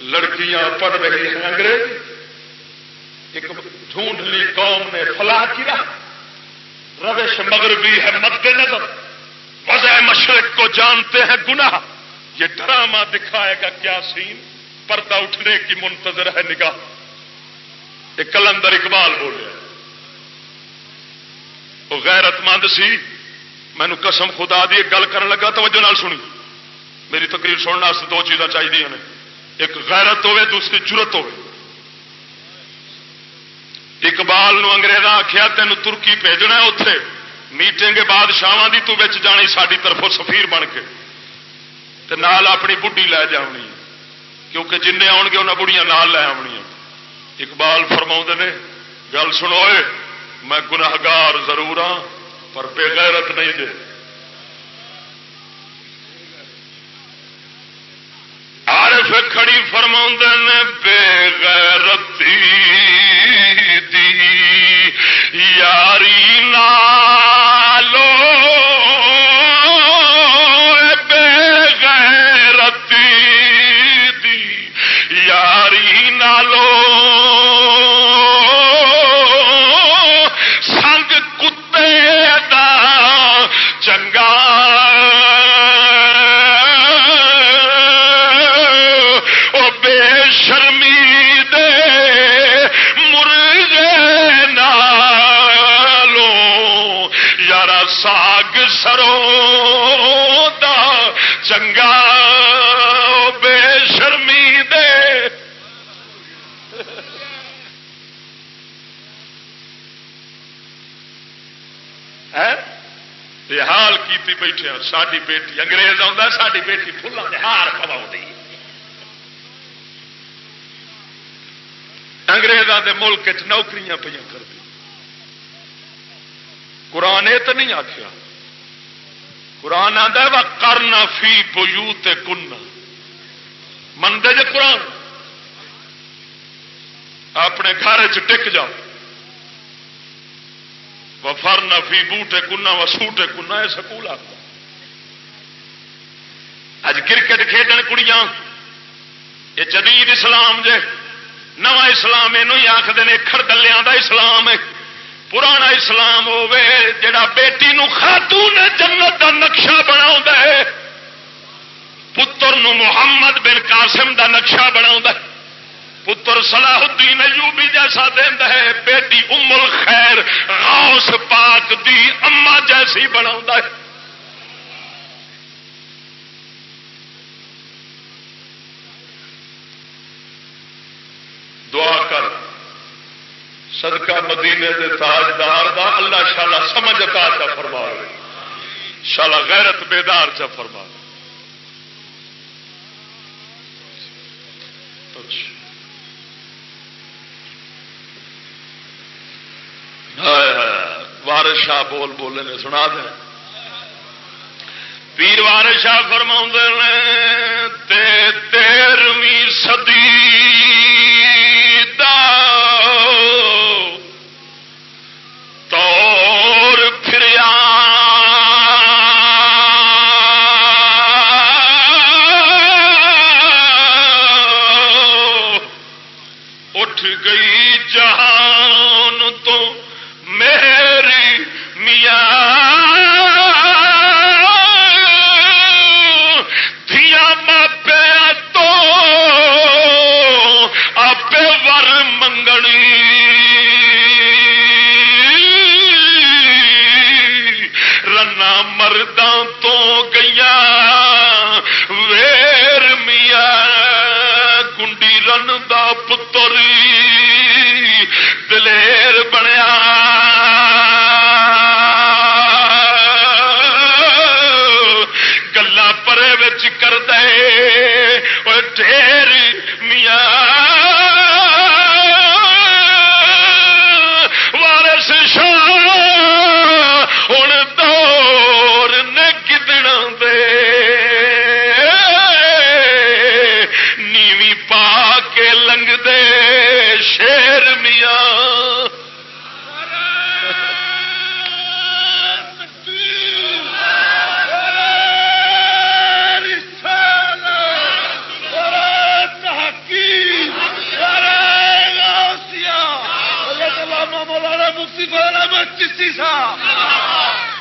لڑکیاں پڑھ رہی ہیں انگریز ایک ڈھونڈلی قوم نے فلاح کیا۔ روش مغربی ہے، مد نظر۔ وضع مشرق کو جانتے ہیں، گناہ۔ یہ ڈرامہ دکھائے گا کیا سین؟ پردہ اٹھنے کی منتظر ہے نگاہ۔ کلندر اقبال بولے وہ غیرت مند سی۔ مینو قسم خدا دی گل کر لگا، توجہ نال سنی۔ میری تقریر سننے دو چیزاں چاہیے ایک غیرت ہوے، دوسری ضرورت ہو اقبال انگریز آخیا تین ترکی بھیجنا اتے میٹنگ بادشاہ کی تچ جانی ساری طرف سفیر بن کے۔ نال اپنی بڑھی لے جانی کیونکہ جن آن گے انہیں بڑھیا نال لے آنی اقبال فرما نے، گل سنوئے میں گناہگار ضرور ہاں پر بے غیرت نہیں دے۔ عارف کھڑی فرما نے، بے غیرتی دی، یاری نالو سرو دا چنگا بے شرمی دے۔ حال کی بیٹھے ساری بیٹی انگریز آتا ساری بیٹی فلان ہار کما اگریزوں کے ملک چ نوکریاں پہ کرتی قرآن یہ تو نہیں آخیا قرآن آتا وا کرنا فی بجو کن منگے جی قرآن۔ اپنے گھر چک جاؤ۔ وفر فی بوٹے کنا و سوٹے کنا یہ سکول آتا۔ اج کرکٹ کھیڈن کڑیاں۔ یہ جدید اسلام جے، نواں اسلام یہ آخر کھڑدلیاں دا اسلام ہے۔ پرانا اسلام ہوے جڑا بیٹی نو خاتون جنت دا نقشہ بنا پتر نو محمد بن قاسم دا نقشہ بنا پتر صلاح الدین ایوبی جیسا دینا ہے۔ بیٹی ام الخیر، غوث پاک دی اما جیسی بنا ہے کر صدقہ مدینے دے تاجدار دا اللہ شالا سمجھ کا چا فرما شالا غیرت بیدار چا فرما وارش شاہ بول بولے نے سنا دیں پیر وار شاہ فرما تیرہویں صدی منگنی رنا مرداں تو گیا ویر میاں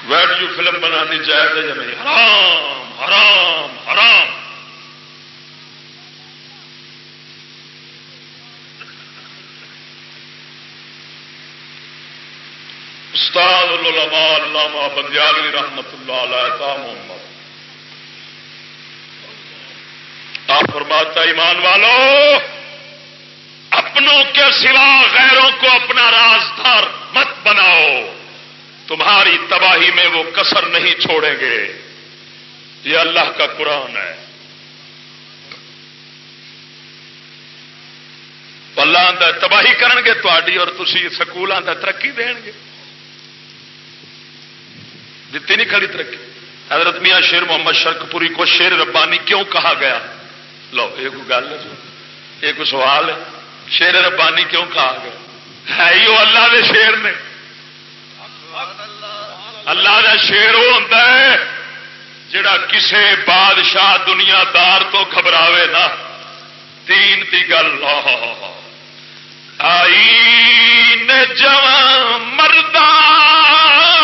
ویڈیو فلم بنانی چاہیے یا نہیں حرام حرام حرام استاد العلماء علامہ بندیالی رحمت اللہ علیہ تا محمد۔ آپ فرماتا ایمان والو، اپنوں کے سوا غیروں کو اپنا رازدار مت بناؤ۔ تمہاری تباہی میں وہ کسر نہیں چھوڑیں گے۔ یہ اللہ کا قرآن ہے۔ اللہ آدھا تباہی کرن گے تاری اور تھی سکول آدھا ترقی دین گے دیتی نہیں کھڑی ترقی۔ حضرت میاں شیر محمد شرک پوری کو شیر ربانی کیوں کہا گیا؟ لو، یہ کوئی گل ہے یہ کوئی سوال ہے؟ شیر ربانی کیوں کہا گیا؟ ہے ہی وہ اللہ کے شیر نے۔ اللہ کا شیر وہ ہوتا ہے جڑا کسے بادشاہ دنیا دار تو گھبراوے نا تین کی گل آئی جم مردہ۔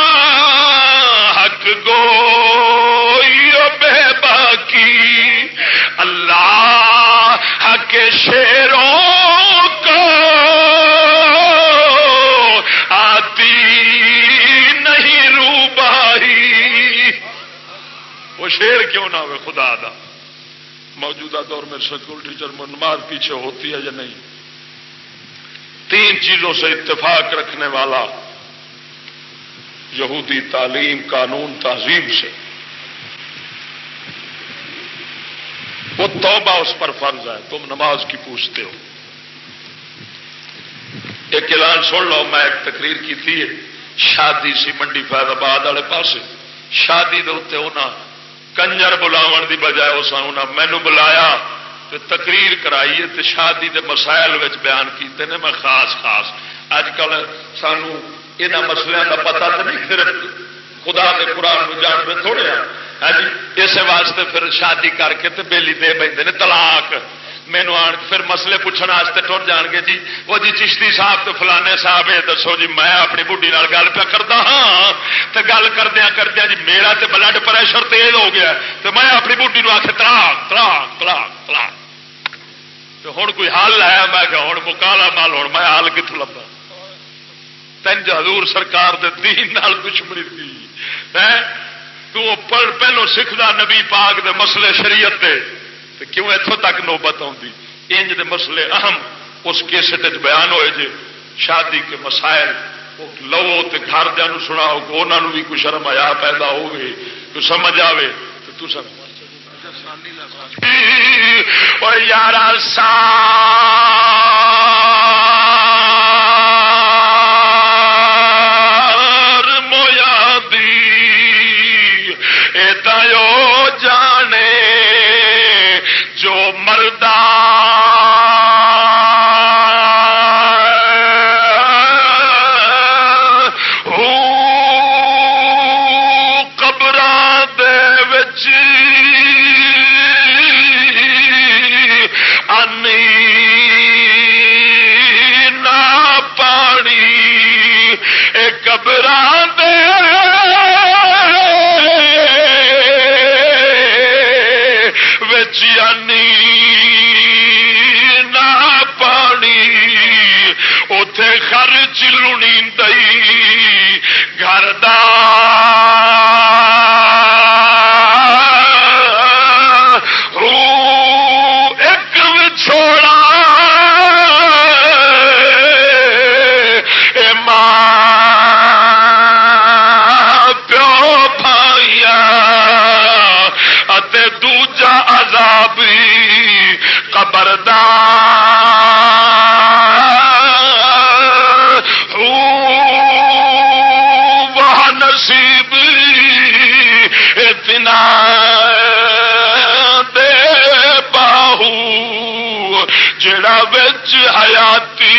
بے باقی؟ اللہ حق شیروں وہ شیر کیوں نہ ہو خدا دا۔ موجودہ دور میں سکول ٹیچر منمار پیچھے ہوتی ہے یا نہیں؟ تین چیزوں سے اتفاق رکھنے والا یہودی تعلیم قانون تہذیب سے۔ وہ توبہ اس پر فرض ہے، تم نماز کی پوچھتے ہو۔ ایک اعلان سن لو، میں ایک تقریر کی تھی۔ شادی سی منڈی فیض آباد والے پاس شادی دے انہوں کنجر بلاو دی بجائے اس مینو بلایا تو تقریر کرائی تے شادی دے مسائل بیان کیتے نے۔ میں خاص خاص۔ اج کل سانو یہاں مسلوں کا پتا تو نہیں پھر خدا کے قرآن جانتے تھوڑے ہاں جی اس واسطے پھر شادی کر کے بےلی دے پہ طلاق۔ مینو آن پھر مسئلے پوچھنے ٹر جان گے جی وہ جی چشتی صاحب تو فلانے صاحب، یہ دسو جی میں اپنی بڑھی گل پہ کرتا ہاں۔ تو گل کردیا کردیا جی میرا تو بلڈ پریشر تیز ہو گیا۔ تو میں اپنی بڑھی آخ تلاک تلاک تلاک تلاک تو ہوں کوئی حل ہے؟ میں کہ ہوں مکالا مال ہوں میں حل کتوں لبا تین حضور سرکار دے دین نال دشمنی تھی۔ تو پہلو سکھدا نبی پاک دے مسئلے شریعت دے۔ کیوں اتوں تک نوبت آتی انج دے مسئلے اہم اس کیسٹ بیان ہوئے جے۔ شادی کے مسائل لو تو گھر دیا سناؤ انہوں بھی کوئی شرم آیا پیدا ہوگی تو سمجھ آئے تو تو سمجھ یار سا دلوں نیند گھر دا۔ ایک چھوڑا ماں پیو بھائیا دوجا عذاب قبر اتنا دے باہو جڑا بچ حیاتی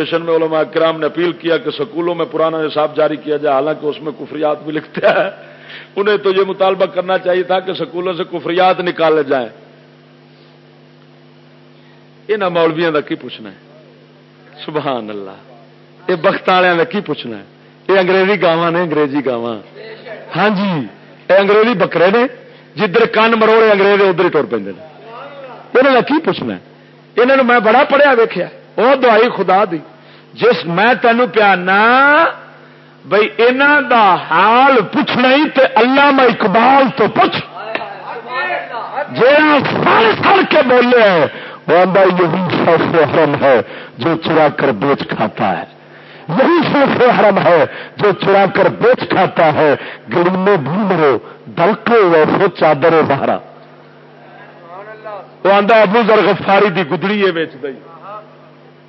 اسٹیشن میں علماء کرام نے اپیل کیا کہ سکولوں میں پرانا حساب جاری کیا جائے، حالانکہ اس میں کفریات بھی لکھتے ہیں۔ انہیں تو یہ مطالبہ کرنا چاہیے تھا کہ سکولوں سے کفریات نکالے جائیں۔ یہاں مولویا کا کی پوچھنا ہے؟ سبحان اللہ۔ یہ بخت والوں کا کی پوچھنا ہے؟ یہ انگریزی گاواں نے انگریزی گاواں۔ ہاں جی یہ انگریزی بکرے نے، جدھر کن مروڑے انگریز ادھر ہی ٹر پہ انہوں نے کی پوچھنا ہے؟ انہوں نے میں بڑا پڑھیا ویخیا وہ دوائی خدا دی۔ جس میں تینوں پیانا بھائی انہوں دا حال پوچھنا ہی تے اللہ میں اقبال تو پوچھ۔ جا سڑ سڑ کے بولے وہ یہی سوف حرم ہے جو چرا کر بیچ کھاتا ہے۔ یہی سوف حرم ہے جو چرا کر بیچ کھاتا ہے۔ گڑی میں بھی مرو، دلکے ویسے چادر بہرا۔ وہ آدھا ابو ذر غفاری دی گدڑی ہے بیچ دئی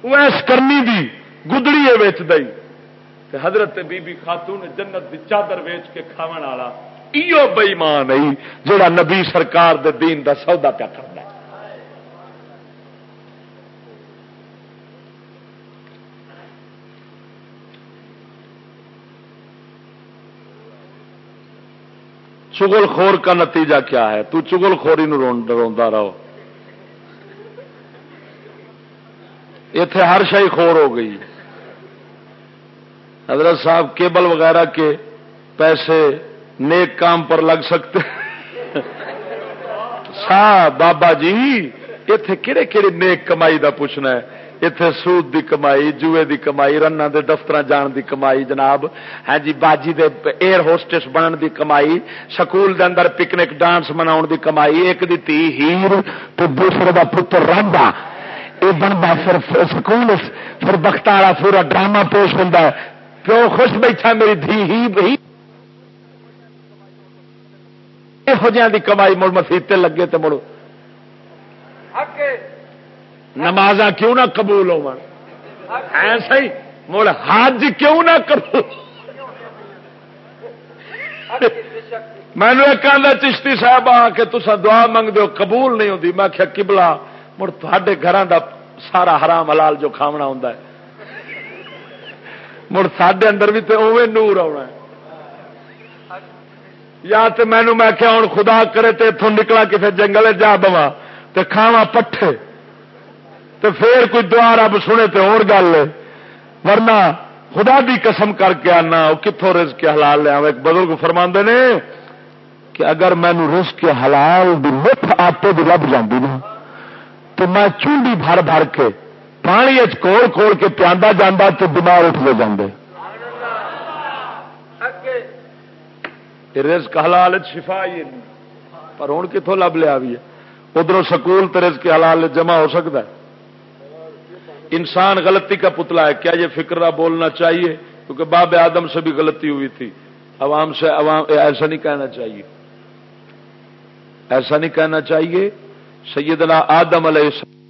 ویس کرنی دی گدڑی ویچ دئی۔ تے حضرت بی بی خاتون جنت دی چادر ویچ کے کھاون والا ایو بےمان جڑا نبی سرکار دے دین دا سودا پیا کرنا چگل خور کا نتیجہ کیا ہے؟ تو چگل خوری نو رہو۔ اتے ہر شاہی خور ہو گئی۔ حضرت صاحب کیبل وغیرہ کے پیسے نیک کام پر لگ سکتے سا بابا جی اتے کہڑے کہڑے نیک کمائی دا پوچھنا ہے؟ اتے سود دی کمائی، جوئے دی کمائی رنا دے دفتر جان دی کمائی، جناب۔ ہاں جی باجی دے ایئر ہوسٹس بنن دی کمائی، سکول دے اندر پکنک ڈانس منا دی کمائی، ایک دی تی ہیر تو دوسرے دا پتر رنڈا یہ بنتا پھر سکول، پھر بخت والا پورا ڈرامہ پیش ہوتا ہے۔ پیو خوش بیٹھا میری دھی ہی بہی یہو دی کمائی مڑ مسیطے لگے تو مڑو نماز کیوں نہ قبول ہو ایسا ہی مڑ حج کیوں نہ قبول میں نے ایک آدھا چشتی صاحب آ کے تصا دعا منگ دو قبول نہیں ہوتی میں کیا کبلا مڑ تے گھر دا سارا حرام حلال جو کھاونا ہوں مڑ سڈے اندر بھی تو اوے نور آنا یا تو مینو میں کیا ہوں خدا کرے تو اتوں نکلا کسی جنگل جا بوا تو کھاوا پٹھے تو پھر کوئی دعا رب سنے تو اور گل ورنہ خدا دی قسم کر کے آنا کتوں رز کے حلال لیا ایک بزرگ فرما نے کہ اگر مینو رز کے حلال بھی مٹھ آٹے بھی لب جاتی نا تو میں چونڈی بھر بھر کے پانی کول کول کے پیادا جانا تو دماغ اٹھ لے جاندے رزق حلال شفا ہی پر ہوں کتوں لب لیا بھی ہے؟ ادھر سکول تو رزق حلال جمع ہو سکتا ہے۔ انسان غلطی کا پتلا ہے۔ کیا یہ فکرہ بولنا چاہیے؟ کیونکہ باب آدم سے بھی غلطی ہوئی تھی۔ عوام سے عوام ایسا نہیں کہنا چاہیے۔ ایسا نہیں کہنا چاہیے۔ سیدنا آدم علیہ